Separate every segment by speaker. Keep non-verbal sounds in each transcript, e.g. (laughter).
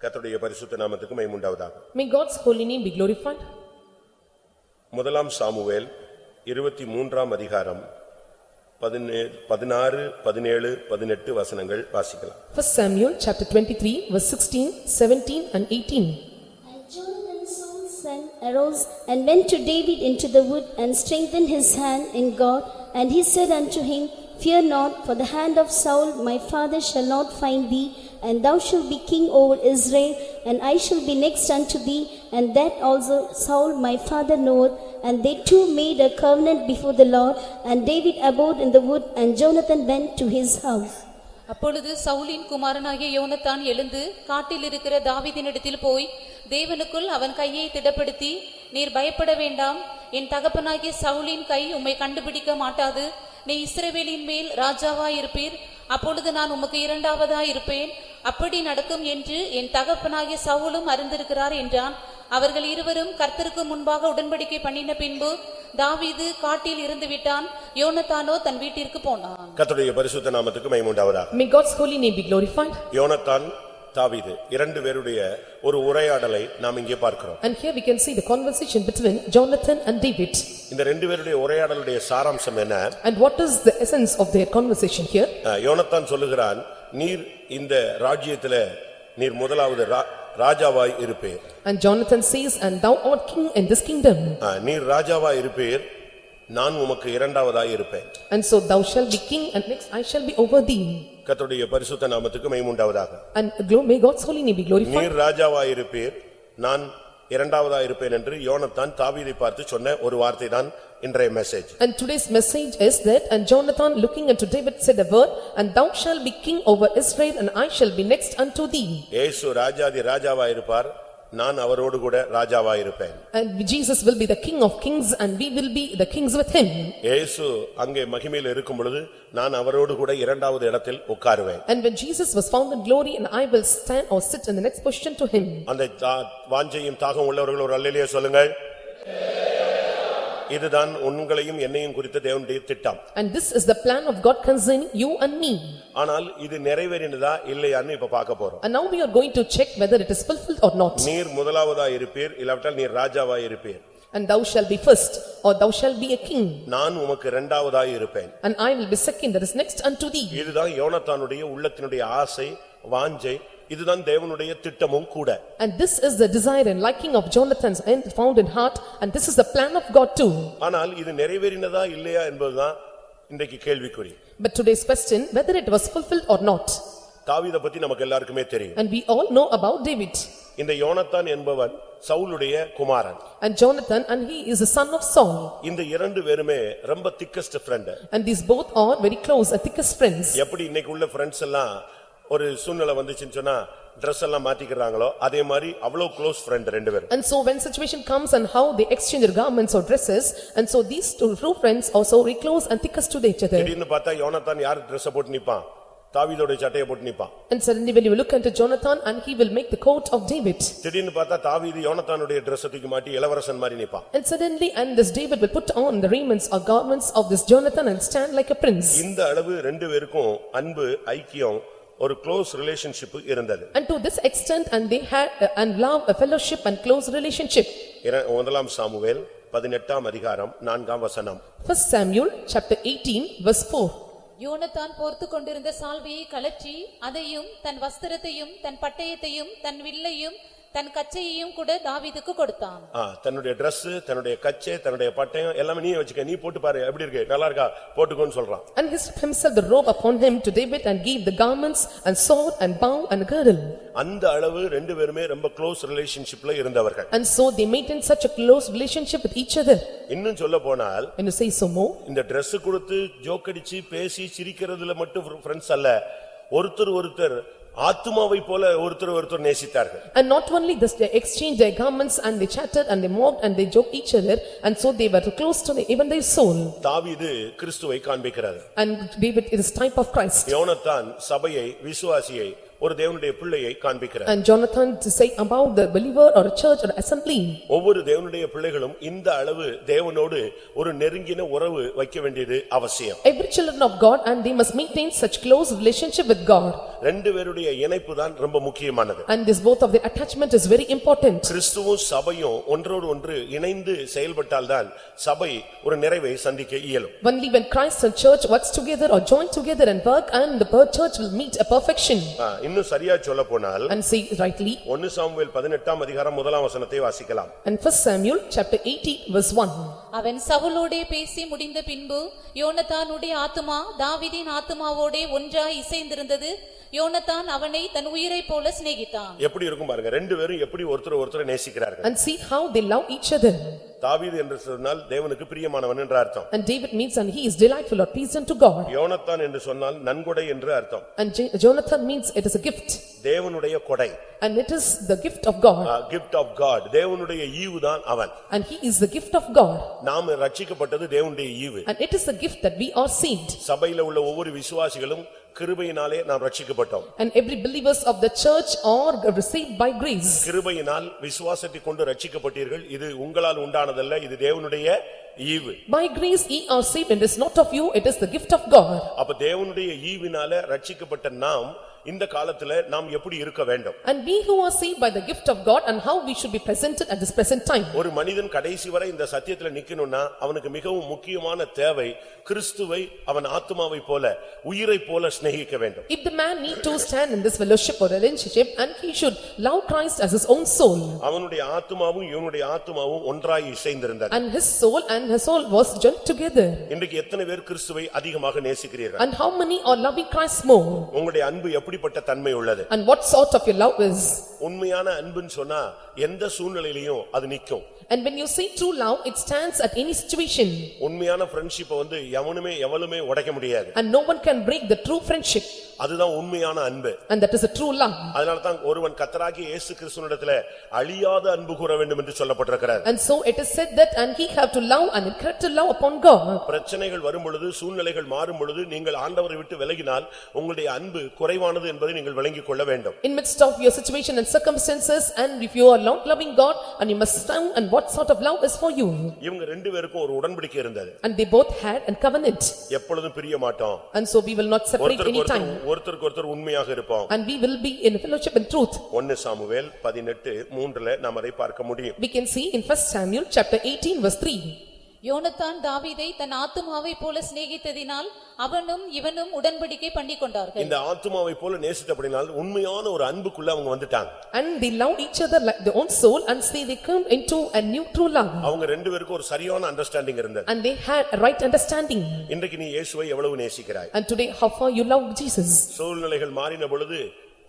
Speaker 1: கர்த்தருடைய பரிசுத்த நாமத்துக்கு மைமுண்டாவதாக
Speaker 2: May God's holy name be glorified.
Speaker 1: முதலாம் சாமுவேல் இருபத்தி மூன்றாம் அதிகாரம் பதினாறு பதினேழு பதினெட்டு வசனங்கள் வாசிக்கலாம்
Speaker 2: First Samuel, chapter twenty-three, verse sixteen, seventeen and eighteen.
Speaker 3: And Jonathan Saul's son arose and went to David into the wood and strengthened his hand in God. And he said unto him, Fear not, for the hand of Saul my father shall not find thee, and thou shalt be king over Israel, and I shall be next unto thee, and that also Saul my father knoweth. And they two made a covenant before the Lord, and David abode in the wood, and Jonathan went to his house.
Speaker 4: அப்பொழுது சவுலின் குமாரனாகிய யோனத்தான் எழுந்து காட்டில் இருக்கிற தாவீதினிடத்தில் போய் தேவனுக்குள் அவன் கையை திடப்படுத்தி நீர் பயப்பட வேண்டாம். என் தகப்பனாகிய சவுலின் கை உம்மை கண்டுபிடிக்க மாட்டாது. நீ இஸ்ரவேலின் மேல் ராஜாவாயிருப்பீர். அப்பொழுது நான் உமக்கு இரண்டாவதாய் இருப்பேன். அப்படி நடக்கும் என்று என் தகப்பனாகிய சவுலும் அறிந்திருக்கிறார் என்றான். அவர்கள் இருவரும் கர்த்தருக்கு முன்பாக உடன்படிக்கை பண்ணின பின்பு தாவீது காட்டில் இருந்து விட்டான். யோனத்தானோ தன் வீட்டிற்கு போனான்.
Speaker 1: கர்த்தருடைய பரிசுத்த நாமத்துக்கு மைமுண்டாவதாக
Speaker 2: May God's holy name be glorified.
Speaker 1: யோனத்தான் தாவீது இரண்டு பேருடைய ஒரு உரையாடலை நாம் இங்கே பார்க்கிறோம்
Speaker 2: And here we can see the conversation between Jonathan and David.
Speaker 1: இந்த ரெண்டு பேருடைய உரையாடலுடைய சாராம்சம் என்ன
Speaker 2: And what is the essence of their conversation here?
Speaker 1: அஹ், யோனத்தான் சொல்லுகிறான் நீர் இந்த ராஜ்யத்தில நீர் முதலாவது ரா- ராஜாவாய் இருப்பீர்
Speaker 2: And Jonathan says, And thou art king in this kingdom.
Speaker 1: அஹ், நீர் ராஜாவாய் இருப்பீர் நான் உமக்கு இரண்டாவதாய் இருப்பேன்
Speaker 2: And so thou shalt be king and next I shall be over thee.
Speaker 1: கர்த்தருடைய பரிசுத்த நாமத்துக்கு மைமுண்டாவதாக
Speaker 2: And glo- may God's holy name be glorified.
Speaker 1: நீர் ராஜாவாய் இருப்பீர் நான் இரண்டாவதாய் இருப்பேன் என்று யோனத்தான் தாவீதை பார்த்து சொன்ன ஒரு வார்த்தை தான் இன்றைய message
Speaker 2: And today's message is that, And Jonathan looking unto David said a word, And thou shalt be king over Israel and I shall be next unto thee.
Speaker 1: இயேசு ராஜாதி ராஜாவாய் இருப்பார் நான் அவரோடு கூட ராஜாவாய் இருப்பேன்
Speaker 2: And Jesus will be the king of kings and we will be the kings with him.
Speaker 1: இயேசு அங்கே மகிமையில் இருக்கும் பொழுது நான் அவரோடு கூட இரண்டாவது இடத்தில் உட்காருவேன்
Speaker 2: And when Jesus was found in glory and I will stand or sit in the next position to him.
Speaker 1: அந்த வாஞ்சையும் தாகம் உள்ளவர்கள் ஒரு அல்லையே சொல்லுங்கள் இதுதான் உங்களையும் என்னையும் குறித்த தேவனுடைய திட்டம்
Speaker 2: And this is the plan of God concerning you and me.
Speaker 1: ஆனால் இது நிறைவேறினதா இல்லையான்னு இப்ப பார்க்க போறோம்
Speaker 2: And now we are going to check whether it is fulfilled or not.
Speaker 1: நீர் முதலாவதா இருப்பீர் இல்லாவிட்டால் நீர் ராஜாவாய் இருப்பீர்
Speaker 2: And thou shalt be first or thou shalt be a king.
Speaker 1: நான் உமக்கு இரண்டாவதாய் இருப்பேன்
Speaker 2: And I will be second that is next unto thee.
Speaker 1: இதுதான் யோனத்தானுடைய உள்ளத்தினுடைய ஆசை வாஞ்சை இதுதான் தேவனுடைய திட்டமும் கூட
Speaker 2: And this is the desire and liking of Jonathan's end found in heart and this is the plan of God too.
Speaker 1: ஆனால் இது நிறைவேறினதா இல்லையா என்பதுதான் இன்றைக்கு கேள்விக்குறி
Speaker 2: But today's question, whether it was fulfilled or not.
Speaker 1: தாவீதை பத்தி நமக்கு எல்லாருக்குமே தெரியும்
Speaker 2: And we all know about David.
Speaker 1: இந்த யோனத்தான் என்பவன் சவுலுடைய குமாரன்
Speaker 2: And Jonathan and he is the son of Saul.
Speaker 1: இந்த இரண்டு பேருமே ரொம்ப thickest friend
Speaker 2: And these both are very close, and thickest friends.
Speaker 1: எப்படி இன்னைக்கு உள்ள ஃப்ரெண்ட்ஸ் எல்லாம் ஒரு சூழ்நிலை வந்துச்சுன்னு சொன்னா Dress எல்லாம் மாத்திக்கிறாங்களோ அதே மாதிரி அவ்வளவு க்ளோஸ் ஃப்ரெண்ட் ரெண்டு பேரும்
Speaker 2: And so when situation comes and how they exchange their garments or dresses, and so these two true friends are so very close and thickest to each other.
Speaker 1: திடீர்னு பார்த்தா யோனத்தான் யார் Dress போட்டு நிப்பான் தாவீதோட சட்டையை போட்டு நிப்பான்
Speaker 2: And suddenly when you look into Jonathan and he will make the coat of David.
Speaker 1: திடீர்னு பார்த்தா தாவீது யோனத்தானுடைய Dress தூக்கி மாட்டி இளவரசன் மாதிரி நிப்பான்
Speaker 2: And suddenly and this David will put on the raiments or garments of this Jonathan and stand like a prince.
Speaker 1: இந்த அளவு ரெண்டு பேருக்கும் அன்பு ஐக்கியம் ஒரு க்ளோஸ் ரிலேஷன்ஷிப் இருந்தது
Speaker 2: And to this extent and they had uh, and love, a fellowship and close relationship.
Speaker 1: இர- முதலாம் சாமுவேல் பதினெட்டாம் அதிகாரம் நான்காம் வசனம்
Speaker 2: First Samuel, chapter eighteen, verse four.
Speaker 4: யோனத்தான் போர்த்து கொண்டிருந்த சால்வையை கழற்றி அதையும் தன் வஸ்திரத்தையும் தன் பட்டயத்தையும் தன் வில்லையும் தன் கச்சையையும் கூட தாவீதுக்கு கொடுத்தான்.
Speaker 1: ஆ, தன்னுடைய Dress தன்னுடைய கச்சை தன்னுடைய பட்டயம் எல்லாமே நீ வச்சுக்க நீ போட்டு பாரு எப்படி இருக்கு நல்லா இருக்கா போட்டுக்கோன்னு சொல்றான்.
Speaker 2: And he stripped himself the robe upon him to David and gave the garments and sword and bow and girdle.
Speaker 1: அந்த அளவு ரெண்டு பேருமே ரொம்ப க்ளோஸ் ரிலேஷன்ஷிப்ல இருந்தவர்கள்.
Speaker 2: And so they maintained such a close relationship with each other.
Speaker 1: இன்னும் சொல்ல போனால்
Speaker 2: When you say so more,
Speaker 1: இந்த Dress கொடுத்து ஜோக்கடிச்சு பேசி சிரிக்கிறதுல மட்டும் ஃப்ரெண்ட்ஸ் அல்ல. ஒருத்தர் ஒருத்தர் ஆத்துமாவை போல ஒருத்தர் ஒருத்தர் நேசித்தார்கள்
Speaker 2: and not only this, they exchanged their garments and they chatted and they mocked and they joked each other and so they were close to the- even their soul.
Speaker 1: தாவீது கிறிஸ்துவை காண்பிக்கிறார்
Speaker 2: And David is type of Christ.
Speaker 1: யோனத்தான் சபையை விசுவாசியை ஒரு தேவனுடைய பிள்ளையை காண்பிக்கிறார்
Speaker 2: And Jonathan to say about the believer or a church or assembly.
Speaker 1: ஒவ்வொரு தேவனுடைய பிள்ளைகளும் இந்த அளவு தேவனோடு ஒரு நெருங்கின உறவு வைக்க வேண்டியது அவசியம்
Speaker 2: Every children of God and they must maintain such close relationship with God.
Speaker 1: ரெண்டு பேருடைய இணைப்பு தான் ரொம்ப முக்கியமானது
Speaker 2: And this both of the attachment is very important.
Speaker 1: கிறிஸ்துவும் சபையும் ஒன்றோடு ஒன்று இணைந்து செயல்பட்டால்தான் சபை ஒரு நிறைவை சந்திக்க இயலும்
Speaker 2: Only when Christ and church works together or join together and work and the church will meet a perfection.
Speaker 1: இன்னும் சரியா சொல்ல போனால்
Speaker 2: And say rightly,
Speaker 1: ஒன்னு சாமுவேல் பதினெட்டாம் அதிகாரம் முதலாம் வசனத்தை வாசிக்கலாம்
Speaker 2: and first Samuel chapter 18 verse 1.
Speaker 4: அவன் சவுலோடே பேசி முடிந்த பின்பு யோனத்தானுடைய ஆத்துமா தாவீதின் ஆத்துமாவோடே ஒன்றாய் இசைந்திருந்தது யோனத்தான் அவனை தன் உயிரைப் போல சிநேகித்தான்
Speaker 1: எப்படி இருக்கும் பாருங்க ரெண்டு பேரும் எப்படி ஒருத்தர் ஒருத்தர் நேசிக்கிறார்கள்
Speaker 2: And see how they love each other.
Speaker 1: தாவீது என்று சொன்னால் தேவனுக்கு பிரியமானவன் என்ற அர்த்தம்
Speaker 2: And David means and he is delightful or pleasant to God.
Speaker 1: யோனத்தான் என்று சொன்னால் நன்கொடை என்று அர்த்தம்
Speaker 2: And Je- Jonathan means it is a gift.
Speaker 1: தேவனுடைய கொடை
Speaker 2: And it is the gift of God.
Speaker 1: Gift of God தேவனுடைய ஈவுதான் அவன்
Speaker 2: And he is the gift of God.
Speaker 1: நாம ரட்சிக்கப்பட்டது தேவனுடைய ஈவு
Speaker 2: And it is the gift that we are saved.
Speaker 1: சபையில உள்ள ஒவ்வொரு விசுவாசிகளும் கிருபையினாலே நாம் ரட்சிக்கப்பட்டோம்
Speaker 2: And every believers of the church are received by grace.
Speaker 1: கிருபையினால் விசுவாசத்தை கொண்டு ரட்சிக்கப்பட்டீர்கள் இது உங்களால் உண்டானதல்ல இது தேவனுடைய ஈவு
Speaker 2: By grace ye are saved and it is not of you, it is the gift of God.
Speaker 1: அப்ப தேவனுடைய ஈவினால ரட்சிக்கப்பட்ட நாம் இந்த காலத்துல நாம் எப்படி இருக்க வேண்டும்
Speaker 2: And we who are saved by the gift of God and how we should be presented at this present time.
Speaker 1: ஒரு மனிதன் கடைசி வரை இந்த சத்தியத்துல நிக்கணும்னா அவனுக்கு மிகவும் முக்கியமான தேவை கிறிஸ்துவை அவன் ஆத்துமாவை போல உயிரை போல சிநேகிக்க வேண்டும்
Speaker 2: If the man need to stand in this fellowship or relationship and he should love Christ as his own soul.
Speaker 1: அவனுடைய ஆத்துமாவும் இவனுடைய ஆத்துமாவும் ஒன்றாய் இசைந்திருந்தது
Speaker 2: And his soul and his soul was joined together.
Speaker 1: இன்றைக்கு எத்தனை பேர் கிறிஸ்துவை அதிகமாக நேசிக்கிறீர்கள்
Speaker 2: And how many are loving Christ more?
Speaker 1: உங்களுடைய அன்பு எப்படிப்பட்ட தன்மை உள்ளது
Speaker 2: And what sort of your love is?
Speaker 1: உண்மையான அன்புன்னு சொன்னா எந்த சூழ்நிலையிலையும் அது நிக்கும்
Speaker 2: And when you say true love, it stands at any situation.
Speaker 1: உண்மையான ஃப்ரெண்ட்ஷிப்பை வந்து எவனுமே எவளுமே உடைக்க முடியாது
Speaker 2: And no one can break the true friendship.
Speaker 1: அதுதான் உண்மையான அன்பு
Speaker 2: And that is a true love.
Speaker 1: அதனாலதான் ஒருவன் கத்தராகி இயேசு கிறிஸ்துவினிடத்துல அழியாத அன்பு கூற வேண்டும் என்று சொல்லப்பட்டிருக்கிறார்
Speaker 2: And so it is said that and he have to love and correct to love upon God.
Speaker 1: பிரச்சனைகள் வரும் பொழுது சூழ்நிலைகள் மாறும் பொழுது நீங்கள் ஆண்டவரை விட்டு விலகினால் உங்களுடைய அன்பு குறைவானது என்பதை நீங்கள் விளங்கிக் கொள்ள வேண்டும்
Speaker 2: In midst of your situation and circumstances and if you are not loving God and you must stand and what sort of love is for you.
Speaker 1: இவங்க ரெண்டு பேருக்கும் ஒரு உடன்படிக்கை இருந்தது
Speaker 2: And they both had and covenant.
Speaker 1: எப்பொழுதும் பிரிய மாட்டோம்
Speaker 2: And so we will not separate
Speaker 1: ஒருத்தருக்கு
Speaker 2: any time.
Speaker 1: ஒருத்தர் ஒருத்தருக்கு ஒருத்தர் உண்மையாக இருப்போம்
Speaker 2: And we will be in fellowship and truth.
Speaker 1: ஒன்னு சாமுவேல் பதினெட்டு மூன்றுல நாம் அதை பார்க்க முடியும்
Speaker 2: We can see in first Samuel chapter 18 verse 3.
Speaker 4: யோனத்தான் தாவீதை தன் ஆத்துமாவைப் போல சிநேகித்ததினால் அவனும் இவனும் உடன்படிக்கை பண்ணிக்கொண்டார்கள்
Speaker 1: இந்த ஆத்துமாவை போல நேசித்தபடினால் உண்மையான ஒரு அன்புக்குள்ள அவங்க வந்துட்டாங்க
Speaker 2: And they love each other like their own soul and say they come into a new true love.
Speaker 1: அவங்க ரெண்டு பேருக்கும் ஒரு சரியான அண்டர்ஸ்டாண்டிங் இருந்தது
Speaker 2: And they had a right understanding.
Speaker 1: இன்றைக்கு நீ இயேசுவை எவ்வளவு நேசிக்கிறாய்
Speaker 2: And today how far you love Jesus.
Speaker 1: சூழ்நிலைகள் மாறின பொழுது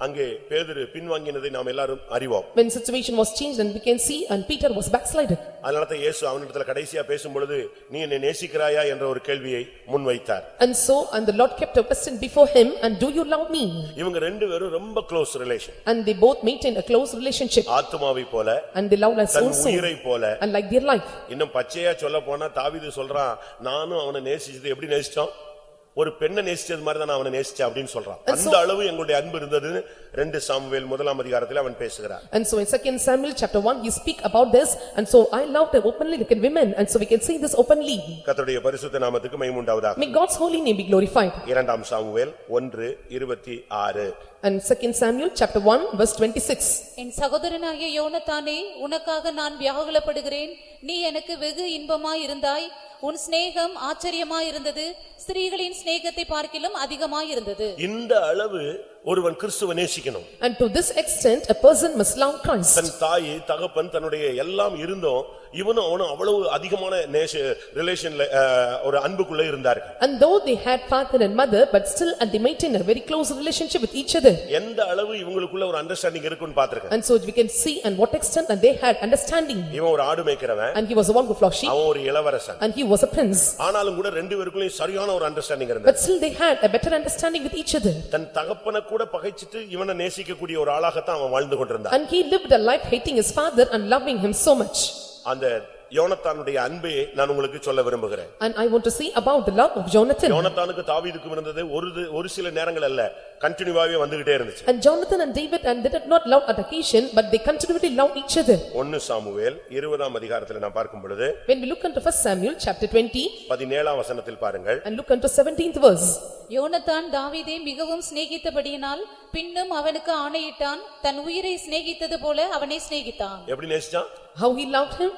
Speaker 1: அங்கே பேதுரு பின்வாங்கினதை நாம் எல்லாரும் அறிவோம்
Speaker 2: When situation was changed and we can see and Peter was backslided.
Speaker 1: அதனாலதான் இயேசு அவனிடத்துல கடைசியா பேசும் பொழுது நீ என்னை நேசிக்கிறாயா என்ற ஒரு கேள்வியை முன்வைத்தார்
Speaker 2: And so and the Lord kept a question before him and do you love me?
Speaker 1: இவங்க ரெண்டு பேரும் ரொம்ப close relation
Speaker 2: And they both maintained a close relationship
Speaker 1: ஆத்துமாவை போல
Speaker 2: and they loved as
Speaker 1: than
Speaker 2: soul
Speaker 1: உயிரை போல
Speaker 2: and like their life.
Speaker 1: இன்னும் பச்சையா சொல்ல போனா தாவீது சொல்றான் நானும் அவனை நேசிச்சது எப்படி நேசிச்சோம் ஒரு பெண்ணை நேசிச்சது மாதிரி தான் அவனை நேசிச்சேன் அப்படின்னு சொல்றான் அந்த அளவு எங்களுடைய அன்பு இருந்ததுன்னு ரெண்டு சாமுவேல் முதலாம் அதிகாரத்தில் அவன் பேசுகிறான்
Speaker 2: And so in second Samuel chapter 1 he speak about this and so I loved her openly like women and so we can see this openly.
Speaker 1: கர்த்தருடைய பரிசுத்த நாமத்துக்கு மைமுண்டாவதாக
Speaker 2: May God's holy name be glorified.
Speaker 1: இரண்டாம் Samuel ஒன்று இருபத்தி ஆறு
Speaker 2: And second Samuel chapter 1 verse 26.
Speaker 4: என் சகோதரனாகிய யோனத்தானே உனக்காக நான் வியாகுலப்படுகிறேன். நீ எனக்கு வெகு இன்பமாய் இருந்தாய் உன் சிநேகம் ஆச்சரியமாய் இருந்தது ஸ்திரீகளின் சிநேகத்தை பார்க்கிலும் அதிகமாய் இருந்தது
Speaker 1: இந்த அளவு ஒருவன் கிறிஸ்துவ நேசிக்கணும்
Speaker 2: And to this extent a person must love Christ.
Speaker 1: தன் தாய் தகப்பன் தன்னுடைய எல்லாம் இருந்தும் இவனும் அவனும் அவ்வளவு அதிகமான நேச ரிலேஷன்ல ஒரு அன்புக்குள்ள இருந்தார்கள்
Speaker 2: And though they had father and mother but still and they maintain a very close relationship with each other.
Speaker 1: எந்த அளவு இவங்களுக்குள்ள ஒரு அண்டர்ஸ்டாண்டிங் இருக்குன்னு பாத்திருக்கேன்
Speaker 2: And so we can see and what extent and they had understanding.
Speaker 1: இவன் ஒரு ஆடு மேய்க்கிறவன்
Speaker 2: And he was the one who flocked sheep
Speaker 1: அவன் ஒரு இளவரசன்
Speaker 2: and he was a prince.
Speaker 1: ஆனாலும் கூட ரெண்டு பேருக்குள்ளயும் சரியான ஒரு அண்டர்ஸ்டாண்டிங் இருந்தது
Speaker 2: But still they had a better understanding with each other.
Speaker 1: தன் தகப்பனை கூட பகைச்சிட்டு இவனை நேசிக்கக்கூடிய ஒரு ஆளாகத்தான் அவன் வாழ்ந்து கொண்டிருந்தான்
Speaker 2: And he lived a life hating his father and loving him so much.
Speaker 1: அந்த யோனத்தானுடைய அன்பை நான் உங்களுக்கு சொல்ல விரும்புகிறேன்.
Speaker 2: And I want to see about the love of Jonathan.
Speaker 1: யோனத்தானுக்கு தாவீதுக்கும் இருந்தது ஒரு ஒரு சில நேரங்கள் அல்ல. கண்டினியூவாவே வந்துகிட்டே இருந்துச்சு.
Speaker 2: And Jonathan and David and they did not love at occasion but they continually love each other.
Speaker 1: ஒன்னு சாமுவேல் இருபதாம் அதிகாரத்துல நான் பார்க்கும் பொழுது
Speaker 2: When we look into first Samuel chapter twenty
Speaker 1: பதினேழாம் வசனத்தில் பாருங்கள்.
Speaker 2: and look into seventeenth verse.
Speaker 4: யோனத்தான் தாவீதை மிகவும் சிநேகித்தபடியினால் பின்னும் அவனுக்கு ஆணையிட்டான் தன் உயிரை சிநேகித்தது போல அவனை சிநேகித்தான்.
Speaker 1: எப்படி நேசிச்சான்?
Speaker 2: How he loved him?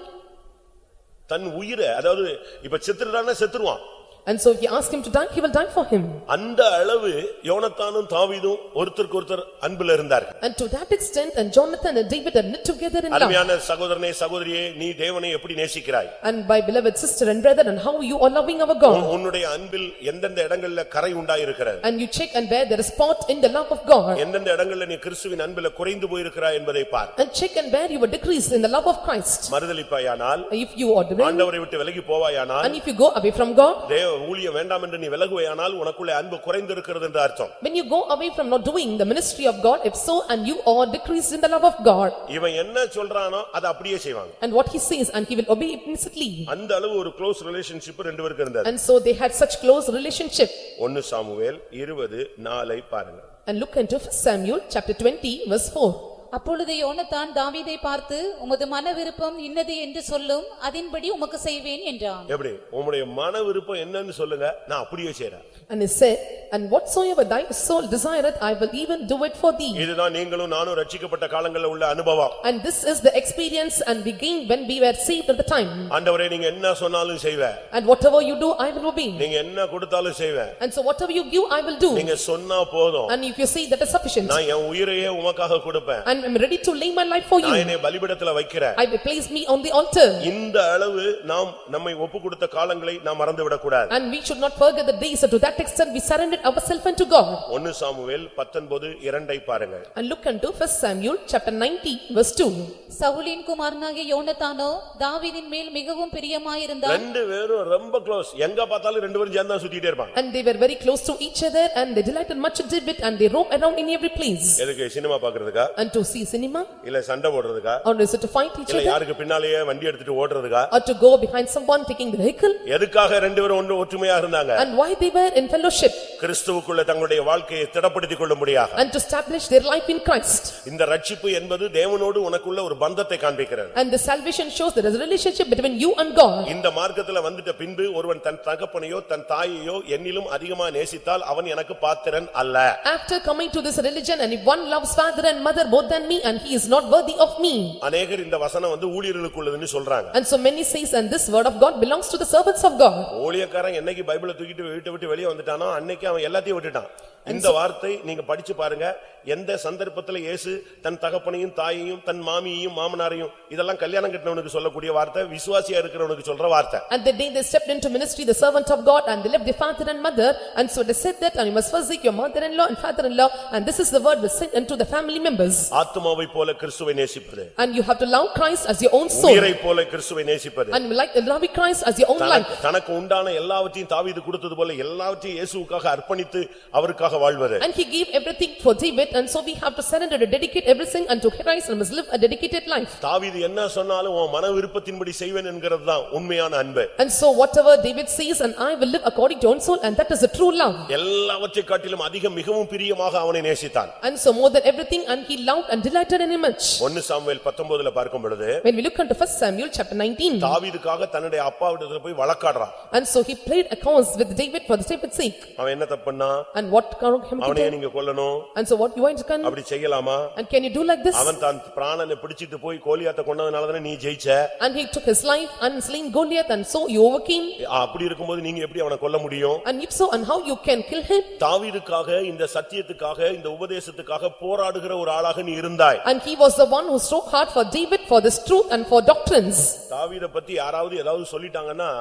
Speaker 1: தன் உயிரை அதாவது இப்ப செத்துட்டான்னா செத்துருவான்.
Speaker 2: and so if you ask him to die, he will die for him.
Speaker 1: அந்த அளவு யோனத்தானும் தாவீதும் ஒருத்தருக்கு ஒருத்தர் அன்புல இருந்தார்கள்
Speaker 2: And to that extent and Jonathan and David are knit together in love.
Speaker 1: அருமையான சகோதரனே சகோதரியே நீ தேவனை எப்படி நேசிக்கிறாய்
Speaker 2: And by beloved sister and brother and how you are loving our God.
Speaker 1: உன்னுடைய அன்பில் எந்தெந்த இடங்கள்ல கரை உண்டாயிருக்கிறது
Speaker 2: And you check and where there is spot in the love of God.
Speaker 1: எந்தெந்த இடங்கள்ல நீ கிறிஸ்துவின் அன்பில குறைந்து போயிருக்கிறாய் என்பதை பார்
Speaker 2: And check and where you were decreased in the love of Christ.
Speaker 1: மறுதலிப்பாயானால்
Speaker 2: If you are doing
Speaker 1: ஆண்டவரை விட்டு விலகி போவாயானால்
Speaker 2: and if you go away from God,
Speaker 1: தேவ ஊழியம் வேண்டாம் என்று நீ விலகுவையானால் உனக்குள்ளே அன்பு குறைந்திருக்கிறது என்று அர்த்தம்
Speaker 2: when you go away from not doing the ministry of God, if so, and you are decreased in the love of God.
Speaker 1: இவன் என்ன சொல்றானோ அதை அப்படியே செய்வாங்க
Speaker 2: And what he says and he will obey implicitly.
Speaker 1: அந்த அளவு ஒரு close relationship ரெண்டு பேருக்கு இருந்தது
Speaker 2: And so they had such close relationship.
Speaker 1: ஒன்னு சாமுவேல் இருபது நாளை பாருங்க
Speaker 2: And look into first Samuel chapter twenty verse four.
Speaker 4: அப்பொழுது யோனத்தான் தாவீதை பார்த்து உமது மன விருப்பம் இன்னது என்று சொல்லும் அதின்படி உமக்கு செய்வேன் என்றான்
Speaker 1: எப்படி உம்முடைய மன விருப்பம் என்னன்னு சொல்லுங்க நான் அப்படியே செய்றேன்
Speaker 2: And he said, "And whatsoever thy soul desireth, I will even do it for thee."
Speaker 1: இதுதான் நீங்களும் நானும் ரட்சிக்கப்பட்ட காலங்களில் உள்ள அனுபவம்
Speaker 2: And this is the experience and we gained when we were saved at the time.
Speaker 1: ஆண்டவரே நீங்க என்ன சொன்னாலும் செய்வேன்
Speaker 2: And whatever you do, I will obey.
Speaker 1: நீங்க என்ன கொடுத்தாலும் செய்வேன்
Speaker 2: And so whatever you give, I will do.
Speaker 1: நீங்க சொன்னா போதும்
Speaker 2: And if you say that is sufficient,
Speaker 1: நான் என் உயிரையே உமக்காக கொடுப்பேன்
Speaker 2: and I'm ready to lay my life for
Speaker 1: நான்
Speaker 2: you,
Speaker 1: என்னை பலிபிடத்துல வைக்கிறேன்
Speaker 2: I will place me on the altar.
Speaker 1: இந்த அளவு நாம் நம்மை ஒப்பு கொடுத்த காலங்களை நாம் மறந்து விடக்கூடாது
Speaker 2: And we should not forget the days, and to that extent we surrendered ourselves unto God.
Speaker 1: ஒன்னு சாமுவேல் பத்தொன்பது இரண்டை பாருங்கள்
Speaker 2: And look unto first Samuel, chapter ninety, verse two.
Speaker 4: சவுலின் குமாரனாகிய யோனத்தானோ தாவீதின் மேல் மிகவும் பிரியமாயிருந்தான்
Speaker 1: ரெண்டு பேரும் ரொம்ப க்ளோஸ் எங்க பார்த்தாலும் ரெண்டு பேரும் சேர்ந்தா சுத்திட்டே இருப்பாங்க
Speaker 2: And they were very close to each other, and they delighted much in David, and they roam around in every place.
Speaker 1: எதுக்கு சினிமா பாக்குறதுக்கா
Speaker 2: And to see cinema,
Speaker 1: இல்ல சண்டை போடுறதுக்கா
Speaker 2: or is it to fight each
Speaker 1: இல்ல
Speaker 2: other,
Speaker 1: யாருக்கு பின்னாலேயே வண்டி எடுத்துட்டு ஓடுறதுக்கா
Speaker 2: or to go behind someone taking the vehicle?
Speaker 1: எதுக்காக ரெண்டு பேரும் ஒன்று ஒற்றுமையா இருந்தாங்க
Speaker 2: And why they were in fellowship,
Speaker 1: கிறிஸ்துவுக்குள்ள தங்களுடைய வாழ்க்கையை திடப்படுத்திக் கொள்ள முடியாக
Speaker 2: and to establish their life in Christ.
Speaker 1: இந்த ரட்சிப்பு என்பது தேவனோடு உனக்குள்ள ஒரு பந்தத்தை காண்பிக்கிறது
Speaker 2: And the salvation shows there is a relationship between you and God.
Speaker 1: இந்த மார்க்கத்துல வந்துட்ட பின்பு ஒருவன் தன் தகப்பனையோ தன் தாயையோ என்னிலும் அதிகமா நேசித்தால் அவன் எனக்கு பாத்திரன் அல்ல
Speaker 2: After coming to this religion, and if one loves father and mother more than me, and he is not worthy of me.
Speaker 1: அநேகர் இந்த வசனம் வந்து ஊழியர்களுக்குள்ளதுன்னு சொல்றாங்க
Speaker 2: And so many says, and this word of God belongs to the servants of God.
Speaker 1: ஊழியக்காரன் என்னைக்கு பைபிளை தூக்கிட்டு வீட்டை விட்டு வெளியே வந்துட்டானோ அன்னைக்கு அவன் எல்லாத்தையும் விட்டுட்டான் இந்த வார்த்தை நீங்க படிச்சு பாருங்க எந்த சந்தர்ப்பத்துல இயேசு தன் தகப்பனையும் தாயையும் தன் மாமியையும் மாமனாரையும் இதெல்லாம் கல்யாணம் கட்டினவனுக்கு சொல்லக்கூடிய வார்த்தை விசுவாசியா இருக்கிறவனுக்கு சொல்ற வார்த்தை
Speaker 2: And the day they stepped into ministry, the servant of God, and they left their father and mother, and so they said that, and you must forsake your mother-in-law and father-in-law, and this is the word was sent unto the family members.
Speaker 1: ஆத்துமாவை போல கிறிஸ்துவை நேசிப்பது
Speaker 2: And you have to love Christ as your own soul,
Speaker 1: உயிரை போல கிறிஸ்துவை நேசிப்பது
Speaker 2: and like loving Christ as your own life.
Speaker 1: தனக்கு- தனக்கு உண்டான எல்லாவற்றையும் தாவீது கொடுத்தது போல எல்லாவற்றையும் இயேசுவுக்காக அர்ப்பணித்து அவருக்காக வாழ்வது
Speaker 2: And he gave everything for David, and so we have to surrender to dedicate everything unto Christ and must live a dedicated life.
Speaker 1: தாவீது என்ன சொன்னாலும் உன் மன விருப்பத்தின்படி செய்வேன் என்கிறது தான் உண்மையான அன்பு
Speaker 2: And so whatever David says, and I will live according to own soul, and that is the true love.
Speaker 1: எல்லாவற்றை காட்டிலும் அதிக மிகவும் பிரியமாக அவனை நேசித்தான்
Speaker 2: And so more than everything, and he loved and delighted in him much.
Speaker 1: ஒன்னு Samuel பத்தொன்பதுல பார்க்கும் பொழுது
Speaker 2: When we look unto first Samuel, chapter nineteen,
Speaker 1: தாவீதுக்காக தன்னுடைய அப்பாவிடத்துல போய் வழக்காடுறான்
Speaker 2: and so he played accounts with David for the David's sake.
Speaker 1: அவன் என்ன தப்புன்னா
Speaker 2: And what caused him to
Speaker 1: அவனையே
Speaker 2: do?
Speaker 1: நீங்க கொல்லணும்
Speaker 2: And so what you to can,
Speaker 1: அப்படி செய்யலாமா
Speaker 2: and can you do like this?
Speaker 1: அவன் தான் பிராணனை பிடிச்சிட்டு போய் கோலியாத்த கொண்டதுனாலதானே நீ ஜெயிச்ச
Speaker 2: And he took his life and slain Goliath, and so you overcame.
Speaker 1: அப்படி இருக்கும்போது நீங்க எப்படி அவனை கொல்ல முடியும்
Speaker 2: And if so, and how you can kill him?
Speaker 1: தாவீதுக்காக இந்த சத்தியத்துக்காக இந்த உபதேசத்துக்காக போராடுகிற ஒரு ஆளாக நீ இருந்தாய்
Speaker 2: And he was the one who strove hard for David for this truth and for doctrines.
Speaker 1: தாவீதை பத்தி யாராவது ஏதாவது சொல்லிட்டாங்கன்னா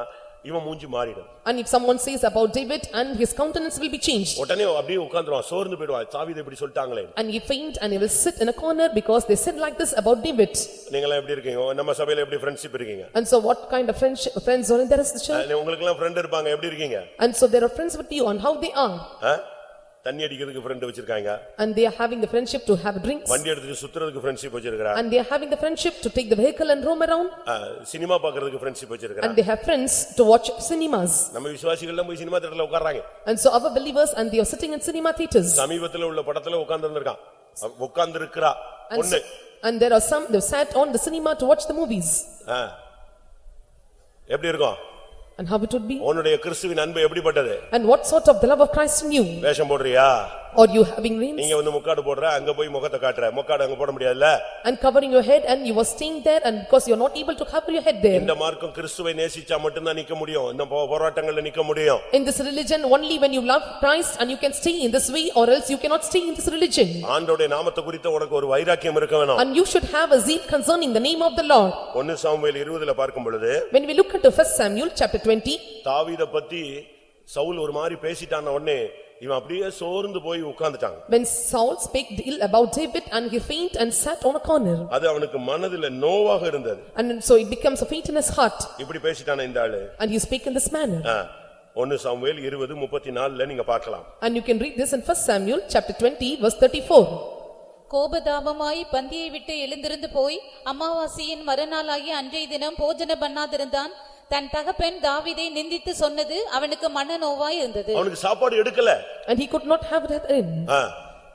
Speaker 1: இவன் மூஞ்சி மாறிடும்
Speaker 2: And if someone says about David, and his countenance will be changed.
Speaker 1: உடனே அப்படியே உட்கார்ந்துருவான் சோர்ந்து போயிடுவான் தாவீதை இப்படி சொல்லிட்டாங்களே
Speaker 2: And he faint and he will sit in a corner because they said like this about David.
Speaker 1: நீங்களாம் எப்படி இருக்கீங்க நம்ம சபையில எப்படி ஃப்ரெண்ட்ஷிப் இருக்கீங்க
Speaker 2: And so what kind of friendship, friends are in there is the church?
Speaker 1: உங்களுக்கு எல்லாம் friend இருப்பாங்க எப்படி இருக்கீங்க
Speaker 2: And so there are friends with you on how they are.
Speaker 1: ஆ? தண்ணி அடிக்கிறதுக்கு ஃப்ரெண்ட் வச்சிருக்காங்க
Speaker 2: and they are having the friendship to have drinks
Speaker 1: வண்டி எடுத்துட்டு சுத்துறதுக்கு ஃப்ரெண்ட்ஷிப் வச்சிருக்காங்க
Speaker 2: and they are having the friendship to take the vehicle and roam around
Speaker 1: cinema பாக்குறதுக்கு friendship வச்சிருக்காங்க
Speaker 2: and they have friends to watch cinemas.
Speaker 1: நம்ம விசுவாசிகள் போய் cinema தியேட்டர்ல உட்கார்றாங்க
Speaker 2: And so our believers and they are sitting in cinema theaters.
Speaker 1: சமீபத்துல உள்ள படத்துல உட்கார்ந்து இருந்திருக்கான் உட்கார்ந்து இருக்கிறா
Speaker 2: And
Speaker 1: ஒண்ணு
Speaker 2: and there are some, they sat on the cinema to watch the movies.
Speaker 1: எப்படி இருக்கும்
Speaker 2: And how it would be?
Speaker 1: உன்னுடைய கிறிஸ்துவின் அன்பு எப்படிப்பட்டது
Speaker 2: And what sort of the love of Christ in you?
Speaker 1: வேஷம் போடுறியா
Speaker 2: Or you having rings
Speaker 1: நீங்க வந்து முக்காடு போடுற அங்க போய் முகத்தை காட்டுற முக்காடு அங்க போட முடியாதுல்ல
Speaker 2: and covering your head and you were staying there and because you are not able to cover your head there.
Speaker 1: இந்த மார்க்கம் கிறிஸ்துவை நேசிச்சா மட்டும்தான் நிக்க முடியும் இந்த போராட்டங்கள்ல நிக்க முடியும்
Speaker 2: In this religion, only when you love Christ and you can stay in this way or else you cannot stay in this religion.
Speaker 1: ஆண்டோடைய நாமத்தை குறித்த உனக்கு ஒரு வைராக்கியம் இருக்க வேணும்
Speaker 2: And you should have a zeal concerning the name of the Lord.
Speaker 1: ஒன்னு Samuel இருபதுல பார்க்கும் பொழுது
Speaker 2: When we look at the first Samuel, chapter twenty,
Speaker 1: தாவீத பத்தி சவுல் ஒரு மாதிரி பேசிட்டான உடனே இவன் அப்படியே சோர்ந்து போய் உட்கார்ந்துட்டாங்க
Speaker 2: when Saul spake ill about David and he faint and sat on a corner.
Speaker 1: அது அவனுக்கு மனதுல நோவாக இருந்தது
Speaker 2: And so it becomes a faint in his heart
Speaker 1: இப்படி பேசிட்டான இந்த ஆளு
Speaker 2: and he spake in this manner.
Speaker 1: ஆ. ஒன்னு சாமுவேல் இருபது முப்பத்தி நாலுல நீங்க பார்க்கலாம்
Speaker 2: And you can read this in first Samuel, chapter twenty, verse thirty-four.
Speaker 4: கோபதாபமாய் பந்தியை விட்டு எழுந்திருந்து போய் அமாவாசையின் மறுநாளாகிய அன்றைய தினம் போஜன பண்ணாதிருந்தான் தன் தகப்பன் தாவீதை நிந்தித்து சொன்னது அவனுக்கு மனநோவாய் இருந்தது.
Speaker 1: அவனுக்கு சாப்பாடு எடுக்கல.
Speaker 2: And he could not have that in.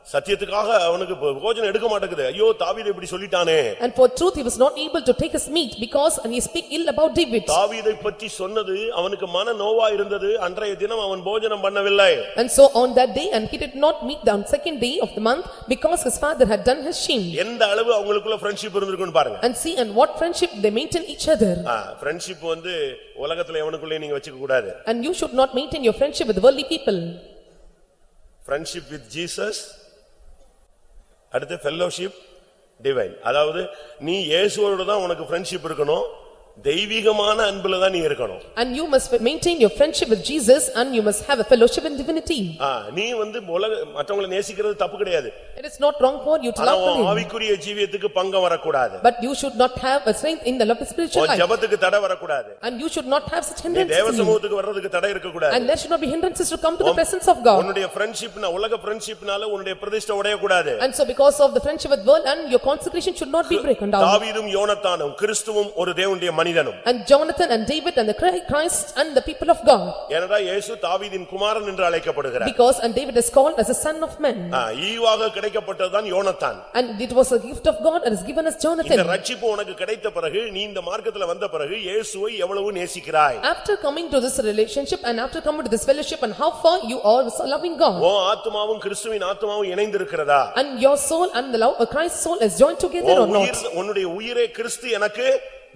Speaker 1: சத்தியத்துக்காக அவனுக்கு போஜனம் எடுக்க மாட்டேங்குது ஐயோ தாவீது இப்படி சொல்லிட்டானே
Speaker 2: And for truth, he was not able to take his meat because and he speak ill about David.
Speaker 1: தாவீதை பற்றி சொன்னது அவனுக்கு மன நோவா இருந்தது அன்றைய தினம் அவன் போஜனம் பண்ணவில்லை
Speaker 2: And so on that day, and he did not meet on second day of the month because his father had done his shame.
Speaker 1: எந்த அளவு அவங்களுக்குள்ள ஃப்ரெண்ட்ஷிப் இருந்திருக்குன்னு பாருங்க
Speaker 2: And see and what friendship they maintain each other.
Speaker 1: Friendship வந்து உலகத்துல எவனுக்குள்ளே நீங்க வச்சுக்க கூடாது
Speaker 2: And you should not maintain your friendship with worldly people.
Speaker 1: Friendship with Jesus அடுத்து ஃபெல்லோஷிப் டிவைன் அதாவது நீ இயேசுவோட தான் உனக்கு ஃப்ரெண்ட்ஷிப் இருக்கணும். தெய்வீகமான அன்புல தான் நீ இருக்கணும்
Speaker 2: And you must maintain your friendship with Jesus and you must have a fellowship in divinity.
Speaker 1: ஆ, நீ வந்து உலக மற்றவங்களை நேசிக்கிறது தப்பு கிடையாது
Speaker 2: It is not wrong for you to
Speaker 1: ஆனா
Speaker 2: love
Speaker 1: உன்
Speaker 2: him.
Speaker 1: ஆவிக்குரிய ஜீவியத்துக்கு பங்கம் வரக்கூடாது
Speaker 2: But you should not have a strength in the love of spiritual
Speaker 1: உன்
Speaker 2: life.
Speaker 1: ஜெபத்துக்கு தடை வரக்கூடாது
Speaker 2: And you should not have such
Speaker 1: நீ தேவ
Speaker 2: hindrances in you.
Speaker 1: சமூகத்துக்கு வர்றதுக்கு தடை இருக்கக்கூடாது
Speaker 2: And there should not be hindrances to come to the presence of God.
Speaker 1: உன்னுடைய ஃப்ரெண்ட்ஷிப்னா உலக ஃப்ரெண்ட்ஷிப்னால உன்னுடைய பிரதிஷ்டை உடையக்கூடாது
Speaker 2: And so because of the friendship with world and your consecration should not be broken down.
Speaker 1: தாவீதும் யோனத்தானும் கிறிஸ்துவும் ஒரு தேவனுடைய மனிதனும்
Speaker 2: And Jonathan and David and the Christ and the people of God.
Speaker 1: ஏனடா இயேசு தாவீதின் குமாரன் என்று அழைக்கப்படுகிறார்
Speaker 2: Because and David is called as a son of man.
Speaker 1: Ah, ஈவாக கிடைக்கப்பட்டதுதான் Jonathan
Speaker 2: And it was a gift of God and is given as
Speaker 1: இந்த
Speaker 2: Jonathan.
Speaker 1: ரட்சிப்பு உனக்கு கிடைத்த பிறகு நீ இந்த மார்க்கத்துல வந்த பிறகு இயேசுவை எவ்வளவு நேசிக்கிறாய்
Speaker 2: After coming to this relationship and after coming to this fellowship and how far you are loving God.
Speaker 1: உன் ஆத்துமாவும் கிறிஸ்துவின் ஆத்துமாவும் இணைந்திருக்கிறதா
Speaker 2: And your soul and the love of Christ's soul is joined together or
Speaker 1: உன் உயிர்
Speaker 2: not.
Speaker 1: உன்னுடைய உயிரே கிறிஸ்து எனக்கு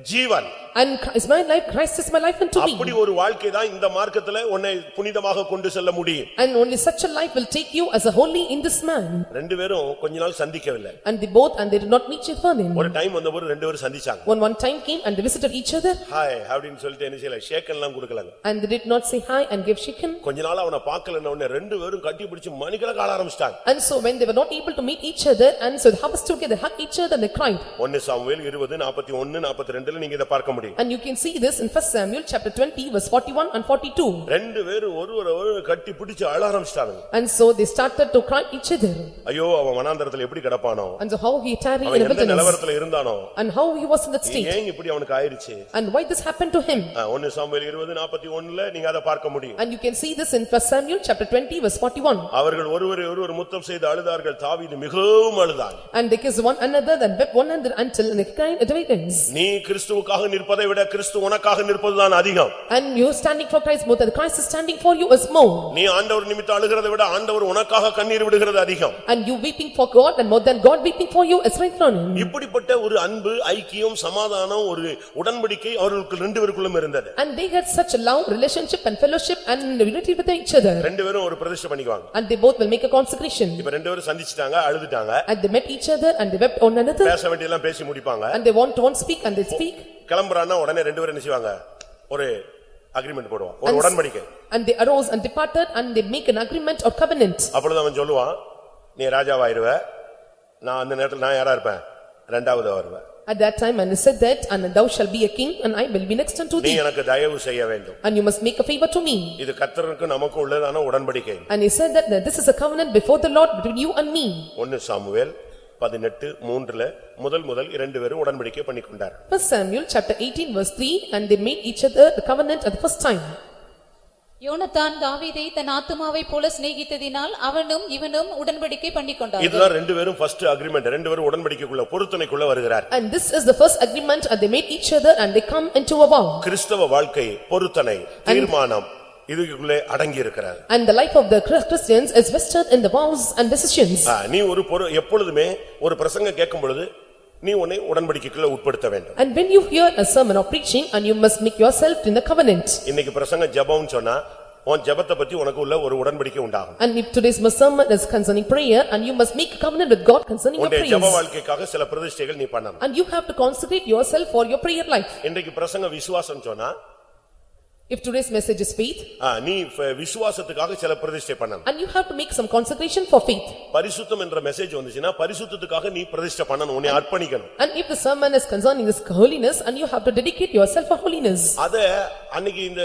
Speaker 1: जीवन।
Speaker 2: And is my life, Christ is my life unto
Speaker 1: அப்படி
Speaker 2: me.
Speaker 1: ஒரு வாழ்க்கை தான் இந்த மார்க்கத்துல உன்னை புனிதமாக கொண்டு செல்ல முடியும்
Speaker 2: And only such a life will take you as a holy in this man.
Speaker 1: ரெண்டு பேரும் கொஞ்ச நாள் சந்திக்கவில்லை
Speaker 2: And they both and they did not meet each other.
Speaker 1: ஒரு டைம் வந்தபோது ரெண்டு பேரும் சந்திச்சாங்க
Speaker 2: When one time came and they visited each other
Speaker 1: hi அப்படின்னு சொல்லிட்டு என்ன செய்யல ஷேக்கன் எல்லாம் கொடுக்கலங்க
Speaker 2: and they did not say hi and give shaken.
Speaker 1: கொஞ்ச நாள் அவனை பார்க்கலன்ன உடனே ரெண்டு பேரும் கட்டி பிடிச்சு மணிக்கணக்கால ஆரம்பிச்சிட்டாங்க
Speaker 2: And so when they were not able to meet each other and so they housed together, hugged each other and they cried.
Speaker 1: ஒன்னு சாமுவேல் இருபது நாற்பத்தி ஒன்னு நாற்பத்தி ரெண்டுல நீங்க இதை பார்க்க முடியும்
Speaker 2: And you can see this in first Samuel chapter twenty verse forty-one and forty-two.
Speaker 1: ரெண்டு பேரும் ஒருவரை ஒருவர் கட்டி பிடிச்சு அழ ஆரம்பிச்சிட்டாங்க
Speaker 2: And so they started to cry each other.
Speaker 1: ஐயோ அவன் வனாந்தரத்துல எப்படி கிடப்பானோ
Speaker 2: And so how he tarried
Speaker 1: அவன்
Speaker 2: in a
Speaker 1: எந்த
Speaker 2: wilderness
Speaker 1: நிலவரத்துல இருந்தானோ
Speaker 2: and how he was in that state
Speaker 1: ஏன் இப்படி அவனுக்கு ஆயிருச்சு
Speaker 2: and why this happened to him.
Speaker 1: ஆ, ஒன்னு சாமுவேல் இருபது நாற்பத்தி ஒண்ணுல நீங்க அதை பார்க்க முடியும்
Speaker 2: And you can see this in first Samuel chapter twenty verse forty-one.
Speaker 1: அவர்கள் ஒருவரை ஒருவர் முத்தம் செய்து அழுதார்கள் தாவீது மிகவும் அழுதான்
Speaker 2: And they kissed one another and wept one another until they cried at awakens.
Speaker 1: நீ கிறிஸ்துவுக்காக நிற்பதை விட கிறிஸ்து உனக்காக நிற்பதுதான் அதிகம்
Speaker 2: And you standing for Christ more than Christ is standing for you is more.
Speaker 1: நீ ஆண்டவர் நிமித்தம் அழுகிறதை விட ஆண்டவர் உனக்காக கண்ணீர் விடுகிறது அதிகம்
Speaker 2: And you weeping for God and more than God weeping for you is right from him.
Speaker 1: இப்படிப்பட்ட ஒரு அன்பு ஐக்கியம் சமாதானம் ஒரு உடன்படிக்கை அவர்களுக்கு ரெண்டு பேருக்குள்ளும் இருந்தது
Speaker 2: And they had such a love relationship and fellowship and unity with each other.
Speaker 1: ரெண்டு பேரும் ஒரு பிரதிஷ்டை பண்ணிக்குவாங்க
Speaker 2: And they both will make a consecration.
Speaker 1: இப்ப ரெண்டு பேரும் சந்திச்சிட்டாங்க அழுதுட்டாங்க
Speaker 2: And they met each other and they wept on another.
Speaker 1: பேச வேண்டியதெல்லாம் பேசி முடிப்பாங்க
Speaker 2: And they want to one speak and they speak.
Speaker 1: கிளம்புறான்னா உடனே ரெண்டு பேரும் என்ன செய்வாங்க ஒரு அக்ரிமெண்ட் போடுவான் ஒரு உடன்படிக்கை
Speaker 2: And they arose and departed and they make an agreement or covenant.
Speaker 1: அப்பொழுது அவன் சொல்லுவான் நீ ராஜாவாயிருவ நான் அந்த நேரத்துல நான் யாரா இருப்பேன் ரெண்டாவது வருவ
Speaker 2: At that time, and he said that, and thou shalt be a king, and I will be next unto
Speaker 1: நீ
Speaker 2: thee,
Speaker 1: எனக்கு தயவு செய்ய வேண்டும்
Speaker 2: and you must make a favor to me.
Speaker 1: இது கர்த்தருக்கு நமக்கு உள்ளதான உடன்படிக்கை
Speaker 2: And he said that that this is a covenant before the Lord between you and me.
Speaker 1: ஒன்னு சாமுவேல் பதினெட்டு மூன்றுல முதல் முதல் இரண்டு பேரும் உடன்படிக்கை பண்ணி கொண்டார்
Speaker 2: First Samuel, chapter eighteen, verse three, and they made each other the covenant at the first time.
Speaker 4: யோனத்தான் தாவீதை தன் ஆத்துமாவைப் போல சிநேகித்ததினால் அவனும் இவனும் உடன்படிக்கை பண்ணிக்கொண்டார்கள்.
Speaker 1: இதுதான் ரெண்டு பேரும் ஃபர்ஸ்ட் அக்ரிமெண்ட் ரெண்டு பேரும் உடன்படிக்கைக்குள்ள பொருத்தனைக்குள்ள வருகிறார்.
Speaker 2: And this is the first agreement, and they made each other, and they come into a vow.
Speaker 1: கிறிஸ்தவ வாழ்க்கை பொருத்தனை தீர்மானம். இதுக்குள்ளே அடங்கி இருக்கிறார்
Speaker 2: And the life of the Christians is vested in the vows and decisions.
Speaker 1: ஆ, நீ ஒரு பொரு எப்பொழுதுமே ஒரு பிரசங்க கேட்கும் பொழுது நீ உன்னை உடன்படிக்கைக்குள்ள உட்படுத்த வேண்டும்
Speaker 2: And when you hear a sermon or preaching, and you must make yourself in the covenant.
Speaker 1: இன்னைக்கு பிரசங்க ஜெபம்னு சொன்னா உன் ஜெபத்தை பத்தி உனக்கு உள்ள ஒரு உடன்படிக்கை உண்டாகும்
Speaker 2: And if today's sermon is concerning prayer, and you must make a covenant with God concerning your
Speaker 1: உன்னுடைய ஜெப
Speaker 2: prayers.
Speaker 1: வாழ்க்கைக்காக சில பிரதிஷ்டைகள் நீ பண்ணணும்
Speaker 2: And you have to consecrate yourself for your prayer life.
Speaker 1: இன்றைக்கு பிரசங்க விசுவாசம் சொன்னா
Speaker 2: If today's message is faith,
Speaker 1: ஆ, நீ ஃப- விசுவாசத்துக்காக சில பிரதிஷ்டை பண்ணணும்
Speaker 2: and you have to make some consecration for faith.
Speaker 1: பரிசுத்தம் என்ற மெசேஜ் வந்துச்சுன்னா பரிசுத்தத்துக்காக நீ பிரதிஷ்டை பண்ணணும் உன்னை அர்ப்பணிக்கணும்
Speaker 2: And if the sermon is concerning this holiness, and you have to dedicate yourself for holiness.
Speaker 1: அத அன்னைக்கு இந்த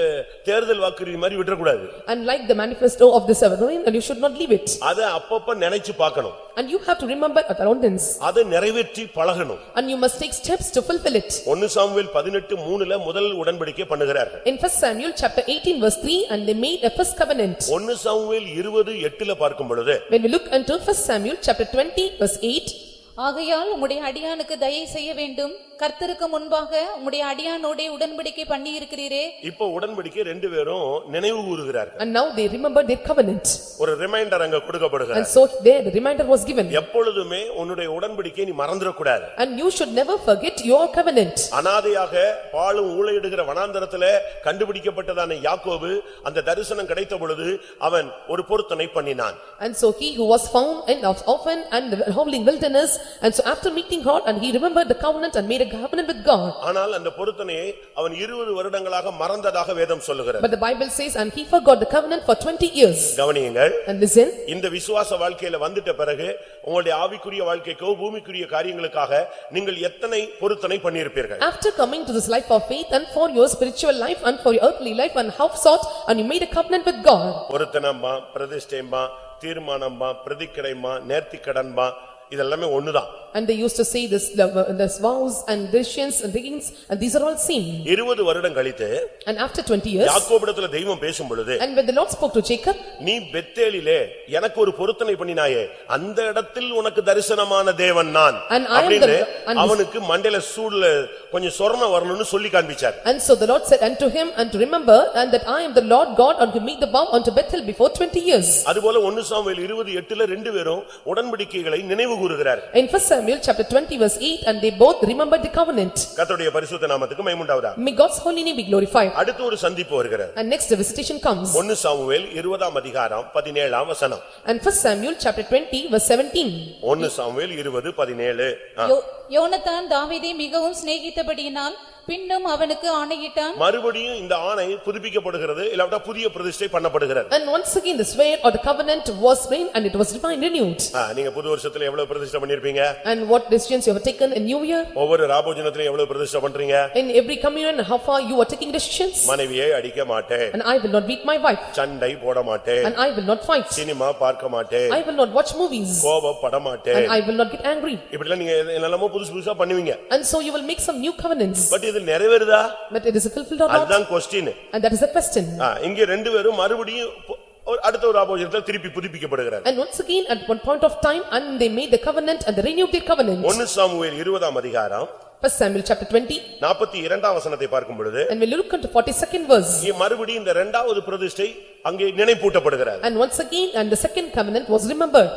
Speaker 1: தேர்தல் வாக்குறுதி மாதிரி விட்டுறக்கூடாது
Speaker 2: And like the manifesto of this Evergreen, and you should not leave it.
Speaker 1: அத அப்பப்ப நினைச்சு பார்க்கணும்
Speaker 2: And you have to remember at abundance,
Speaker 1: அதை நிறைவேற்றி பழகணும்
Speaker 2: and you must take steps to fulfill it.
Speaker 1: ஒன்னு சாமுவேல் பதினெட்டு மூணுல முதல் உடன்படிக்கை பண்ணுகிறார்கள்
Speaker 2: In first Samuel, chapter eighteen, verse three, and they made a first covenant.
Speaker 1: ஒன்னு சாமுவேல் இருபது எட்டுல பார்க்கும் பொழுது
Speaker 2: When we look into first Samuel, chapter twenty, verse eight,
Speaker 4: ஆகையால் உம்முடைய அடியானுக்கு தயை செய்ய வேண்டும் கர்த்தருக்கு முன்பாக உம்முடைய அடியானோடே உடன்படிக்கை பண்ணியிருக்கிறீரே
Speaker 1: இப்ப உடன்படிக்கை ரெண்டு பேரும் நினைவு கூறுகிறார்கள்
Speaker 2: and now they remember their covenant.
Speaker 1: ஒரு ரிமைண்டர் அங்க
Speaker 2: And
Speaker 1: கொடுக்கப்படுகிறார்
Speaker 2: so there the reminder was given.
Speaker 1: எப்பொழுதுமே உன்னுடைய உடன்படிக்கை நீ மறந்துடக்கூடாது
Speaker 2: And you should never forget your covenant.
Speaker 1: அனாதையாக பாழும் ஊழையிடுகிற வனாந்தரத்துல கண்டுபிடிக்கப்பட்டதான யாக்கோபு அந்த தரிசனம் கிடைத்த பொழுது அவன் ஒரு பொருத்தனை பண்ணினான்
Speaker 2: And so he who was found in of orphan and the howling wilderness, and so after meeting God, and he remembered the covenant and made a covenant with God.
Speaker 1: ஆனால் அந்த பொருத்தனையை அவன் இருபது வருடங்களாக மறந்ததாக வேதம் சொல்லுகிறது
Speaker 2: But the Bible says, and he forgot the covenant for twenty years.
Speaker 1: கவனியுங்கள்
Speaker 2: And listen,
Speaker 1: இந்த விசுவாச வாழ்க்கையில வந்துட்ட பிறகு உங்களுடைய ஆவிக்குரிய வாழ்க்கைக்கோ பூமிக்குரிய காரியங்களுக்காக நீங்கள் எத்தனை பொருத்தனை பண்ணியிருப்பீர்கள்
Speaker 2: after coming to this life of faith and for your spiritual life and for your earthly life and how sought, and you made a covenant with God.
Speaker 1: பொருத்தனம்பா பிரதிஷ்டைம்பா தீர்மானம்பா பிரதிக்கிடைமா நேர்த்திக்கடன்பா இதெல்லாமே ஒண்ணுதான்
Speaker 2: And they used to say this, the- this vows and decisions and things, and these are all seen.
Speaker 1: இருபது வருடம் கழித்து
Speaker 2: And after twenty years,
Speaker 1: யாக்கோபிடத்துல தெய்வம் பேசும் பொழுது
Speaker 2: and when the Lord spoke to Jacob,
Speaker 1: நீ பெத்தேலிலே எனக்கு ஒரு பொருத்தனை பண்ணினாயே அந்த இடத்தில் உனக்கு தரிசனமான தேவன் நான்
Speaker 2: And I am
Speaker 1: அப்படின்னு
Speaker 2: the- and-
Speaker 1: அவனுக்கு மண்டையில சூடுல கொஞ்சம் சொர்ணம் வரணும்னு சொல்லி காண்பிச்சார்
Speaker 2: And so the Lord said unto him, and to remember, and that I am the Lord God, and to make the vow unto Bethel before twenty years.
Speaker 1: அதுபோல ஒன்னு Samuel இருபது எட்டுல ரெண்டு பேரும் உடன்படிக்கைகளை நினைவு கூறுகிறார்
Speaker 2: In first Samuel, chapter twenty, verse eight, and they both remembered the covenant.
Speaker 1: கர்த்தருடைய பரிசுத்த நாமத்துக்கு மைமுண்டாவதா
Speaker 2: May God's holy name be glorified.
Speaker 1: அடுத்து ஒரு சந்திப்பு வருகிறது
Speaker 2: And next the visitation comes.
Speaker 1: ஒன்னு சாமுவேல் இருபதாம் அதிகாரம் பதினேழாம் வசனம்
Speaker 2: And first Samuel, chapter twenty, verse seventeen.
Speaker 1: ஒன்னு சாமுவேல் இருபது பதினேழு ஆ.
Speaker 4: யோ- யோனத்தான் தாவீதை மிகவும் சிநேகித்தபடியினால் பின்னும் அவனுக்கு ஆணையிட்டான்
Speaker 1: மறுபடியும் இந்த ஆணை புதுப்பிக்கப்படுகிறது இல்லாவிட்டா புதிய பிரதிஷ்டை பண்ணப்படுகிறது
Speaker 2: And once again the swear or the covenant was made and it was divine renewed.
Speaker 1: ஆ, நீங்க புது வருஷத்துல எவ்வளவு பிரதிஷ்டை பண்ணிருப்பீங்க
Speaker 2: And what decisions you have taken in new year?
Speaker 1: ஒவ்வொரு ராபோஜனத்திலும் எவ்வளவு பிரதிஷ்டை பண்றீங்க
Speaker 2: In every communion, how far you are taking decisions?
Speaker 1: மனைவியை அடிக்க மாட்டேன்
Speaker 2: And I will not beat my wife,
Speaker 1: சண்டை போட மாட்டேன்
Speaker 2: and I will not fight.
Speaker 1: Cinema பார்க்க மாட்டேன்
Speaker 2: I will not watch movies,
Speaker 1: கோபப்பட மாட்டேன்
Speaker 2: and I will not get angry.
Speaker 1: இப்படிலாம் நீங்க என்னெல்லாமோ புதுசு புதுசா பண்ணுவீங்க
Speaker 2: And so you will make some new covenants,
Speaker 1: but இது நிறைவேறுதா
Speaker 2: but it is fulfilled or not?
Speaker 1: அதுதான் question
Speaker 2: And that is the question.
Speaker 1: இங்க ரெண்டு பேரும் மறுபடியும் பொ- அடுத்த ஒரு ஆபோஜனத்தில் திருப்பி புதுப்பிக்கப்படுகிறார்
Speaker 2: And once again, at one point of time, and they made the covenant and they renewed their covenant.
Speaker 1: ஒன்னு சாமுவேல் இருபதாம் அதிகாரம்
Speaker 2: First Samuel chapter twenty,
Speaker 1: நாற்பத்தி இரண்டாம் வசனத்தை பார்க்கும் பொழுது
Speaker 2: and we look into forty-second verse.
Speaker 1: இங்கே மறுபடியும் இந்த இரண்டாவது பிரதிஷ்டை அங்கே நினைப்பூட்டப்படுகிறார்
Speaker 2: And once again, and the second covenant was remembered.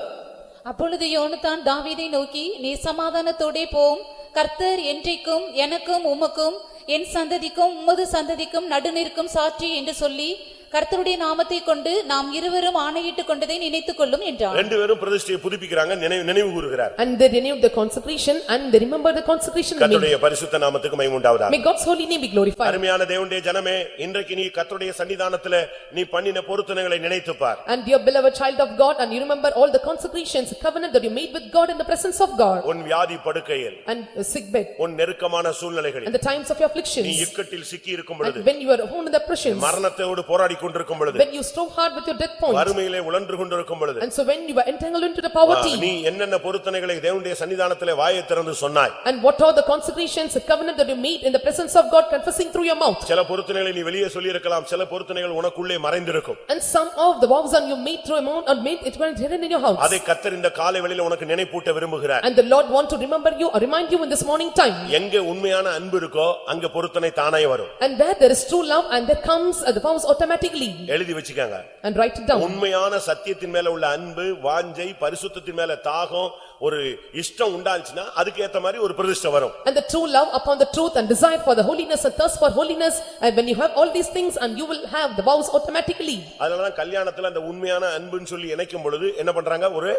Speaker 4: அப்பொழுது யோனத்தான் தாவீதை நோக்கி நீ சமாதானத்தோடே போம் கர்த்தர் என்றைக்கும் எனக்கும் உமக்கும் என் சந்ததிக்கும் உமது சந்ததிக்கும் நடுநிற்கும் சாட்சி என்று சொல்லி கர்த்தருடைய நாமத்தை கொண்டு நாம் இருவரும் ஆணையிட்டுக் கொண்டதை நினைத்துக் கொள்ளும் என்றார்
Speaker 1: ரெண்டு பேரும் பிரதிஷ்டையை புதுப்பிக்கிறாங்க நினைவு நினைவு கூறுகிறார்
Speaker 2: And they renewed the consecration and they remember the consecration. they made.
Speaker 1: கர்த்தருடைய பரிசுத்த நாமத்துக்கு மகிமை உண்டாவதாக
Speaker 2: May God's holy name be glorified.
Speaker 1: அருமையான தேவனுடைய ஜனமே இன்றைக்கு நீ கர்த்தருடைய சன்னிதானத்துல நீ பண்ணின பொருத்தனைகளை நினைத்துப்பார்
Speaker 2: And dear beloved child of God, and you remember all the consecrations, covenant that you made with God in the presence of God.
Speaker 1: உன் வியாதி படுக்கையில்
Speaker 2: And a sick bed,
Speaker 1: உன் நெருக்கமான
Speaker 2: and
Speaker 1: சூழ்நிலைகளில்
Speaker 2: the times of your
Speaker 1: நீ
Speaker 2: afflictions.
Speaker 1: இக்கட்டில் சிக்கி இருக்கும் பொழுது
Speaker 2: And when you are home in the oppressions,
Speaker 1: மரணத்தோடு போராடி கொண்டிருக்கும் பொழுது
Speaker 2: when you strove hard with your death point.
Speaker 1: வறுமையிலே உழன்று கொண்டிருக்கும் பொழுது
Speaker 2: And so when you were entangled into the poverty.
Speaker 1: நீ என்னென்ன பொருத்தனைகளை தேவனுடைய சன்னிதானத்திலே வாயை திறந்து சொன்னாய்
Speaker 2: And what are the consecrations, the covenant that you made in the presence of God confessing through your mouth?
Speaker 1: சில பொருத்தனைகளை நீ வெளியே சொல்லியிருக்கலாம் சில பொருத்தனைகள் உனக்குள்ளே மறைந்திருக்கும்
Speaker 2: And some of the vows that you made through a mouth or made it went hidden in your house.
Speaker 1: அதை கத்தர் இந்த காலை வெளியில உனக்கு நினைப்பூட்ட விரும்புகிறார்
Speaker 2: And the Lord want to remember you or remind you in this morning time.
Speaker 1: எங்க உண்மையான அன்பு இருக்கோ அங்க பொருத்தனை தானே வரும்
Speaker 2: And where there is true love and there comes uh, the vows automatically.
Speaker 1: எழுதி வச்சுக்கோங்க
Speaker 2: And write it down.
Speaker 1: உண்மையான சத்தியத்தின் மேல உள்ள அன்பு வாஞ்சை பரிசுத்தத்தின் மேல தாகம் ஒரு இஷ்டம் உண்டாச்சுன்னா அதுக்கு ஏத்த மாதிரி ஒரு பிரதிஷ்டை வரும்
Speaker 2: And the true love upon the truth and desire for the holiness and thirst for holiness. And when you have all these things and you will have the vows automatically.
Speaker 1: அதனாலதான் கல்யாணத்துல அந்த உண்மையான அன்புன்னு சொல்லி இணைக்கும் பொழுது என்ன பண்றாங்க ஒரு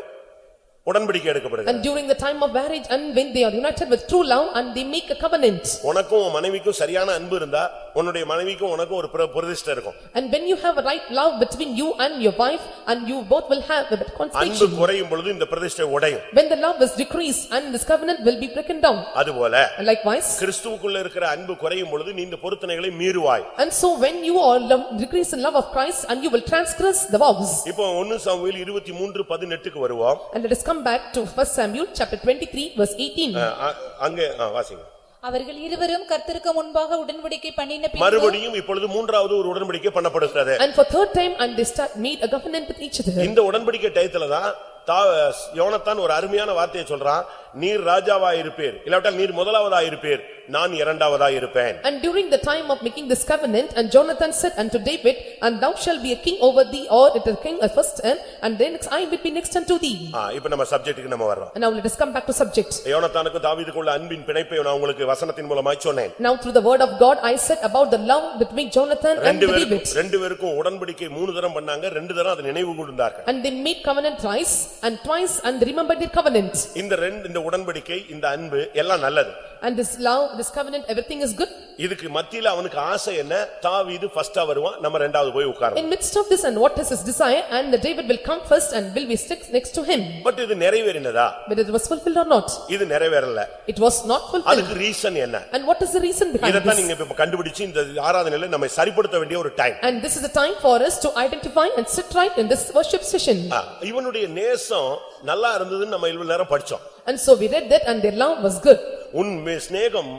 Speaker 1: உடன்படிக்கை எடுக்கப்படுது
Speaker 2: And during the time of marriage and when they are united with true love and they make a covenant.
Speaker 1: உனக்கும் உன் மனைவிக்கும் சரியான அன்பு இருந்தா உன்னுடைய மனைவிக்கும் உனக்கும் ஒரு பிர- பிரதிஷ்டை இருக்கும்
Speaker 2: And when you have a right love between you and your wife and you both will have the
Speaker 1: அன்பு
Speaker 2: consecration.
Speaker 1: குறையும் பொழுது இந்த பிரதிஷ்டை உடையும்
Speaker 2: When the love is decreased and this covenant will be broken down.
Speaker 1: அதுபோல
Speaker 2: And Likewise.
Speaker 1: கிறிஸ்துவுக்குள்ள இருக்கிற அன்பு குறையும் பொழுது நீ இந்த பொருத்தனைகளை மீறுவாய்
Speaker 2: And so when you are love- decrease in love of Christ and you will transgress the vows.
Speaker 1: இப்போ ஒன்னு Samuel இருபத்தி மூன்று பதினெட்டுக்கு வருவோம்
Speaker 2: And let us come back to first Samuel chapter twenty-three verse eighteen.
Speaker 1: அஹ், அ- அங்கே ஆ, வாசிங்க
Speaker 4: அவர்கள் இருவரும் கர்த்தருக்கு முன்பாக உடன்படிக்கை பண்ணின பின்பு
Speaker 1: மறுபடியும் இப்பொழுது மூன்றாவது ஒரு உடன்படிக்கை பண்ணப்படுகிறது
Speaker 2: And for third time and they start made a covenant with each other.
Speaker 1: இந்த உடன்படிக்கை டயத்துலதான் தா யோனத்தான் ஒரு அருமையான வார்த்தையை சொல்றான் நீர் ராஜாவா இருப்பீர் இல்லாவிட்டால் நீர் முதலாவதா இருப்பீர் நான் இரண்டாவதா இருப்பேன்
Speaker 2: And during the time of making this covenant and Jonathan said unto David, And thou shalt be a king over thee or it is king at first and and then I will be next unto thee.
Speaker 1: ஆ, இப்ப நம்ம சப்ஜெக்ட்டுக்கு நம்ம வர்றோம்
Speaker 2: And now let us come back to subject.
Speaker 1: யோனத்தானுக்கு தாவீதுக்குள்ள அன்பின் பிணைப்பை நான் உங்களுக்கு வசனத்தின் மூலமாய் சொன்னேன்
Speaker 2: Now through the word of God I said about the love between Jonathan and
Speaker 1: ரெண்டு
Speaker 2: David.
Speaker 1: பேருக்கும் ரெண்டு பேருக்கும் உடன்படிக்கை மூணு தரம் பண்ணாங்க ரெண்டு தரம் அதை நினைவு கூர்ந்தார்கள்
Speaker 2: And they made covenant twice and twice and they remembered their covenant.
Speaker 1: இந்த ரெண்டு இந்த உடன்படிக்கை இந்த அன்பு எல்லாம் நல்லது
Speaker 2: And this love, this covenant, everything is good.
Speaker 1: இதுக்கு மத்தியில அவனுக்கு ஆசை என்ன தாவீது ஃபர்ஸ்டா வருவான் நம்ம ரெண்டாவது போய் உட்காரணும்
Speaker 2: In midst of this and what is his desire and the David will come first and will be six next to him.
Speaker 1: But இது நிறைவேறினதா
Speaker 2: Whether it was fulfilled or not.
Speaker 1: இது நிறைவேறல
Speaker 2: It was not fulfilled.
Speaker 1: அதுக்கு reason என்ன
Speaker 2: And what is the reason behind
Speaker 1: இதைத்தான்
Speaker 2: this?
Speaker 1: நீங்க இப்ப கண்டுபிடிச்சு இந்த ஆராதனையில நம்ம சரிப்படுத்த வேண்டிய ஒரு time
Speaker 2: And this is the time for us to identify and sit right in this worship session.
Speaker 1: இவனுடைய நேசம் நல்லா இருந்ததுன்னு நம்ம இவ்வளவு நேரம் படிச்சோம்
Speaker 2: And so we read that and their love was good.
Speaker 1: உன் மே- சிநேகம்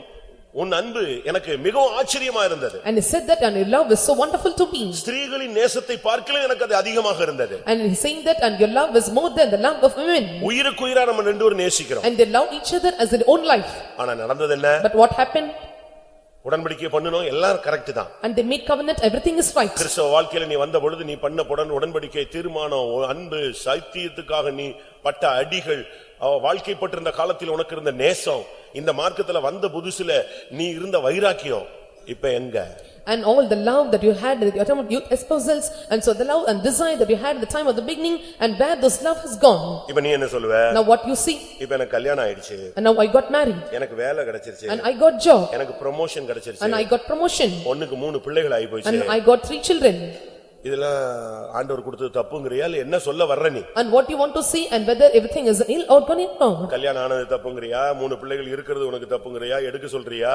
Speaker 1: உன் அன்பு எனக்கு மிகவும் ஆச்சரியமா இருந்தது
Speaker 2: And he said that and your love is so wonderful to me.
Speaker 1: ஸ்திரீகளின் நேசத்தை பார்க்கல எனக்கு அது அதிகமாக இருந்தது
Speaker 2: And he saying that and your love is more than the love of women.
Speaker 1: உயிருக்குயிரா நம்ம ரெண்டு பேரும் நேசிக்கிறோம்
Speaker 2: And they love each other as their own life.
Speaker 1: ஆனா நடந்தது என்ன
Speaker 2: But what happened?
Speaker 1: உடன்படிக்கை பண்ணணும் எல்லாம் கரெக்ட் தான்
Speaker 2: And they made covenant, everything is right.
Speaker 1: கிறிஸ்தவ வாழ்க்கையில நீ வந்த பொழுது நீ பண்ண உடன் உடன்படிக்கை தீர்மானம் உன் அன்பு சத்தியத்துக்காக நீ பட்ட அடிகள் அவ வாழ்க்கைப்பட்டிருந்த காலத்தில் உனக்கு இருந்த நேசம் இந்த மார்க்கத்துல வந்த புதுசுல நீ இருந்த வைராக்கியம் இப்ப எங்க
Speaker 2: And all the love that you had at your time of youth espousals and so the love and desire that you had at the time of the beginning and where those love has gone.
Speaker 1: இப்ப நீ என்ன சொல்லுவ
Speaker 2: Now what you see?
Speaker 1: இப்ப எனக்கு கல்யாணம் ஆயிடுச்சு
Speaker 2: And now I got married
Speaker 1: எனக்கு வேலை கிடைச்சிருச்சு
Speaker 2: and I got job
Speaker 1: எனக்கு ப்ரொமோஷன் கிடைச்சிருச்சு
Speaker 2: and I got promotion
Speaker 1: ஒண்ணுக்கு மூணு பிள்ளைகள் ஆகி போச்சு
Speaker 2: and I got three children.
Speaker 1: இதெல்லாம் ஆண்டவர் கொடுத்தது தப்புங்கறியா? இல்ல என்ன சொல்ல வர்ற நீ?
Speaker 2: And what you want to see and whether everything is ill or gone wrong.
Speaker 1: கல்யாணம் ஆனது தப்புங்கறியா? மூணு பிள்ளைகள் இருக்கிறது உனக்கு தப்புங்கறியா? எடுக்க சொல்றியா?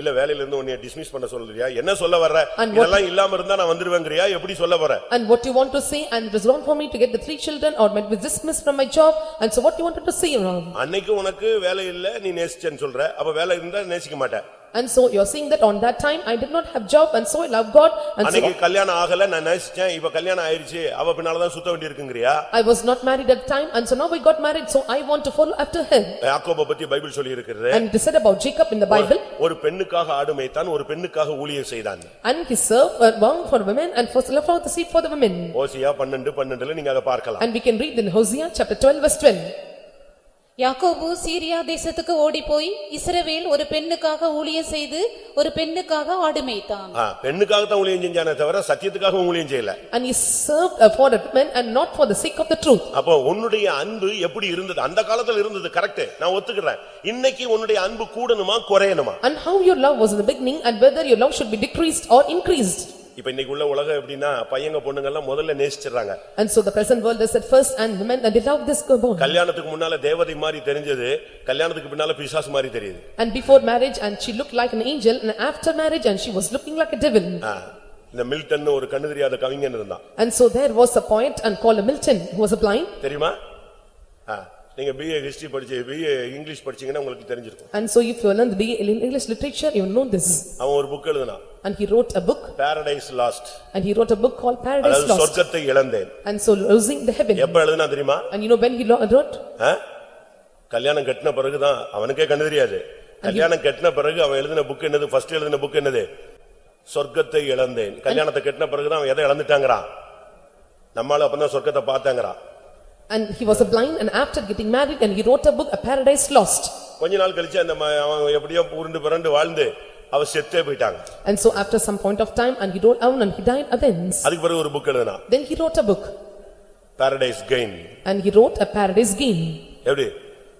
Speaker 1: இல்ல வேலையில இருந்து உன்னை டிஸ்மிஸ் பண்ண சொல்றியா? என்ன சொல்ல வர்ற? இதெல்லாம் இல்லாம இருந்தா நான் வந்துருவேங்கறியா? எப்படி சொல்ல வர்ற
Speaker 2: And what you want to see and it is wrong for me to get the three children or might be dismissed from my job? And so what you wanted to see wrong.
Speaker 1: அன்னைக்கு உனக்கு வேலை இல்ல நீ நேசிச்சேன்னு சொல்ற. அப்ப வேலை இருந்தா நேசிக்க மாட்ட.
Speaker 2: And so you are saying that on that time I did not have job and so I love God and so
Speaker 1: அன்னைக்கு கல்யாணம் ஆகல நான் நேசிச்சேன் இப்ப கல்யாணம் ஆயிருச்சு அவ பின்னாலதான் சுத்த வேண்டி இருக்குங்கறியா
Speaker 2: I was not married at the time and so now I got married so I want to follow after him.
Speaker 1: யாக்கோப பத்தி பைபிள் சொல்லி இருக்கிறது
Speaker 2: And it is said about Jacob in the Bible
Speaker 1: ஒரு பெண்ணுக்காக ஆடுமைத்தான் ஒரு பெண்ணுக்காக ஊழியம் செய்தான்
Speaker 2: and he served a bound for women and for love for the seed for the women.
Speaker 1: ஓசியா பன்னெண்டு பன்னெண்டுல நீங்க அதை பார்க்கலாம்
Speaker 2: And we can read in Hosea chapter twelve verse twelve.
Speaker 4: யாக்கோபு சீரியா தேசத்துக்கு ஓடிப்போய் இஸ்ரவேல் ஒரு பெண்ணுக்காக ஊழியம் செய்து ஒரு பெண்ணுக்காக ஆடு மேய்த்தான்.
Speaker 1: ஆ, பெண்ணுக்காகத்தான் ஊழியம் செஞ்சானே தவிர சத்தியத்துக்காக ஊழியம் செய்யல.
Speaker 2: And he served uh, for a woman and not for the sake of the truth.
Speaker 1: அப்போ உன்னுடைய அன்பு எப்படி இருந்தது? அந்த காலத்துல இருந்தது கரெக்ட் நான் ஒத்துக்கிறேன். இன்னைக்கு உன்னுடைய அன்பு கூடணுமா குறையணுமா?
Speaker 2: And how your love was in the beginning and whether your love should be decreased or increased.
Speaker 1: இப்ப இன்னைக்கு உள்ள உலகம் எப்படின்னா பையங்க பொண்ணுங்க எல்லாம் முதல்ல நேசிச்சிடுறாங்க
Speaker 2: And so the present world is at first and women and they love this boy.
Speaker 1: கல்யாணத்துக்கு முன்னால தேவதை மாதிரி தெரிஞ்சது கல்யாணத்துக்கு பின்னால பிசாசு மாதிரி தெரியுது
Speaker 2: And before marriage and she looked like an angel and after marriage and she was looking like a devil.
Speaker 1: ஆ, இந்த மில்டன் ஒரு கண்ணு தெரியாத கவிஞன் இருந்தான்
Speaker 2: And so there was a poet and called a Milton who was a blind.
Speaker 1: தெரியுமா ஆ, நீங்க BA history படிச்சு பிஏ இங்கிலீஷ் படிச்சீங்கன்னா உங்களுக்கு தெரிஞ்சிருக்கும்.
Speaker 2: And so if you learn the BA in English literature, you know this.
Speaker 1: அவன் ஒரு book எழுதினான்
Speaker 2: And he wrote a book.
Speaker 1: Paradise lost
Speaker 2: and he wrote a book called Paradise Lost.
Speaker 1: சொர்க்கத்தை இழந்தேன்.
Speaker 2: And so losing the heaven.
Speaker 1: எப்ப எழுதினா தெரியுமா?
Speaker 2: And you know when he wrote?
Speaker 1: கல்யாணம் கட்டின பிறகுதான். அவனுக்கே கண்ணு தெரியாது. கல்யாணம் கட்டின பிறகு அவன் எழுதின புக் என்னது? ஃபர்ஸ்ட் எழுதின புக் என்னது? சொர்க்கத்தை இழந்தேன். கல்யாணத்தை கட்டின பிறகுதான் அவன் எதை இழந்துட்டாங்கறான்? நம்மால அப்பதான் சொர்க்கத்தை பார்த்தாங்கறான்.
Speaker 2: And he was a blind and after getting married and he wrote a book, A Paradise Lost.
Speaker 1: கொஞ்ச நாள் கழிச்சு அந்த ம- அவன் எப்படியோ உருண்டு பிறண்டு வாழ்ந்து அவ செத்தே போயிட்டாங்க
Speaker 2: And so after some point of time and he wrote down and he died thence.
Speaker 1: அதுக்கு பிறகு ஒரு புக் எழுதினான்
Speaker 2: Then he wrote a book
Speaker 1: paradise gain
Speaker 2: and he wrote a Paradise Gain.
Speaker 1: எப்படி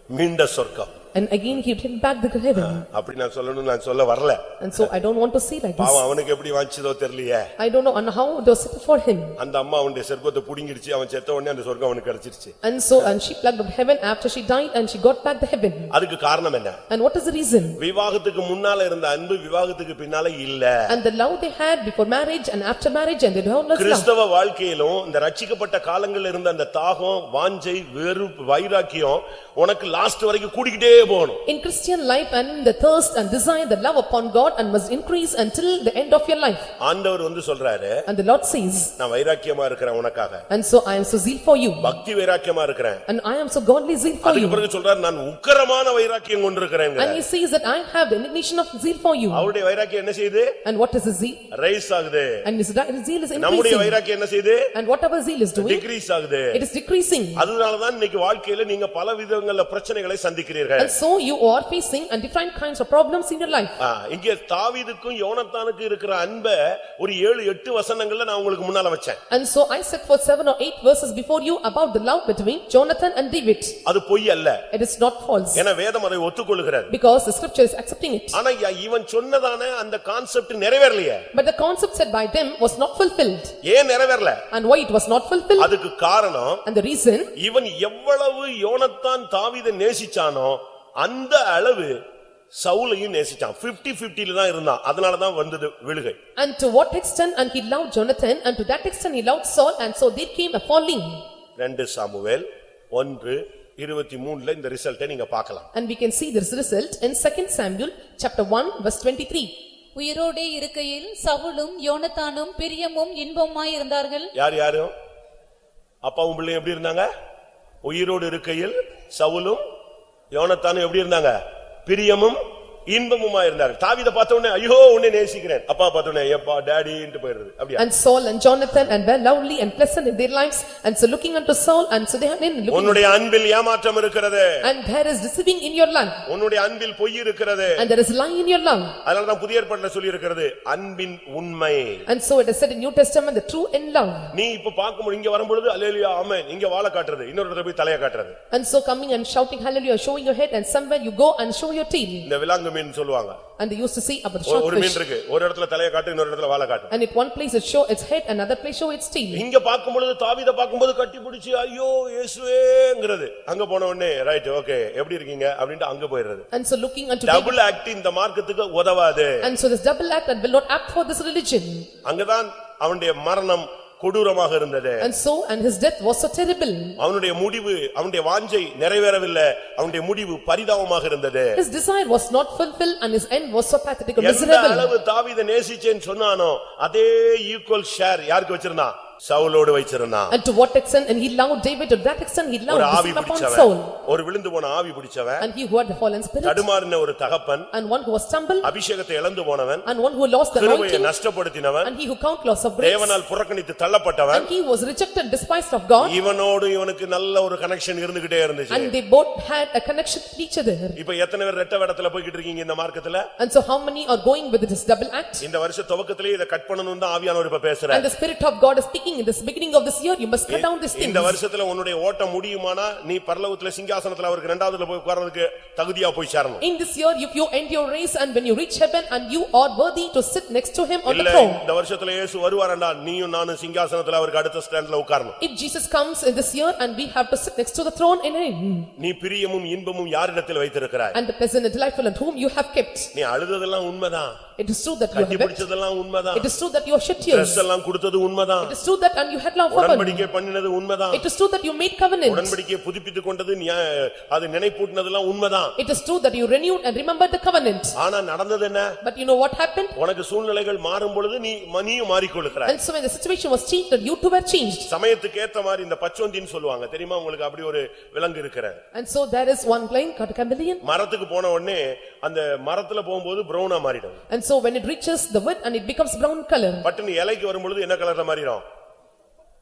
Speaker 1: மீண்ட சொர்க்கம்
Speaker 2: And again he did back the heaven.
Speaker 1: அப்படி நான் சொல்லணும் நான் சொல்ல வரல
Speaker 2: And so I don't want to see like this.
Speaker 1: பாவம் அவனுக்கு எப்படி வாஞ்சிதோ தெரியலையே
Speaker 2: I don't know on how it was for him.
Speaker 1: அந்த அம்மா அவனுடைய சொர்க்கத்தை புடுங்கிடுச்சு அவன் செத்த உடனே அந்த சொர்க்கம் அவனுக்கு கிடைச்சிருச்சு
Speaker 2: And so and she plugged up heaven after she died and she got back the heaven.
Speaker 1: அதுக்கு காரணம் என்ன
Speaker 2: And what is the reason?
Speaker 1: விவாகத்துக்கு முன்னால இருந்த அன்பு விவாகத்துக்கு பின்னால இல்ல
Speaker 2: And the love they had before marriage and after marriage and they don't love.
Speaker 1: கிறிஸ்தவ வாழ்க்கையிலும் இந்த ரட்சிக்கப்பட்ட காலங்கள்ல இருந்த அந்த தாகம் வாஞ்சை வெறுப்பு வைராக்கியம் உனக்கு லாஸ்ட் வரைக்கும் கூடிக்கிட்டே போகணும்
Speaker 2: In Christian life and the thirst and desire the love upon God and must increase until the end of your life.
Speaker 1: ஆண்டவர் வந்து சொல்றாரு
Speaker 2: And the Lord says,
Speaker 1: நான் வைராக்கியமா இருக்கிறேன் உனக்காக
Speaker 2: and so I am so zeal for you.
Speaker 1: பக்தி வைராக்கியமா இருக்கிறேன்
Speaker 2: And I am so godly zeal for
Speaker 1: அதுக்கு
Speaker 2: you.
Speaker 1: பிறகு சொல்றாரு நான் உக்கரமான வைராக்கியம் கொண்டிருக்கிறேன்
Speaker 2: And he says that I have the indignation of zeal for you.
Speaker 1: அவருடைய வைராக்கியம் என்ன செய்யுது
Speaker 2: And what is his zeal?
Speaker 1: Rise ஆகுது
Speaker 2: And his his zeal is
Speaker 1: நம்முடைய
Speaker 2: increasing.
Speaker 1: வைராக்கியம் என்ன செய்யுது
Speaker 2: And whatever zeal is doing,
Speaker 1: decrease ஆகுது
Speaker 2: it is decreasing.
Speaker 1: அதனாலதான் இன்னைக்கு வாழ்க்கையில நீங்க பல விதங்கள்ல பிரச்சனைகளை சந்திக்கிறீர்கள்
Speaker 2: And so you are facing and different kinds of problems in your life.
Speaker 1: ஆ, இங்கே தாவீதுக்கும் யோனத்தானுக்கு இருக்கிற அன்ப ஒரு ஏழு எட்டு வசனங்கள்ல நான் உங்களுக்கு முன்னால வச்சேன்
Speaker 2: And so I set for seven or eight verses before you about the love between Jonathan and David.
Speaker 1: அது பொய் அல்ல
Speaker 2: It is not false,
Speaker 1: என வேதம் அதை ஒத்துக்கொள்கிறது
Speaker 2: because the scripture is accepting it.
Speaker 1: ஆனா யா- இவன் சொன்னதான அந்த concept நிறைவேறலையே
Speaker 2: But the concept said by them was not fulfilled.
Speaker 1: ஏன் நிறைவேறல
Speaker 2: And why it was not fulfilled?
Speaker 1: அதுக்கு காரணம்
Speaker 2: And the reason,
Speaker 1: இவன் எவ்வளவு யோனத்தான் தாவீதை நேசிச்சானோ அந்த அளவு சவுலையும் நேசிச்சான். 50 50 தான் இருந்தான். அதனாலதான் வந்தது விழுகை
Speaker 2: and to what extent and he loved Jonathan, and to that extent he loved Saul, and so there came a falling.
Speaker 1: ரெண்டு சாமுவேல் ஒன்று இருபத்தி மூணுல இந்த ரிசல்ட்டை நீங்க பார்க்கலாம்.
Speaker 2: And we can see this result in second Samuel, chapter one, verse twenty-three.
Speaker 4: உயிரோடே இருக்கையில் சவுலும் யோனத்தானும் பிரியமும் இன்பமுமாய் இருந்தார்கள்.
Speaker 1: யார் யாரும் அப்பாவும் பிள்ளையும் எப்படி இருந்தாங்க? உயிரோடு இருக்கையில் சவுலும் யோனத்தானும் எப்படி இருந்தாங்க? பிரியமும் இன்பமுமா இருந்தார்கள் தாவீதை பார்த்த உடனே ஐயோ உன்னை நேசிக்கிறேன் அப்பா பார்த்த உடனே எப்பா டாடின்ட்டு போயிருது அப்படியா
Speaker 2: And Saul and Jonathan and were lovely and pleasant in their lives, and so looking unto Saul, and so they have been looking.
Speaker 1: உன்னுடைய அன்பில் ஏமாற்றம் இருக்கிறது
Speaker 2: And there is deceiving in your life,
Speaker 1: உன்னுடைய அன்பில் பொய் இருக்கிறது
Speaker 2: and there is lying in your love.
Speaker 1: அதனாலதான் புதிய ஏற்பாட்டுல சொல்லி இருக்கிறது அன்பின் உண்மை
Speaker 2: And so it is said in New Testament, the true in love.
Speaker 1: நீ இப்ப பார்க்கும்போது இங்க வரும்பொழுது அல்லேலியா ஆமென் இங்க வாழ காட்டுறது இன்னொரு இடத்துல போய் தலைய காட்டுறது
Speaker 2: And so coming and shouting hallelujah, showing your head, and somewhere you go and show your tail.
Speaker 1: இந்த விலாங்கு மீன் சொல்லுவாங்க.
Speaker 2: And they used to say about the
Speaker 1: ஒரு- மீன்
Speaker 2: fish.
Speaker 1: இருக்கு. ஒரு இடத்துல தலைய காட்டு இன்னொரு இடத்துல வாழ காட்டு.
Speaker 2: And at one place it show its head, another place show its tail.
Speaker 1: இங்க பார்க்கும்பொழுது தாவீத பார்க்கும்போது கட்டி பிடிச்சு ஐயோ இயேசுவேங்கிறது. அங்க போன உடனே ரைட் ஓகே எப்படி இருக்கீங்க? அப்படின்ட்டு அங்க போயிடுறது.
Speaker 2: And so looking unto David,
Speaker 1: double act இந்த மார்க்கத்துக்கு உதவாது.
Speaker 2: And so this double act that will not apt for this religion.
Speaker 1: அங்கதான் அவனுடைய மரணம் கொடூரமாக இருந்தது
Speaker 2: And so, and his death was so terrible.
Speaker 1: அவனுடைய முடிவு அவனுடைய வாஞ்சை நிறைவேறவில்லை அவனுடைய முடிவு பரிதாபமாக இருந்தது
Speaker 2: His desire was not fulfilled and his end was so pathetic or
Speaker 1: எந்த
Speaker 2: miserable.
Speaker 1: அளவு தாவீத நேசிச்சேன்னு சொன்னானோ அதே ஈக்குவல் ஷேர் யாருக்கு வச்சிருந்தான் சவுலோடு வைச்சிருந்தான்
Speaker 2: And to what extent, and he loved David, to that extent he loved sin upon Saul.
Speaker 1: ஒரு விழுந்து போன ஆவி பிடிச்சவன்
Speaker 2: And he who had the fallen spirit,
Speaker 1: தடுமாறின ஒரு தகப்பன்
Speaker 2: and one who was stumbled,
Speaker 1: அபிஷேகத்தை இழந்து போனவன்
Speaker 2: and one who lost the
Speaker 1: கிருபையை
Speaker 2: anointing,
Speaker 1: நஷ்டப்படுத்தினவன்
Speaker 2: and he who count loss of grace,
Speaker 1: தேவனால் புறக்கணித்து தள்ளப்பட்டவன்
Speaker 2: and he was rejected, despised of God,
Speaker 1: இவனோடு இவனுக்கு நல்ல ஒரு கனெக்ஷன் இருந்துகிட்டே இருந்துச்சு
Speaker 2: and they both had a connection with each other.
Speaker 1: இப்ப எத்தனை பேர் ரெட்ட வேடத்துல போய்கிட்டு இருக்கீங்க இந்த மார்க்கத்துல
Speaker 2: And so how many are going with this double act?
Speaker 1: இந்த வருஷ துவக்கத்திலே இதை கட் பண்ணணும் தான் ஆவியானவர் இப்ப பேசுற
Speaker 2: And the spirit of God is speaking in this beginning of this year, you must cut down these things.
Speaker 1: இந்த வருஷத்துல உன்னுடைய ஓட்டம் முடியுமானா நீ பரலோகத்துல சிங்காசனத்துல அவருக்கு இரண்டாவதுல போய் உட்கார்றதுக்கு தகுதியா போய் சேரணும்
Speaker 2: In this year, if you end your race and when you reach heaven and you are worthy to sit next to him on the
Speaker 1: இல்ல
Speaker 2: throne.
Speaker 1: இந்த வருஷத்துல இயேசு வருவாரண்டா நீயும் நானும் சிங்காசனத்துல அவருக்கு அடுத்த ஸ்டாண்ட்ல உட்காரணும்
Speaker 2: If Jesus comes in this year and we have to sit next to the throne in him,
Speaker 1: நீ பிரியமும் இன்பமும் யாரிடத்தில் வைத்திருக்கிறாய்
Speaker 2: and the pleasant and delightful and whom you have kept.
Speaker 1: நீ அழுததெல்லாம் உண்மைதான்
Speaker 2: It is true that you
Speaker 1: கட்டி
Speaker 2: have wept.
Speaker 1: பிடிச்சதெல்லாம் உண்மைதான்
Speaker 2: It is true that you have shed
Speaker 1: tears
Speaker 2: tears.
Speaker 1: எல்லாம் கொடுத்தது உண்மைதான்
Speaker 2: It is true that and you had love for one.
Speaker 1: உடன்படிக்கை பண்ணினது உண்மைதான்
Speaker 2: It is true that you made covenant.
Speaker 1: உடன்படிக்கையை புதுப்பித்துக் கொண்டது நியா- அது நினைப்பூட்டினதெல்லாம் உண்மைதான்
Speaker 2: It is true that you renewed and remembered the covenant.
Speaker 1: ஆனா நடந்தது என்ன
Speaker 2: But you know what happened?
Speaker 1: உனக்கு சூழ்நிலைகள் மாறும் பொழுது நீ மணியும் மாறிக்கொள்ளுகிறாய்
Speaker 2: And so when the situation was changed, that you too were changed.
Speaker 1: சமயத்துக்கு ஏத்த மாதிரி இந்த பச்சோந்தின்னு சொல்லுவாங்க தெரியுமா உங்களுக்கு அப்படி ஒரு விலங்கு இருக்கிற
Speaker 2: And so there is one blind called a chameleon.
Speaker 1: மரத்துக்கு போன உடனே அந்த மரத்துல போகும்போது பிரௌனா மாறிடும்
Speaker 2: And so when it reaches the wood and it becomes brown color.
Speaker 1: பட்டுன்னு இலைக்கு வரும்பொழுது என்ன கலர்ல மாறிடும்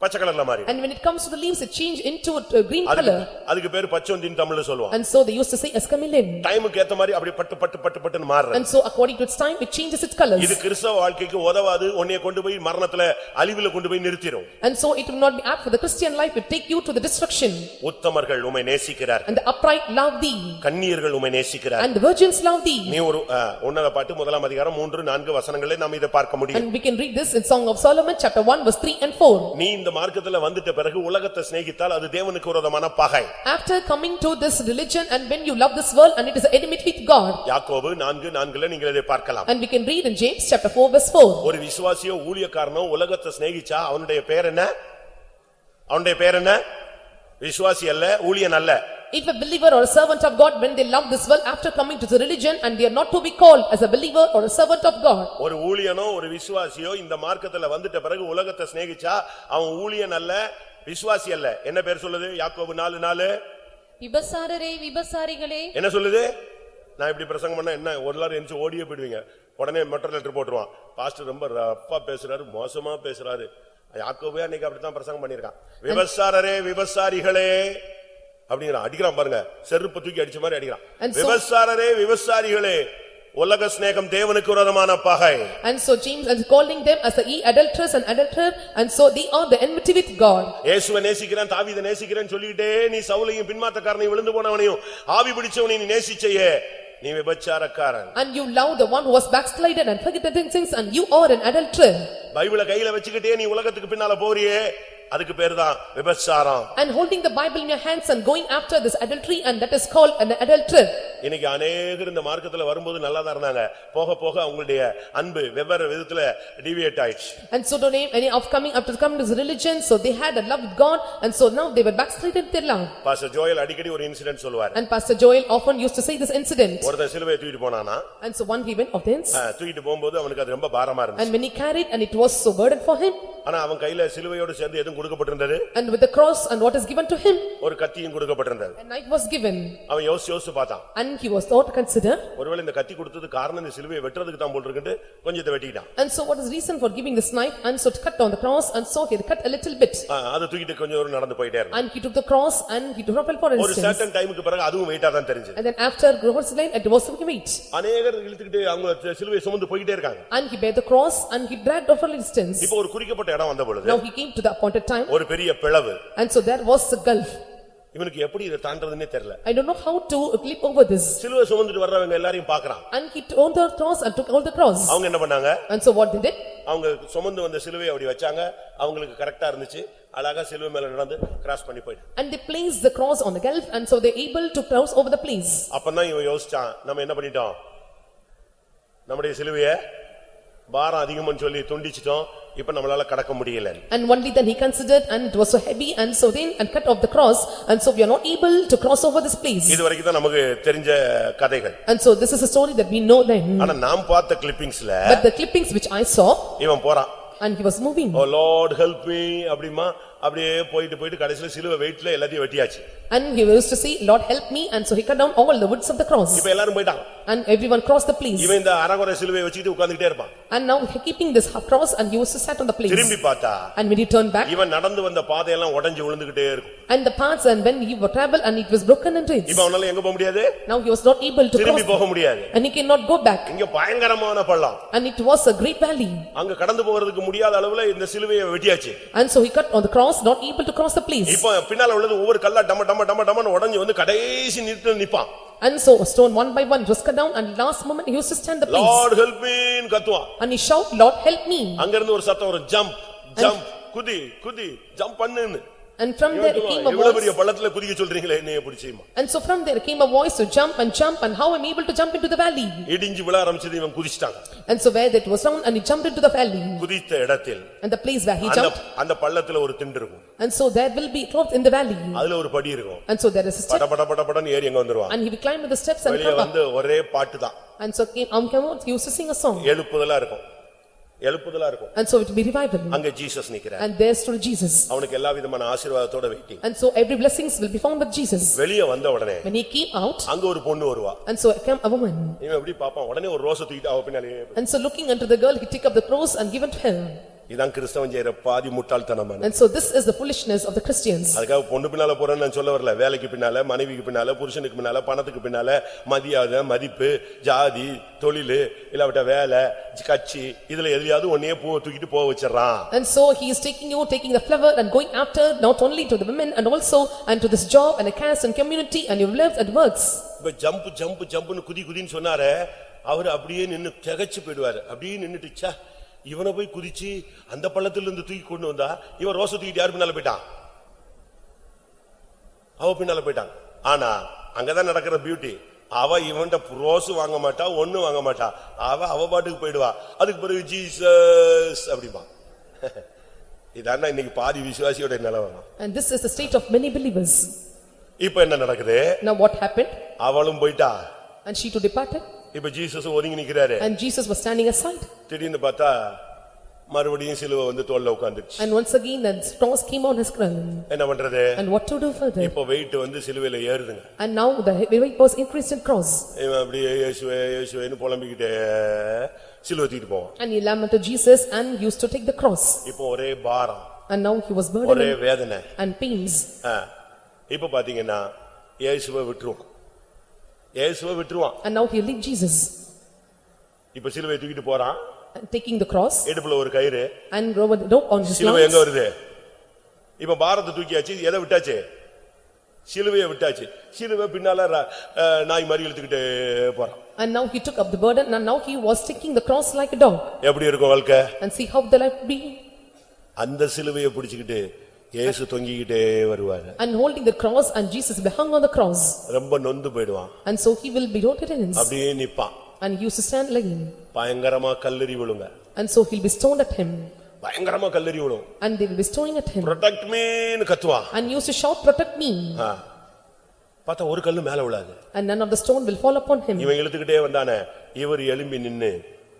Speaker 1: பச்சை கலர்ல மாறிடும்
Speaker 2: And when it comes to the leaves, it change into a green
Speaker 1: அதுக்கு
Speaker 2: color.
Speaker 1: அதுக்கு பேரு பச்சோந்தின்னு தமிழ்ல சொல்லுவாங்க
Speaker 2: And so they used to say as chameleon.
Speaker 1: டைமுக்கு ஏத்த மாதிரி அப்படி பட்டு பட்டு பட்டு பட்டுன்னு மாறுறது
Speaker 2: And so according to its time, it changes its colors.
Speaker 1: இது கிறிஸ்தவ வாழ்க்கைக்கு உதவாது உன்னைய கொண்டு போய் மரணத்துல அழிவுல கொண்டு போய் நிறுத்திரும்
Speaker 2: And so it will not be apt for the Christian life, it take you to the destruction.
Speaker 1: உத்தமர்கள் உமை நேசிக்கிறார்
Speaker 2: And the upright love thee,
Speaker 1: கன்னியர்கள் உமை நேசிக்கிறார்
Speaker 2: and the virgins love thee.
Speaker 1: நீ ஒரு உன்னத பாட்டு முதலாம் அதிகாரம் மூன்று நான்கு வசனங்களே நாம் இதை பார்க்க முடியும்
Speaker 2: And we can read this in Song of Solomon, chapter 1, verse 3 and 4.
Speaker 1: நீ இந்த மார்க்கத்துல வந்துட்ட பிறகு உலகத்தை சிநேகித்தால் அது தேவனுக்கு விரோதமான பகை.
Speaker 2: After coming to this religion and when you love this world and it is enmity with God.
Speaker 1: யாக்கோபு நான்கு நான்குல நீங்கள் இதை பார்க்கலாம்.
Speaker 2: And we can read in James, chapter 4, verse 4.
Speaker 1: ஒரு விசுவாசியோ ஊழியக்காரனோ உலகத்தை சிநேகிச்சா அவனுடைய பேர் என்ன? அவனுடைய பேர் என்ன? விசுவாசி அல்ல ஊழியன் அல்ல.
Speaker 2: If a believer or a servant of God, when they love this world after coming to the religion and they are not to be called as a believer or a servant of God.
Speaker 1: ஒரு ஊழியனோ ஒரு விசுவாசியோ இந்த மார்க்கத்துல வந்துட்ட பிறகு உலகத்தை சிநேகிச்சா அவன் ஊழியன் அல்ல விசுவாசி அல்ல. என்ன பேர் சொல்லுது? யாக்கோபு நாலு நாலு.
Speaker 4: விபசாரரே விபசாரிகளே.
Speaker 1: என்ன சொல்லுது? நான் இப்படி பிரசங்கம் பண்ணா என்ன ஒரு எல்லாரும் எந்திரிச்சு ஓடியே போயிடுவீங்க. உடனே மெட்ரல் லெட்டர் போட்டுருவான். பாஸ்டர் ரொம்ப ரப்பா பேசுறாரு மோசமா பேசுறாரு. யாக்கோபே அன்னைக்கு அப்படித்தான் பிரசங்கம் பண்ணிருக்கான் விபசாரரே விபசாரிகளே. அப்படிங்கிறான் அடிக்கிறான் பாருங்க செருப்பு தூக்கி அடிச்ச மாதிரி அடிக்கிறான்
Speaker 2: And
Speaker 1: விபசாரரே விபசாரிகளே உலக சிநேகம் தேவனுக்கு விரோதமான பகை
Speaker 2: And so James is calling them as the e-adulterers and adulterer and so they are the enmity with God.
Speaker 1: இயேசுவை நேசிக்கிறேன் தாவீதை நேசிக்கிறேன்னு சொல்லிக்கிட்டே நீ சவுலையும் பின்மாத்தக்காரனையும் விழுந்து போனவனையும் ஆவி பிடிச்சவனையும் நீ நேசிச்சையே நீ விபச்சாரக்காரன்
Speaker 2: And you love the one who was backslided and forgetting things and you are an adulterer.
Speaker 1: பைபிளை கையில வச்சுக்கிட்டே நீ உலகத்துக்கு பின்னால போறியே அதுக்கு பேருதான் விபச்சாரம்
Speaker 2: And holding the Bible in your hands and going after this adultery and that is called an adulterer.
Speaker 1: இன்னைக்கு அநேகர் இந்த மார்க்கத்துல வரும்போது நல்லா தான் இருந்தாங்க போக போக அவங்களுடைய அன்பு வெவ்வேறு விதத்துல டிவியேட் ஆயிடுச்சு
Speaker 2: And so to name any of coming after coming to this religion, so they had a love with God and so now they were backslided their love.
Speaker 1: Pastor Joel அடிக்கடி ஒரு இன்சிடென்ட் சொல்லுவார்
Speaker 2: And Pastor Joel often used to say this incident.
Speaker 1: ஒருத்தன் சிலுவையை தூக்கிட்டு போனானா
Speaker 2: And so one he went of thence
Speaker 1: ஆ, தூக்கிட்டு போகும்போது அவனுக்கு அது ரொம்ப பாரமா இருந்துச்சு
Speaker 2: and when he carried and it was so burden for him
Speaker 1: ஆனா அவன் கையில சிலுவையோடு சேர்ந்து எதுவும் கொடுக்கப்பட்டிருந்தது
Speaker 2: and with the cross and what is given to him,
Speaker 1: ஒரு கத்தியும் கொடுக்கப்பட்டிருந்தது
Speaker 2: a knife was given.
Speaker 1: அவன் யோசிச்சு யோசிச்சு பார்த்தான்
Speaker 2: And he was thought to consider.
Speaker 1: ஒருவேளை இந்த கத்தி கொடுத்தது காரணம் இந்த சிலுவையை வெட்டுறதுக்கு தான் போல் இருக்குன்ட்டு கொஞ்சத்தை வெட்டிட்டான்
Speaker 2: And so what is reason for giving this knife? And so to cut down the cross and so he cut a little bit.
Speaker 1: அதை தூக்கிட்டு கொஞ்சம் தூரம் நடந்து போயிட்டே இருந்தான்
Speaker 2: And he took the cross and he took up for
Speaker 1: ஒரு
Speaker 2: instance.
Speaker 1: Certain டைமுக்கு பிறகு அதுவும் வெயிட்டா தான் தெரிஞ்சது
Speaker 2: And then after cross line it was some weight.
Speaker 1: அநேகர் இழுத்துக்கிட்டு அவங்க சிலுவையை சுமந்து போயிட்டே இருக்காங்க
Speaker 2: And he bare the cross and he dragged off a distance.
Speaker 1: இப்போ ஒரு குறிக்கப்பட்ட இடம் வந்த பொழுது
Speaker 2: Now he came to the appointed time
Speaker 1: ஒரு பெரிய பிளவு
Speaker 2: and so there was a gulf.
Speaker 1: இவனுக்கு எப்படி இதை தாண்டறதுன்னே தெரியல
Speaker 2: I don't know how to leap over this.
Speaker 1: சிலுவை சுமந்துட்டு வர்றவங்க எல்லாரையும் பாக்குறான்
Speaker 2: And he owned the cross and took all the cross.
Speaker 1: அவங்க என்ன பண்ணாங்க
Speaker 2: And so what they did?
Speaker 1: அவங்க சுமந்து வந்த சிலுவையை அப்படி வச்சாங்க அவங்களுக்கு கரெக்டா இருந்துச்சு அழகா சிலுவை மேல நடந்து கிராஸ் பண்ணி போயிட்டு
Speaker 2: And they placed the cross on the gulf and so they able to cross over the place.
Speaker 1: அப்பதான் இவன் யோசிச்சான் நம்ம என்ன பண்ணிட்டோம் நம்முடைய சிலுவைய பாரம் அதிகம்னு சொல்லி துண்டிச்சிட்டோம் இப்ப நம்மளால கடக்க முடியல
Speaker 2: And only then he considered and it was so heavy and so then and cut off the cross and so we are not able to cross over this place.
Speaker 1: இது வரைக்கும் தான் நமக்கு தெரிஞ்ச கதைகள்
Speaker 2: And so this is a story that we know then.
Speaker 1: ஆனா நாம் பார்த்த கிளிப்பிங்ஸ்ல
Speaker 2: But the clippings which I saw
Speaker 1: இவன் போறான்
Speaker 2: and he was moving.
Speaker 1: O Lord help me அப்படிமா அப்படியே போயிட்டு போயிட்டு கடைசில சிலுவை வெயிட்ல எல்லாத்தையும் வெட்டியாச்சு
Speaker 2: And he used to say, "Lord, help me," and so he cut down all the woods of the cross.
Speaker 1: இப்ப எல்லாரும் போயிட்டாங்க
Speaker 2: And everyone crossed the place.
Speaker 1: இவன் இந்த அரகுறை சிலுவையை வச்சுக்கிட்டு உட்கார்ந்துட்டே இருப்பான்
Speaker 2: And now he keeping this cross and he used to sat on the place.
Speaker 1: திரும்பி பார்த்தா
Speaker 2: And when he turned back,
Speaker 1: இவன் நடந்து வந்த பாதையெல்லாம் உடைஞ்சு விழுந்துகிட்டே இருக்கும்
Speaker 2: and the paths and when he would travel and it was broken and
Speaker 1: இப்ப
Speaker 2: reeds.
Speaker 1: அவனால எங்க போக முடியாது
Speaker 2: Now he was not able to
Speaker 1: திரும்பி
Speaker 2: cross
Speaker 1: போக முடியாது
Speaker 2: and he cannot go back.
Speaker 1: இங்க பயங்கரமான பள்ளம்
Speaker 2: And it was a great valley.
Speaker 1: அங்க கடந்து போறதுக்கு முடியாத அளவுல இந்த சிலுவையை வெட்டியாச்சு
Speaker 2: And so he cut on the cross, not able to cross the place.
Speaker 1: இப்ப பின்னால உள்ளது ஒவ்வொரு கல்லா டம டம டம டமன்னு உடைஞ்சு வந்து கடைசி நிறுத்த நிப்பான்
Speaker 2: And so stone one by one was cut down and last moment he used to stand the place.
Speaker 1: Lord help மீன்னு கத்துவான்
Speaker 2: And he shout, "Lord, help me."
Speaker 1: அங்க இருந்து ஒரு சத்தம் வரும் ஜம்ப் ஜம்ப் குதி குதி ஜம்ப் பண்ணுன்னு
Speaker 2: And from there came a
Speaker 1: இவ்வளவு பெரிய
Speaker 2: voice.
Speaker 1: பள்ளத்துல குதிக்க சொல்றீங்களே என்னைய பிடிச்சிமா
Speaker 2: And so from there came a voice to jump and jump and how I'm able to jump into the valley.
Speaker 1: இடிஞ்சு விழ ஆரம்பிச்சது இவன் குதிச்சிட்டாங்க
Speaker 2: And so where that was down and he jumped into the valley.
Speaker 1: குதித்த இடத்தில்
Speaker 2: And the place where he
Speaker 1: அந்த
Speaker 2: jumped.
Speaker 1: அந்த பள்ளத்துல ஒரு திண்டு இருக்கும்
Speaker 2: And so there will be cloth in the valley.
Speaker 1: அதுல ஒரு படி இருக்கும்
Speaker 2: And so there is a step
Speaker 1: பட பட பட படன்னு ஏறி அங்க வந்துருவான்
Speaker 2: and he will climb the steps and
Speaker 1: வெளியே
Speaker 2: come up.
Speaker 1: வந்து ஒரே பாட்டு தான்
Speaker 2: And so came, um, came out, he used to sing a song.
Speaker 1: எழுப்புதலா இருக்கும் எழுப்புதலா இருக்கும்
Speaker 2: And so it will be revival.
Speaker 1: அங்க ஜீசஸ் நிக்கிறார்
Speaker 2: And there stood Jesus.
Speaker 1: அவனுக்கு எல்லா விதமான ஆசீர்வாதத்தோட waiting
Speaker 2: And so every blessings will be found with Jesus.
Speaker 1: வெளியே வந்த உடனே
Speaker 2: When he came out,
Speaker 1: அங்க ஒரு பொண்ணு வருவா
Speaker 2: and so came a woman.
Speaker 1: இவன் எப்படி பாப்பான் உடனே ஒரு ரோசை தூக்கிட்டு அவ பின்னாலே
Speaker 2: And so looking unto the girl, he took up the cross and given to her.
Speaker 1: இதான் கிறிஸ்தவன் செய்யற பாதி முட்டாள்தனமான
Speaker 2: And so this is the foolishness of the Christians.
Speaker 1: அதுக்காக பொண்ணு பின்னால போறேன்னு நான் சொல்ல வரல வேலைக்கு பின்னால மனைவிக்கு பின்னால புருஷனுக்கு பின்னால பணத்துக்கு பின்னால மதியாத மதிப்பு ஜாதி தொழிலு இல்லாவிட்ட வேலை கட்சி இதுல எதையாவது ஒன்னையே பூவை தூக்கிட்டு போக வச்சிடறான்
Speaker 2: And so he is taking you, taking the flower and going after not only to the women and also and to this job and a caste and community and your lives and works.
Speaker 1: இப்ப jump jump ஜம்ப்னு குதி குதின்னு சொன்னாரே அவர் அப்படியே நின்னு திகைச்சு போயிடுவாரு அப்படியே நின்னுட்டு ச்சே இவனை போய் குதிச்சு அந்த பள்ளத்துல இருந்து தூக்கி கொண்டு வந்தா இவன் ரோசை தூக்கிட்டு யார் பின்னால போயிட்டான்? அவ பின்னால போயிட்டான். ஆனா அங்கதான் நடக்கிற பியூட்டி அவ இவன்ட ரோஸ் வாங்க மாட்டா ஒண்ணு வாங்க மாட்டா. அவ அவ பாட்டுக்கு போயிடுவா. அதுக்கு பிறகு ஜீசஸ் அப்படிமா (laughs) இதாண்டா இன்னைக்கு பாதி விசுவாசியோட நிலவரம்
Speaker 2: And this is the state of many believers.
Speaker 1: இப்ப என்ன நடக்குது?
Speaker 2: Now what happened?
Speaker 1: அவளும் போயிட்டா.
Speaker 2: And she too departed.
Speaker 1: இப்ப ஜீசஸ் ஒதுங்கி நிக்கிறாரு
Speaker 2: and Jesus was standing aside.
Speaker 1: திடீர்னு பார்த்தா மறுபடியும் சிலுவை வந்து தோல்ல உட்கார்ந்துச்சு
Speaker 2: And once again the cross came on his crown.
Speaker 1: என்ன பண்றது
Speaker 2: And what to do further?
Speaker 1: இப்ப வெயிட் வந்து சிலுவையில ஏறுதுங்க
Speaker 2: And now the weight was increased in cross.
Speaker 1: இவன் அப்படியே இயேசுவே இயேசுவேன்னு புலம்பிக்கிட்டே சிலுவை தூக்கிட்டு போவான்
Speaker 2: And he lamented Jesus and used to take the cross.
Speaker 1: இப்போ ஒரே பாரம்
Speaker 2: And now he was
Speaker 1: ஒரே
Speaker 2: burdened
Speaker 1: வேதனை
Speaker 2: and pains.
Speaker 1: ஆ. இப்ப பாத்தீங்கன்னா இயேசுவை விட்டுருவான் இயேசுவை விட்டுருவான்
Speaker 2: And now he leave Jesus
Speaker 1: இப்ப சிலுவை தூக்கிட்டு போறான்
Speaker 2: and taking the cross
Speaker 1: இடுப்புல ஒரு கயிறு
Speaker 2: and rope rope on his
Speaker 1: சிலுவை எங்க
Speaker 2: loins.
Speaker 1: வருது இப்ப பாரத்தை தூக்கியாச்சு எதை விட்டாச்சு சிலுவையை விட்டாச்சு சிலுவை பின்னால ர- அஹ், நாய் மாதிரி இழுத்துக்கிட்டே போறான்
Speaker 2: And now he took up the burden and now he was taking the cross like a dog.
Speaker 1: எப்படி இருக்கும் வாழ்க்கை
Speaker 2: And see how the life be.
Speaker 1: அந்த சிலுவையை பிடிச்சுக்கிட்டு இயேசு தொங்கிக்கிட்டே வருவாரு
Speaker 2: And holding the cross and Jesus will be hung on the cross.
Speaker 1: ரொம்ப நொந்து போயிடுவான்
Speaker 2: And so he will be rotted in his.
Speaker 1: அப்படியே நிப்பான்
Speaker 2: And he used to stand like him.
Speaker 1: பயங்கரமா கல்லெறி விழுங்க
Speaker 2: And so he'll be stoned at him.
Speaker 1: பயங்கரமா கல்லெறி விழும்
Speaker 2: And they will be stoning at him.
Speaker 1: Protect மீன்னு கத்துவான்
Speaker 2: And he used to shout, protect me.
Speaker 1: ஆ. பார்த்தா ஒரு கல்லு மேல விழாது
Speaker 2: And none of the stone will fall upon him.
Speaker 1: இவன் இழுத்துக்கிட்டே வந்தானே இவர் எலும்பி நின்னு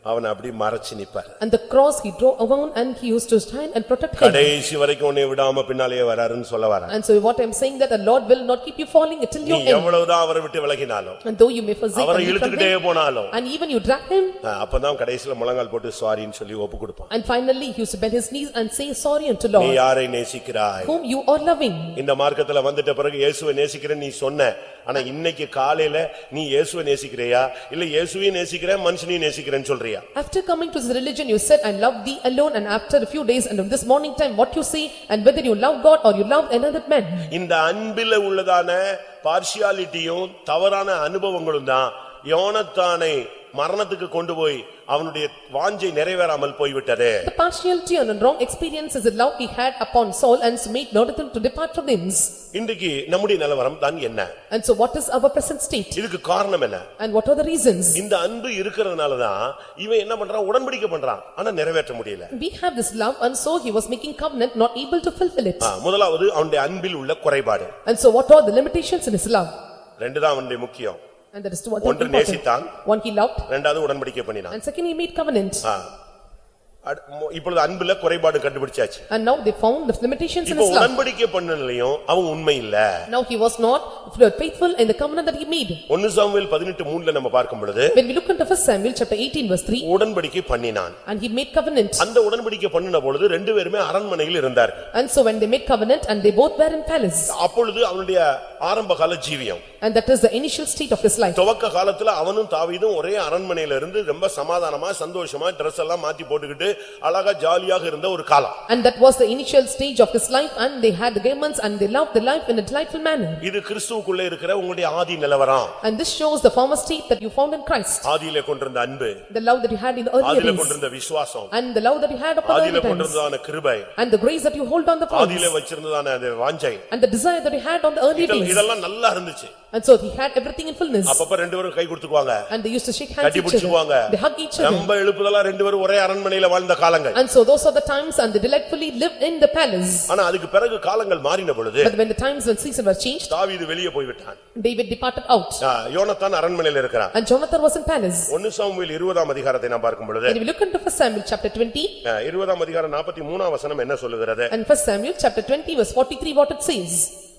Speaker 1: அவனை அப்படி மறைச்சு நிப்பார்
Speaker 2: And the cross he drove around and he used to stand and protect him.
Speaker 1: கடைசி வரைக்கும் உன்னை விடாம பின்னாலேயே வராருன்னு சொல்ல வரேன்
Speaker 2: And so what I'm saying that the Lord will not keep you falling until
Speaker 1: நீ
Speaker 2: your end.
Speaker 1: எவ்வளவுதான் அவரை விட்டு விலகினாலும்
Speaker 2: And though you may forsake
Speaker 1: அவரை
Speaker 2: leave from
Speaker 1: இழுத்துக்கிட்டே
Speaker 2: him,
Speaker 1: போனாலும்
Speaker 2: and even you drag him,
Speaker 1: ஆ, அப்பதான் கடைசில முழங்கால் போட்டு சாரின்னு சொல்லி ஒப்பு கொடுப்பான்
Speaker 2: and finally he used to bend his knees and say sorry unto
Speaker 1: நீ
Speaker 2: Lord,
Speaker 1: யாரை நேசிக்கிறாய்
Speaker 2: whom you are loving.
Speaker 1: இந்த மார்க்கத்துல வந்துட்ட பிறகு இயேசுவை நேசிக்கிறேன்னு நீ சொன்ன ஆனா இன்னைக்கு காலையில நீ இயேசுவை நேசிக்கிறியா இல்ல இயேசுவையும் நேசிக்கிறேன் மனுஷனையும் நேசிக்கிறேன்னு சொல்றியா
Speaker 2: After coming to this religion, you said, "I love thee alone," and after a few days and this morning time, what you say, and whether you love God or you love another man.
Speaker 1: இந்த அன்பில உள்ளதான பார்ஷியாலிட்டியும் தவறான அனுபவங்களும் தான் யோனத்தானை மரணத்துக்கு கொண்டு போய் அவனுடைய வாஞ்சை நிறைவேறாமல் போய்விட்டது
Speaker 2: The partiality and wrong experience is the love he had upon Saul and made not them to depart from him.
Speaker 1: இன்றைக்கு நம்முடைய நிலவரம் தான் என்ன
Speaker 2: And so what is our present state?
Speaker 1: இதுக்கு காரணம் என்ன
Speaker 2: And what are the reasons?
Speaker 1: இந்த அன்பு இருக்கிறதுனாலதான் இவன் என்ன பண்றான் உடன்படிக்கை பண்றான் ஆனா நிறைவேற்ற முடியல
Speaker 2: We have this love and so he was making covenant, not able to fulfill it.
Speaker 1: ஆ, முதலாவது அவனுடைய அன்பில் உள்ள குறைபாடு
Speaker 2: And so what are the limitations in his love?
Speaker 1: ரெண்டுதான் அவனுடைய முக்கியம்
Speaker 2: And that is what
Speaker 1: ஒன்று
Speaker 2: important.
Speaker 1: நேசித்தான்
Speaker 2: One he loved
Speaker 1: ரெண்டாவது உடன்படிக்கை பண்ணினான்
Speaker 2: and second he made covenant.
Speaker 1: ஆ. இப்பொழுது அன்புல குறைபாடு கண்டுபிடிச்சாச்சு
Speaker 2: And now they found the limitations in his love.
Speaker 1: உடன்படிக்கை பண்ணலையும் அவன் உண்மை இல்ல
Speaker 2: Now he was not faithful in the covenant that he made.
Speaker 1: ஒன்னு சாமுவேல் பதினெட்டு மூணுல நம்ம பார்க்கும் பொழுது
Speaker 2: When we look into first Samuel chapter eighteen verse three,
Speaker 1: உடன்படிக்கை பண்ணினான்
Speaker 2: and he made covenant.
Speaker 1: அந்த உடன்படிக்கை பண்ணின பொழுது ரெண்டு பேருமே அரண்மனையில் இருந்தார்கள்
Speaker 2: And so when they made covenant and they both were in palace.
Speaker 1: அப்பொழுது அவனுடைய ஆரம்ப கால ஜீவியம்
Speaker 2: And that is the initial state of his life.
Speaker 1: துவக்க காலத்துல அவனும் தாவீதும் ஒரே அரண்மனையில இருந்து ரொம்ப சமாதானமா சந்தோஷமா Dress எல்லாம் மாத்தி போட்டுக்கிட்டு அழகா ஜாலியாக இருந்த ஒரு காலம்
Speaker 2: And that was the initial stage of his life and they had the garments and they loved the life in a delightful manner.
Speaker 1: இது கிறிஸ்துவுக்குள்ள இருக்கிற உங்களுடைய ஆதி நிலவரம்
Speaker 2: And this shows the former state that you found in Christ.
Speaker 1: ஆதியில கொண்டிருந்த அன்பு
Speaker 2: The love that you had in the earlier
Speaker 1: ஆதியில
Speaker 2: days.
Speaker 1: கொண்டிருந்த விசுவாசம்
Speaker 2: And the love that you had upon
Speaker 1: ஆதியில
Speaker 2: earlier times.
Speaker 1: கொண்டிருந்ததான கிருபை
Speaker 2: And the grace that you hold on the
Speaker 1: ஆதியில
Speaker 2: promise.
Speaker 1: வச்சிருந்ததான அந்த வாஞ்சை
Speaker 2: And the desire that you had on the earlier
Speaker 1: இதெல்லாம்
Speaker 2: days.
Speaker 1: இதெல்லாம் நல்லா இருந்துச்சு
Speaker 2: And so he had everything in fullness.
Speaker 1: அப்பப்ப ரெண்டு பேரும் கை கொடுத்துக்குவாங்க
Speaker 2: And they used to shake hands
Speaker 1: கட்டி
Speaker 2: each
Speaker 1: பிடிச்சுக்குவாங்க
Speaker 2: other. They hug each other.
Speaker 1: ரொம்ப எழுப்புதெல்லாம் ரெண்டு பேரும் ஒரே அரண்மனையில வாழ்ந்த காலங்கள்
Speaker 2: And so those are the times and they delightfully lived in the palace.
Speaker 1: ஆனா அதுக்கு பிறகு காலங்கள் மாறின பொழுது
Speaker 2: But when the times when season were changed,
Speaker 1: தாவீது வெளியே போய்விட்டான்
Speaker 2: David departed out.
Speaker 1: ஆ, யோனத்தான் அரண்மனையில இருக்கிறான்
Speaker 2: And Jonathan was in palace.
Speaker 1: ஒன்னு சாமுவேல் இருபதாம் அதிகாரத்தை நான் பார்க்கும் பொழுது
Speaker 2: And if we look into first Samuel chapter twenty,
Speaker 1: ஆ, இருபதாம் அதிகாரம் நாற்பத்தி மூணாம் வசனம் என்ன சொல்லுகிறது
Speaker 2: and first Samuel chapter twenty verse forty-three what it says.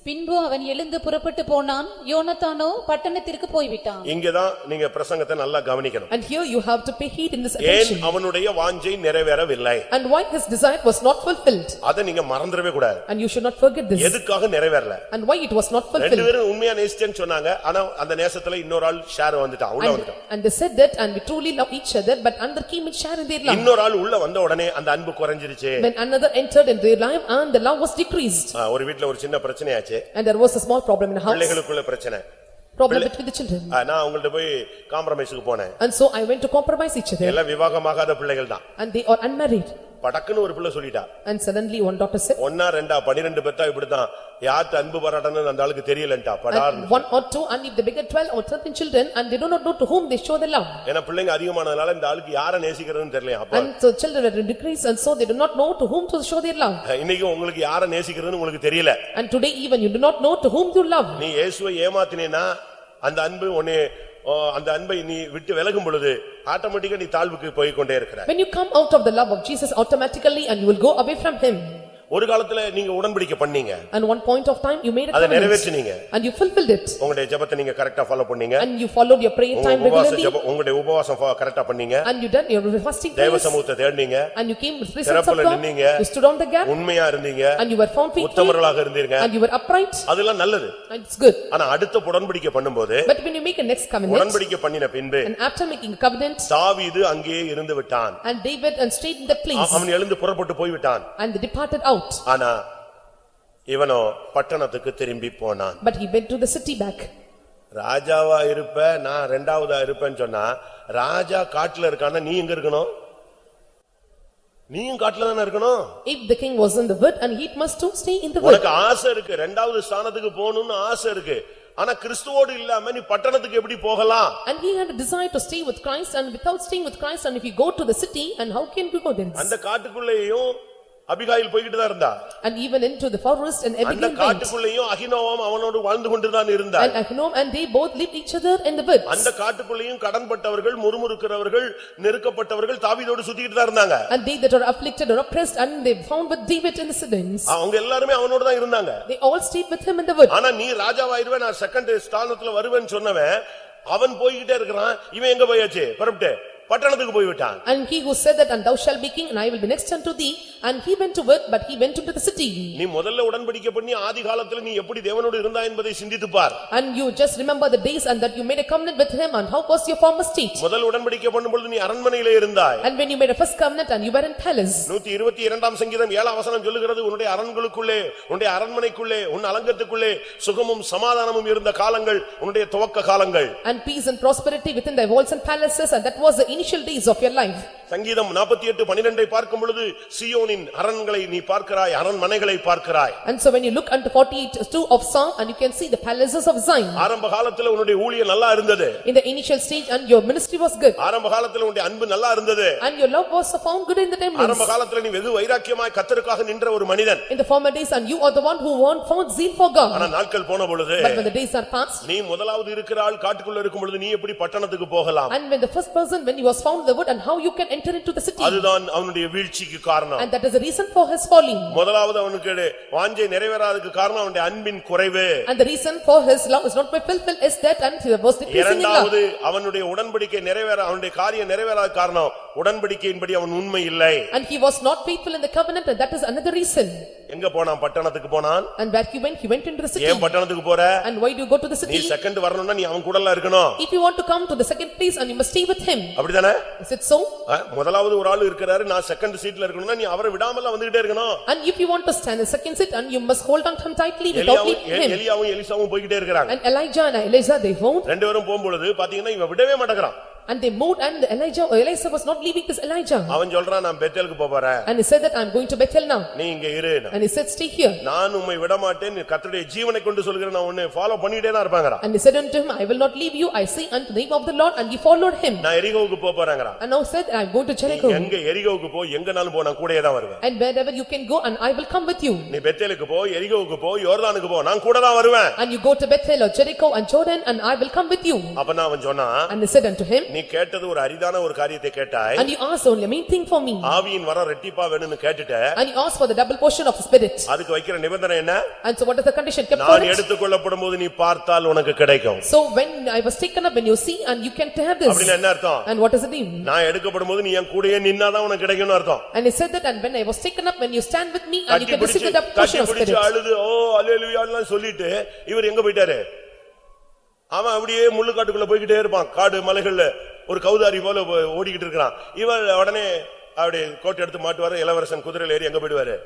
Speaker 4: பின்பு அவன் எழுந்து புறப்பட்டு போனான் யோனத்தானோ பட்டணத்திற்கு போய்விட்டான்
Speaker 1: இங்கதான் நீங்க பிரசங்கத்தை நல்லா கவனிக்கணும்
Speaker 2: And here you have to pay heed in this
Speaker 1: ஏன்
Speaker 2: attention.
Speaker 1: அவனுடைய வாஞ்சை நிறைவேறவில்லை
Speaker 2: And why his desire was not fulfilled.
Speaker 1: அதை நீங்க மறந்துடவே கூடாது
Speaker 2: And you should not forget this.
Speaker 1: எதுக்காக நிறைவேறல
Speaker 2: And why it was not
Speaker 1: ரெண்டு
Speaker 2: fulfilled.
Speaker 1: பேரும் உண்மையா நேசிச்சேன்னு சொன்னாங்க ஆனா அந்த நேசத்துல இன்னொரு ஆள் ஷேர் வந்துட்டான் உள்ள
Speaker 2: And
Speaker 1: வந்துட்டான்
Speaker 2: and they said that and we truly love each other but another came and shared in their love.
Speaker 1: இன்னொரு ஆள் உள்ள வந்த உடனே அந்த அன்பு குறைஞ்சிருச்சு
Speaker 2: When another entered in their life and the love was decreased.
Speaker 1: ஆ, ஒரு வீட்ல ஒரு சின்ன பிரச்சனையாச்சு
Speaker 2: And there was a small problem in the house,
Speaker 1: பிள்ளைகளுக்குள்ள பிரச்சனை
Speaker 2: problem between the children.
Speaker 1: ஆ, நான் அவங்கள்ட்ட போய் காம்ப்ரமைஸுக்கு போனேன்
Speaker 2: And so I went to compromise each other
Speaker 1: எல்லாம் விவாகமாகாத பிள்ளைகள் தான்
Speaker 2: and they are unmarried.
Speaker 1: படக்குன்னு ஒரு பிள்ளை சொல்லிட்டா
Speaker 2: And suddenly one daughter said,
Speaker 1: ஒன்னா ரெண்டா பனிரெண்டு பேத்தா இப்படித்தான் யார்கிட்ட அன்பு பாராட்டணும்னு அந்த ஆளுக்கு தெரியலன்ட்டா படார்னு
Speaker 2: one or two and if they beget twelve or thirteen children and they do not know to whom they show their love.
Speaker 1: ஏன்னா பிள்ளைங்க அதிகமானதுனால இந்த ஆளுக்கு யாரை நேசிக்கிறதுன்னு தெரியல அப்ப
Speaker 2: And so children are decreased and so they do not know to whom to show their love.
Speaker 1: இன்னைக்கு உங்களுக்கு யாரை நேசிக்கிறதுன்னு உங்களுக்கு தெரியல
Speaker 2: And today even you do not know to whom you love.
Speaker 1: நீ இயேசுவை ஏமாத்தினேனா அந்த அன்பு உன்னை அந்த அன்பை நீ விட்டு விலகும் பொழுது ஆட்டோமேட்டிக்கா நீ தாழ்வுக்கு போய் கொண்டே இருக்கிற
Speaker 2: When you come out of the love of Jesus automatically and you will go away from him.
Speaker 1: ஒரு காலத்துல நீங்க உடன்படிக்கை பண்ணீங்க
Speaker 2: And one point of time you made a
Speaker 1: அதை
Speaker 2: covenant
Speaker 1: நிறைவேற்றினீங்க
Speaker 2: and you fulfilled it.
Speaker 1: உங்களுடைய ஜெபத்தை நீங்க கரெக்டா ஃபாலோ பண்ணீங்க
Speaker 2: And you followed your prayer
Speaker 1: உங்க
Speaker 2: time
Speaker 1: உபவாச
Speaker 2: regularly
Speaker 1: ஜெபம் உங்களுடைய உபவாசம் கரெக்டா பண்ணீங்க
Speaker 2: and you done your fasting
Speaker 1: தேவ
Speaker 2: prayers
Speaker 1: சமூகத்தை தேடினீங்க
Speaker 2: and you came with presence of
Speaker 1: திறப்புல
Speaker 2: God.
Speaker 1: நின்னீங்க.
Speaker 2: You stood on the gap
Speaker 1: உண்மையா இருந்தீங்க
Speaker 2: and you were found faithful
Speaker 1: உத்தமர்களாக இருந்தீங்க
Speaker 2: and you were upright
Speaker 1: அதெல்லாம் நல்லது
Speaker 2: and it's good.
Speaker 1: ஆனா அடுத்த உடன்படிக்கை பண்ணும்போது
Speaker 2: But when you make a next covenant
Speaker 1: உடன்படிக்கை பண்ணின பின்பு
Speaker 2: and after making a covenant
Speaker 1: தாவீது அங்கேயே இருந்து விட்டான்
Speaker 2: and David and stayed in that
Speaker 1: a-
Speaker 2: place
Speaker 1: அவன் எழுந்து புறப்பட்டு போய்விட்டான்
Speaker 2: and they departed out.
Speaker 1: ஆனா இவனோ பட்டணத்துக்கு திரும்பி போனான்
Speaker 2: But he went to the city back.
Speaker 1: ராஜாவா இருப்ப நான் ரெண்டாவதா இருப்பேன்னு சொன்னா ராஜா காட்டுல இருக்கான்னா நீ எங்க இருக்கணும் நீயும் காட்டுல தானே இருக்கணும்
Speaker 2: If the king was in the wood and he must too stay in the wood.
Speaker 1: உனக்கு ஆசை இருக்கு ரெண்டாவது ஸ்தானத்துக்கு போகணும்னு ஆசை இருக்கு ஆனா கிறிஸ்துவோடு இல்லாம நீ பட்டணத்துக்கு எப்படி போகலாம்
Speaker 2: And he had a desire to stay with Christ and without staying with Christ and if you go to the city and how can you go then?
Speaker 1: அந்த காட்டுக்குள்ளேயும் அபிகாயில் போய்கிட்டு தான் இருந்தா
Speaker 2: And even into the forest and
Speaker 1: அந்த
Speaker 2: Abigail went.
Speaker 1: காட்டுக்குள்ளேயும் Ahinoam அவனோடு வாழ்ந்து கொண்டுதான் இருந்தார்
Speaker 2: And Ahinoam and they both lived each other in the woods.
Speaker 1: அந்த காட்டுக்குள்ளேயும் கடன்பட்டவர்கள் முறுமுறுக்கிறவர்கள் நெருக்கப்பட்டவர்கள் தாவீதோடு சுத்திக்கிட்டு தான் இருந்தாங்க
Speaker 2: And they that are afflicted or oppressed and they found with David in the Sidons.
Speaker 1: அவங்க எல்லாருமே அவனோடு தான் இருந்தாங்க
Speaker 2: They all stayed with him in the wood.
Speaker 1: ஆனா நீ ராஜாவாயிருவே நான் செகண்ட் ஸ்தானத்துல வருவேன்னு சொன்னவன் அவன் போய்கிட்டே இருக்கிறான் இவன் எங்க போயாச்சு பரப்பிட்டு பட்டணத்துக்கு போய்விட்டான்
Speaker 2: And he who said that, and thou shalt be king, and I will be next unto thee, and he went to work, but he went into the city.
Speaker 1: நீ முதல்ல உடன்படிக்கை பண்ணி ஆதி காலத்துல நீ எப்படி தேவனோடு இருந்தா என்பதை சிந்தித்துப் பார்
Speaker 2: And you just remember the days and that you made a covenant with him, and how was your former state?
Speaker 1: முதல் உடன்படிக்கை பண்ணும் பொழுது நீ அரண்மனையிலே இருந்தாய்
Speaker 2: And when you made a first covenant and you were in palace.
Speaker 1: நூத்தி இருபத்தி இரண்டாம் சங்கீதம் ஏழாம் வசனம் சொல்லுகிறது உன்னுடைய அரண்களுக்குள்ளே உன்னுடைய அரண்மனைக்குள்ளே உன் அலங்கத்துக்குள்ளே சுகமும் சமாதானமும் இருந்த காலங்கள் உன்னுடைய துவக்க காலங்கள்
Speaker 2: And peace and prosperity within thy walls and palaces, and that was the initial days of your life.
Speaker 1: சங்கீதம் நாற்பத்தி எட்டு பனிரெண்டை பார்க்கும் பொழுது சியோனின் அரண்களை நீ பார்க்கிறாய் அரண்மனைகளை பார்க்கிறாய்
Speaker 2: And so when you look unto forty-eight two of Psalm, and you can see the palaces of Zion.
Speaker 1: ஆரம்ப காலத்துல உன்னுடைய ஊழியம் நல்லா இருந்தது
Speaker 2: In the initial stage, and your ministry was good.
Speaker 1: ஆரம்ப காலத்துல உன்னுடைய அன்பு நல்லா இருந்தது
Speaker 2: And your love was found good in the
Speaker 1: ஆரம்ப
Speaker 2: temples.
Speaker 1: காலத்துல நீ வெகு வைராக்கியமாய் கத்தருக்காக நின்ற ஒரு மனிதன்
Speaker 2: In the former days, and you are the one who won- found zeal for
Speaker 1: ஆனா
Speaker 2: God.
Speaker 1: நாட்கள் போன பொழுது
Speaker 2: But when the days are past,
Speaker 1: நீ முதலாவது இருக்கிற ஆள் காட்டுக்குள்ள இருக்கும் பொழுது நீ எப்படி பட்டணத்துக்கு போகலாம்
Speaker 2: and when the first person, when he was found in the wood, and how you can enter into the city.
Speaker 1: அதுதான் அவனுடைய வீழ்ச்சிக்கு காரணம்
Speaker 2: And that is the reason for his falling.
Speaker 1: முதலாவது அவனுக்கு வாஞ்சை நிறைவேறாததுக்கு காரணம் அவனுடைய அன்பின் குறைவு
Speaker 2: And the reason for his love is not quite fulfilled is that and he was decreasing in love.
Speaker 1: இரண்டாவது அவனுடைய உடன்படிக்கை நிறைவேற அவனுடைய காரியம் நிறைவேறாத காரணம் உடன்படிக்கையின்படி அவன் உண்மை இல்லை
Speaker 2: And he was not faithful in the covenant and that is another reason.
Speaker 1: எங்க போனான் பட்டணத்துக்கு போனான்
Speaker 2: And where he went, he went into the city.
Speaker 1: ஏன் பட்டணத்துக்கு போற
Speaker 2: And why do you go to the
Speaker 1: நீ
Speaker 2: city?
Speaker 1: செகண்ட் வரணும்னா நீ அவன் கூட எல்லாம் இருக்கணும்
Speaker 2: If you want to come to the second place and you must stay with him.
Speaker 1: அப்படிதானே
Speaker 2: Is it so?
Speaker 1: முதலாவது ஒரு ஆள் இருக்கிறாரு நான் செகண்ட் சீட்ல இருக்கணும்னா நீ அவரை விடாமல வந்துகிட்டே இருக்கணும்.
Speaker 2: And if you want to stand in second seat and you must hold on to him tightly without
Speaker 1: எலியாவும்
Speaker 2: leaving him.
Speaker 1: எலியாவும் எலிசாவும் போய்கிட்டே இருக்கிறாங்க.
Speaker 2: And Elijah and Elijah they moved
Speaker 1: ரெண்டு பேரும் போகும்பொழுது பாத்தீங்கன்னா இவன் விடவே மாட்டேங்கிறான்.
Speaker 2: and they moved and Elijah, Elijah was not leaving this Elijah.
Speaker 1: அவன் சொல்றான் நான் பெத்தேலுக்கு போப் போறேன்
Speaker 2: And he said that I am going to Bethel now.
Speaker 1: நீ இங்க இரு
Speaker 2: And he said, stay here.
Speaker 1: நான் உம்மை விட மாட்டேன் கர்த்தருடைய ஜீவனை கொண்டு சொல்கிறேன் நான் உன்னை ஃபாலோ பண்ணிட்டே தான் இருப்பாங்கறான்
Speaker 2: And he said unto him, I will not leave you, I say unto the name of the Lord, and he followed him.
Speaker 1: நான் எரிகோவுக்கு Pope போறேங்கறான்
Speaker 2: And now said, I am going to Jericho.
Speaker 1: எங்க எரிகோவுக்கு போ எங்கனாலும் போ நான் கூடயே தான் வருவேன்
Speaker 2: And wherever you can go, and I will come with you.
Speaker 1: நீ பெத்தேலுக்கு போ எரிகோவுக்கு போ யோர்தானுக்கு போ நான் கூட தான் வருவேன்
Speaker 2: And you go to Bethel or Jericho and Jordan, and I will come with you.
Speaker 1: அப்ப அவன் சொன்னான்
Speaker 2: And he said unto him,
Speaker 1: நீ கேட்டது ஒரு அரிதான ஒரு காரியத்தை கேட்டாய்
Speaker 2: and you asked only a main thing for me.
Speaker 1: ஆவியின் வரம் ரெட்டிப்பா வேணும்னு கேட்டுட்ட
Speaker 2: And you asked for the double portion of spirit.
Speaker 1: அதுக்கு வைக்கிற நிபந்தனை என்ன
Speaker 2: And so what is the condition kept for
Speaker 1: நான்
Speaker 2: it?
Speaker 1: எடுத்துக்கொள்ளப்படும் போது நீ பார்த்தால் உனக்கு கிடைக்கும்
Speaker 2: So when I was taken up, when you see, and you can have this.
Speaker 1: அப்படின்னு என்ன அர்த்தம்
Speaker 2: And what is the name?
Speaker 1: நான் எடுக்கப்படும் போது நீ என் கூடயே நின்னாதான் உனக்கு கிடைக்கும்னு அர்த்தம்
Speaker 2: And he said that, and when I was taken up, when you stand with me, and you can receive the double portion of spirit.
Speaker 1: அழுது ஓ அல்லேலூயான்னு சொல்லிட்டு இவர் எங்க போயிட்டாரு அவன் அப்படியே முள்ளுக்காட்டுக்குள்ள போய்கிட்டே இருப்பான். காடு மலைகள்ல ஒரு கௌதாரி போல ஓடிக்கிட்டு இருக்கிறான். இவன் உடனே அப்படி கோட்டை எடுத்து மாட்டுவாரு. இளவரசன் குதிரையில் ஏறி எங்க போயிடுவாரு?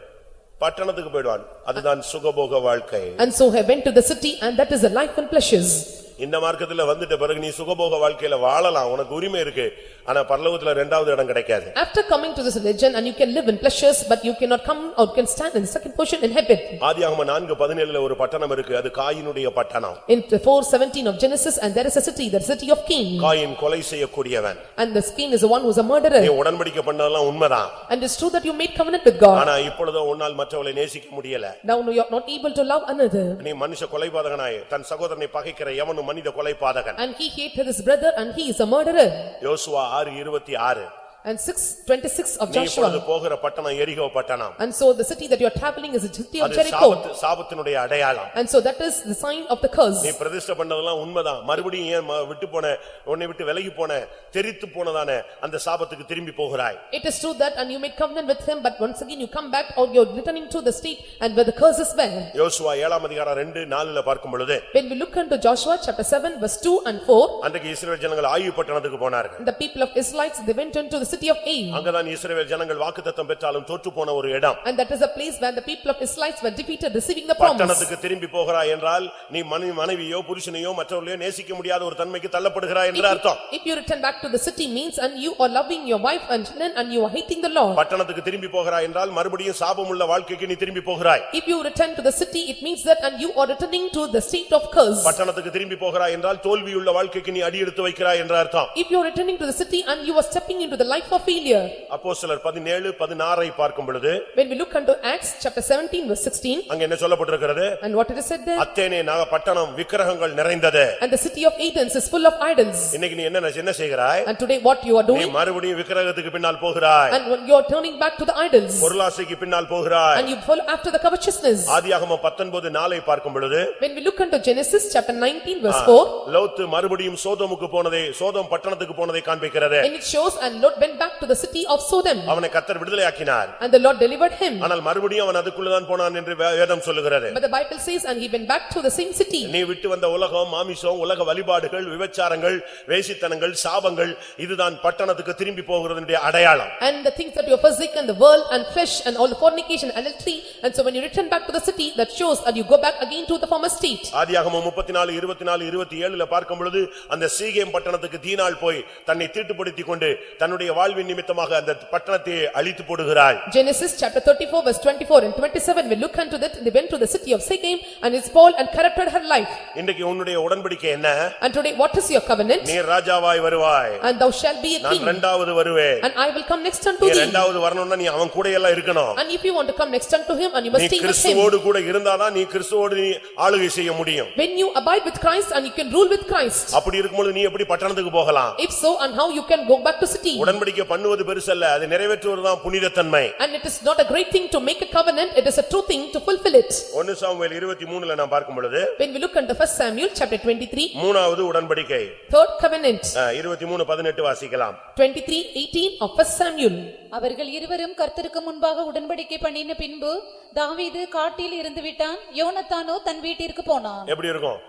Speaker 1: பட்டணத்துக்கு போயிடுவான். அதுதான் சுகபோக வாழ்க்கை.
Speaker 2: And so he went to the city, and that is the life and pleasures.
Speaker 1: இந்த மார்க்கத்துல வந்துட்ட பிறகு நீ சுகபோக வாழ்க்கையில வாழலாம் உனக்கு உரிமை இருக்கு ஆனா பரலோகத்துல ரெண்டாவது இடம் கிடைக்காது
Speaker 2: After coming to this religion, and you can live in pleasures, but you cannot come or can stand in the second portion in heaven.
Speaker 1: ஆதியாகம நான்கு பதினேழுல ஒரு பட்டணம் இருக்கு அது காயினுடைய பட்டணம்
Speaker 2: In the four seventeen of Genesis, and there is a city, the city of Cain.
Speaker 1: Cain கொலை செய்யக்கூடியவன்
Speaker 2: And this Cain is the one who is a murderer.
Speaker 1: நீ உடன்படிக்கை பண்ணதெல்லாம் உண்மைதான்
Speaker 2: And it's true that you made covenant with God.
Speaker 1: ஆனா இப்பொழுதோ உன்னால் மற்றவளை நேசிக்க முடியல
Speaker 2: Now you are not able to love another.
Speaker 1: நீ மனுஷ கொலைபாதகனாய் தன் சகோதரனை பகைக்கிற எவனும் மனித கொலைபாதகன்
Speaker 2: And he hated his brother, and he is a murderer.
Speaker 1: யோசுவா ஆறு இருபத்தி ஆறு
Speaker 2: And six twenty-six of
Speaker 1: நீ இப்பொழுது
Speaker 2: Joshua.
Speaker 1: போகிற பட்டணம் எரிகோ பட்டணம்
Speaker 2: And so the city that you are traveling is the city of
Speaker 1: அது
Speaker 2: Jericho.
Speaker 1: சாபத்து சாபத்தினுடைய அடையாளம்
Speaker 2: And so that is the sign of the curse.
Speaker 1: நீ பிரதிஷ்டை பண்ணதெல்லாம் உண்மைதான் மறுபடியும் ஏன் ம- விட்டு போன உன்னை விட்டு விலகி போன தெரித்து போனதானே அந்த சாபத்துக்கு திரும்பி போகிறாய்
Speaker 2: It is true that and you made covenant with him, but once again you come back or you are returning to the state and where the curses were.
Speaker 1: யோசுவா ஏழாம் அதிகாரம் ரெண்டு நாலுல பார்க்கும் பொழுது
Speaker 2: When we look into Joshua chapter seven verse two and four,
Speaker 1: அன்றைக்கு இஸ்ரவேல் ஜனங்கள் ஆயு பட்டணத்துக்கு போனார்கள்
Speaker 2: the people of Israelites, they went into the city of Ai.
Speaker 1: அங்கதான் இஸ்ரவேல் ஜனங்கள் வாக்குத்தத்தம் பெற்றாலும் தோற்று போன ஒரு இடம்
Speaker 2: And that is a place where the people of Israelites were defeated, receiving the promise.
Speaker 1: பட்டணத்துக்கு திரும்பி போகிறாய் என்றால் நீ மனைவி மனைவியோ புருஷனையோ மற்றவர்களையோ நேசிக்க முடியாத ஒரு தன்மைக்கு தள்ளப்படுகிறாய் என்று அர்த்தம்
Speaker 2: If you return back to the city means and you are loving your wife and children and you are hating the Lord.
Speaker 1: பட்டணத்துக்கு திரும்பி போகிறாய் என்றால் மறுபடியும் சாபமுள்ள வாழ்க்கைக்கு நீ திரும்பி போகிறாய்
Speaker 2: If you return to the city, it means that and you are returning to the state of curse.
Speaker 1: பட்டணத்துக்கு திரும்பி போகிறாய் என்றால் தோல்வியுள்ள வாழ்க்கைக்கு நீ அடியெடுத்து வைக்கிறாய் என்ற அர்த்தம்
Speaker 2: If you are returning to the city and you are stepping into the life of failure.
Speaker 1: அப்போ சிலர் பதினேழு பதினாறை பார்க்கும் பொழுது
Speaker 2: When we look unto Acts chapter seventeen verse sixteen
Speaker 1: அங்க என்ன சொல்லப்பட்டிருக்கிறது
Speaker 2: and what it is said there?
Speaker 1: அத்தேனே நாக பட்டணம் விக்கிரகங்கள் நிறைந்தது
Speaker 2: And the city of Athens is full of idols.
Speaker 1: இன்னைக்கு நீ என்ன என்ன செய்கிறாய்
Speaker 2: And today what you are
Speaker 1: நீ
Speaker 2: doing?
Speaker 1: மறுபடியும் விக்கிரகத்துக்கு பின்னால் போகிறாய்
Speaker 2: And when you are turning back to the idols.
Speaker 1: பொருளாசைக்கு பின்னால் போகிறாய்
Speaker 2: And you follow after the covetousness.
Speaker 1: ஆதியாகமம் பத்தொன்பது நாளை பார்க்கும் பொழுது
Speaker 2: When we look unto Genesis chapter nineteen verse four.
Speaker 1: லோத்து மறுபடியும் சோதோமுக்கு போனதை சோதோம் பட்டணத்துக்கு போனதை காண்பிக்கிறது
Speaker 2: And it shows and Lot went back to the city of Sodom.
Speaker 1: அவனை கத்தர் விடுதலையாக்கினார்
Speaker 2: And the Lord delivered him.
Speaker 1: ஆனால் மறுபடியும் அவன் அதுக்குள்ளதான் போனான் என்று வே- வேதம் சொல்லுகிறது
Speaker 2: But the Bible says and he went back to the same city.
Speaker 1: நீ விட்டு வந்த உலகம் மாமிசம் உலக வழிபாடுகள் விபச்சாரங்கள் வேசித்தனங்கள் சாபங்கள் இதுதான் பட்டணத்துக்கு திரும்பி போகிறதுடைய அடையாளம்
Speaker 2: And the things that you are forsaken, the world and flesh and all the fornication and adultery. And so when you return back to the city, that shows that you go back again to the former state.
Speaker 1: ஆதியாகமம் முப்பத்தி நாலு இருபத்தி நாலு இருபத்தி ஏழுல பார்க்கும் பொழுது அந்த சீகேம் பட்டணத்துக்கு தீனாள் போய் தன்னை தீட்டுப்படுத்திக் கொண்டு தன்னுடைய வாழ்வின் நிமித்தமாக அந்த பட்டணத்தை அழித்து போடுகிறாள்
Speaker 2: Genesis chapter thirty-four verse twenty-four and twenty-seven, we look unto that, they went to the city of Shechem and it spoiled and corrupted her life.
Speaker 1: இன்றைக்கு உன்னுடைய உடன்படிக்கை என்ன
Speaker 2: And today what is your covenant?
Speaker 1: நீ ராஜாவாய் வருவாய்
Speaker 2: And thou shalt be a
Speaker 1: நான்
Speaker 2: king.
Speaker 1: இரண்டாவது வருவேன்
Speaker 2: And I will come next
Speaker 1: நீ
Speaker 2: unto thee.
Speaker 1: இரண்டாவது வரணும்னா நீ அவன் கூட எல்லாம் இருக்கணும்
Speaker 2: And if you want to come next unto him and you must
Speaker 1: நீ
Speaker 2: stay with him.
Speaker 1: கிறிஸ்துவோடு கூட இருந்தாதான் நீ கிறிஸ்துவோடு நீ ஆளுகை செய்ய முடியும்
Speaker 2: When you abide with Christ and you can rule with Christ.
Speaker 1: அப்படி இருக்கும்போது நீ எப்படி பட்டணத்துக்கு போகலாம்
Speaker 2: If so, and how you can go back to city?
Speaker 1: உடன்படிக்கை உடன்படிக்கை பண்ணுவது பெருசல்ல அது நிறைவேற்றுவதுதான் புனிதத்தன்மை.
Speaker 2: And it is not a great thing to make a covenant, it is a true thing to fulfill it.
Speaker 1: ஒன்னு சாமுவேல் இருபத்தி மூணுல நான் பார்க்கும் பொழுது
Speaker 2: When we look into first Samuel, chapter twenty-three,
Speaker 1: மூணாவது உடன்படிக்கை.
Speaker 2: third covenant,
Speaker 1: இருபத்தி மூணு பதினெட்டு வாசிக்கலாம்.
Speaker 2: twenty-three eighteen of first Samuel.
Speaker 4: அவர்கள் இருவரும் கர்த்தருக்கு முன்பாக உடன்படிக்கை பண்ணின பின்பு தாவீது காட்டில் இருந்து விட்டான் யோனத்தானோ தன் வீட்டிற்கு போனான்.
Speaker 1: எப்படி இருக்கும்?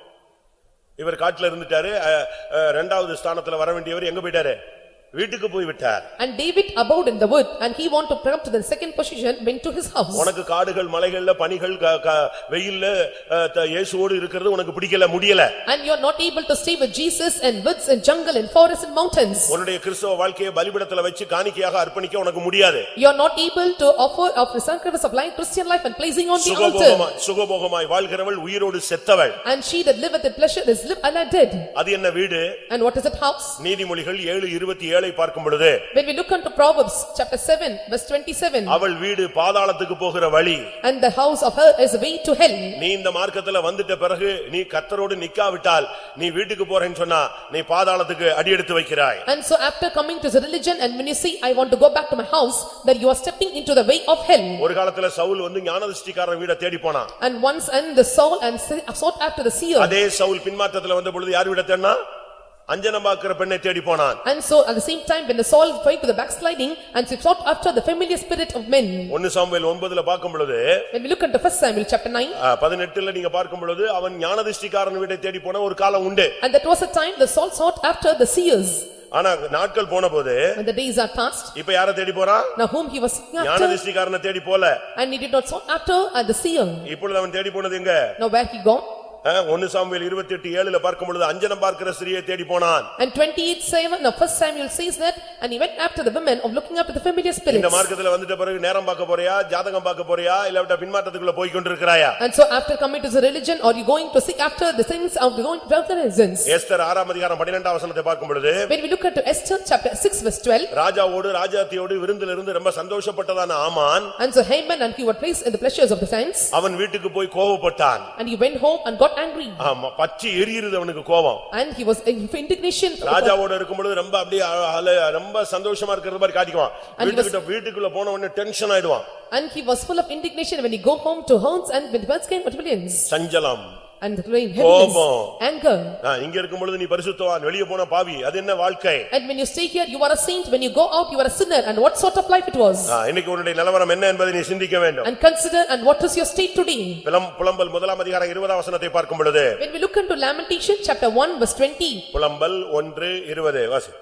Speaker 1: இவர் காட்டுல இருந்துட்டாரு அஹ், அஹ், ரெண்டாவது ஸ்தானத்துல வர வேண்டியவர் எங்க போயிட்டாரு? வீட்டுக்கு போய் விட்டார்
Speaker 2: And David abode in the wood, and he want to come to the second position, went to his house.
Speaker 1: உனக்கு காடுகள் மலைகள்ல பனிகள் க- க- வெயில்ல அஹ், த- இயேசுவோடு இருக்கிறது உனக்கு பிடிக்கல முடியல
Speaker 2: And you are not able to stay with Jesus in woods and jungle and forests and mountains.
Speaker 1: உன்னுடைய கிறிஸ்தவ வாழ்க்கையை பலிபிடத்துல வச்சு காணிக்கையாக அர்ப்பணிக்க உனக்கு முடியாது
Speaker 2: You are not able to offer of the sacrifice of life, Christian life and placing on the altar.
Speaker 1: சுகபோகமாய் சுகபோகமாய் வாழ்கிறவள் உயிரோடு செத்தவள்
Speaker 2: And she that liveth in pleasure is live and are dead.
Speaker 1: அது என்ன வீடு
Speaker 2: And what is that house?
Speaker 1: நீதிமொழிகள் ஏழு இருபத்தி ஏழை பார்க்கும் பொழுது
Speaker 2: When we look into Proverbs, chapter seven, verse twenty-seven,
Speaker 1: அவள் வீடு பாதாளத்துக்கு போகிற வழி
Speaker 2: and the house of her is a way to hell.
Speaker 1: நீ இந்த மார்க்கத்துல வந்துட்ட பிறகு நீ கத்தரோடு நிக்காவிட்டால் நீ வீட்டுக்கு போறேன்னு சொன்னா நீ பாதாளத்துக்கு அடியெடுத்து வைக்கிறாய்
Speaker 2: And so after coming to the religion and when you say, I want to go back to my house, that you are stepping into the way of hell.
Speaker 1: ஒரு காலத்துல சவுல் வந்து ஞானதிஷ்டிக்காரன் வீட தேடி போனான்
Speaker 2: And once and the soul and sought after the seer.
Speaker 1: அதே சவுல் பின்மாற்றத்துல வந்த பொழுது யார் வீட தேடினா அஞ்சனம் பார்க்கிற பெண்ணை தேடி போனான்
Speaker 2: And so at the same time, when the Saul went to the backsliding and he sought after the familiar spirit of men.
Speaker 1: ஒன்னு சாமுவேல் ஒன்பதுல பார்க்கும் பொழுது
Speaker 2: When we look into first Samuel, chapter nine,
Speaker 1: ஆ, பதினெட்டுல நீங்க பார்க்கும் பொழுது அவன் ஞானதிஷ்டிக்காரன் வீட்டை தேடி போன ஒரு காலம் உண்டு
Speaker 2: and that was a time the Saul sought after the seers.
Speaker 1: ஆனா நாட்கள் போன போது
Speaker 2: When the days are past,
Speaker 1: இப்ப யார தேடி போறான்
Speaker 2: now whom he was seeking after,
Speaker 1: ஞானதிஷ்டிக்காரனை தேடி போல
Speaker 2: and he did not sought after the seer.
Speaker 1: இப்பொழுது அவன் தேடி போனது எங்க
Speaker 2: Now where he gone?
Speaker 1: ஒன்னு சாமுவேல் இருபத்தி எட்டு ஏழுல பார்க்கும் பொழுது அஞ்சனம் பார்க்கிற ஸ்திரியை தேடி போனான்
Speaker 2: And twenty-eight seven, now first Samuel says that, and he went after the women of looking after the familiar
Speaker 1: இந்த
Speaker 2: spirits.
Speaker 1: மார்க்கத்துல வந்துட்ட பிறகு நேரம் பார்க்க போறியா ஜாதகம் பார்க்க போறியா இல்லாவிட்டா பின்மாற்றத்துக்குள்ள போய் கொண்டிருக்கிறாயா
Speaker 2: And so after coming to the religion, are you going to seek after the things of the going to the reasons?
Speaker 1: Esther ஆறாம் அதிகாரம் பன்னிரெண்டாம் வசனத்தை பார்க்கும் பொழுது
Speaker 2: When we look at Esther, chapter six, verse twelve,
Speaker 1: ராஜாவோடு ராஜாத்தியோடு விருந்திலிருந்து இருந்து ரொம்ப சந்தோஷப்பட்டதான ஆமான்
Speaker 2: and so Haman and he were placed in the pleasures of the saints,
Speaker 1: அவன் வீட்டுக்கு போய் கோபப்பட்டான்
Speaker 2: and he went home and got angry.
Speaker 1: ஆமா பச்சி எரியுது அவனுக்கு கோபம்
Speaker 2: And he was in indignation.
Speaker 1: ராஜாவோட இருக்கும் பொழுது ரொம்ப அப்படியே ரொம்ப சந்தோஷமா இருக்கிறது மாதிரி காட்டிக்குவான் வீட்டுக்கிட்ட வீட்டுக்குள்ள போன உடனே டென்ஷன் ஆயிடுவான்
Speaker 2: And he was full of indignation when he go home to homes and when birds came to millions.
Speaker 1: சஞ்சலம்
Speaker 2: And the rain, heaviness,
Speaker 1: கோபம்.
Speaker 2: anger.
Speaker 1: ஆ, இங்க இருக்கும் பொழுது நீ பரிசுத்தவான் வெளிய போன பாவி அது என்ன வாழ்க்கை
Speaker 2: And when you stay here, you are a saint. When you go out, you are a sinner. And what sort of life it was?
Speaker 1: ஆ, இன்னைக்கு உன்னுடைய நிலவரம் என்ன என்பதை நீ சிந்திக்க வேண்டும்
Speaker 2: And consider and what is your state today?
Speaker 1: புலம் புலம்பல் முதலாம் அதிகாரம் இருபதாம் வசனத்தை பார்க்கும் பொழுது
Speaker 2: When we look into Lamentation, chapter one, verse twenty.
Speaker 1: புலம்பல் ஒன்று இருபது வாசி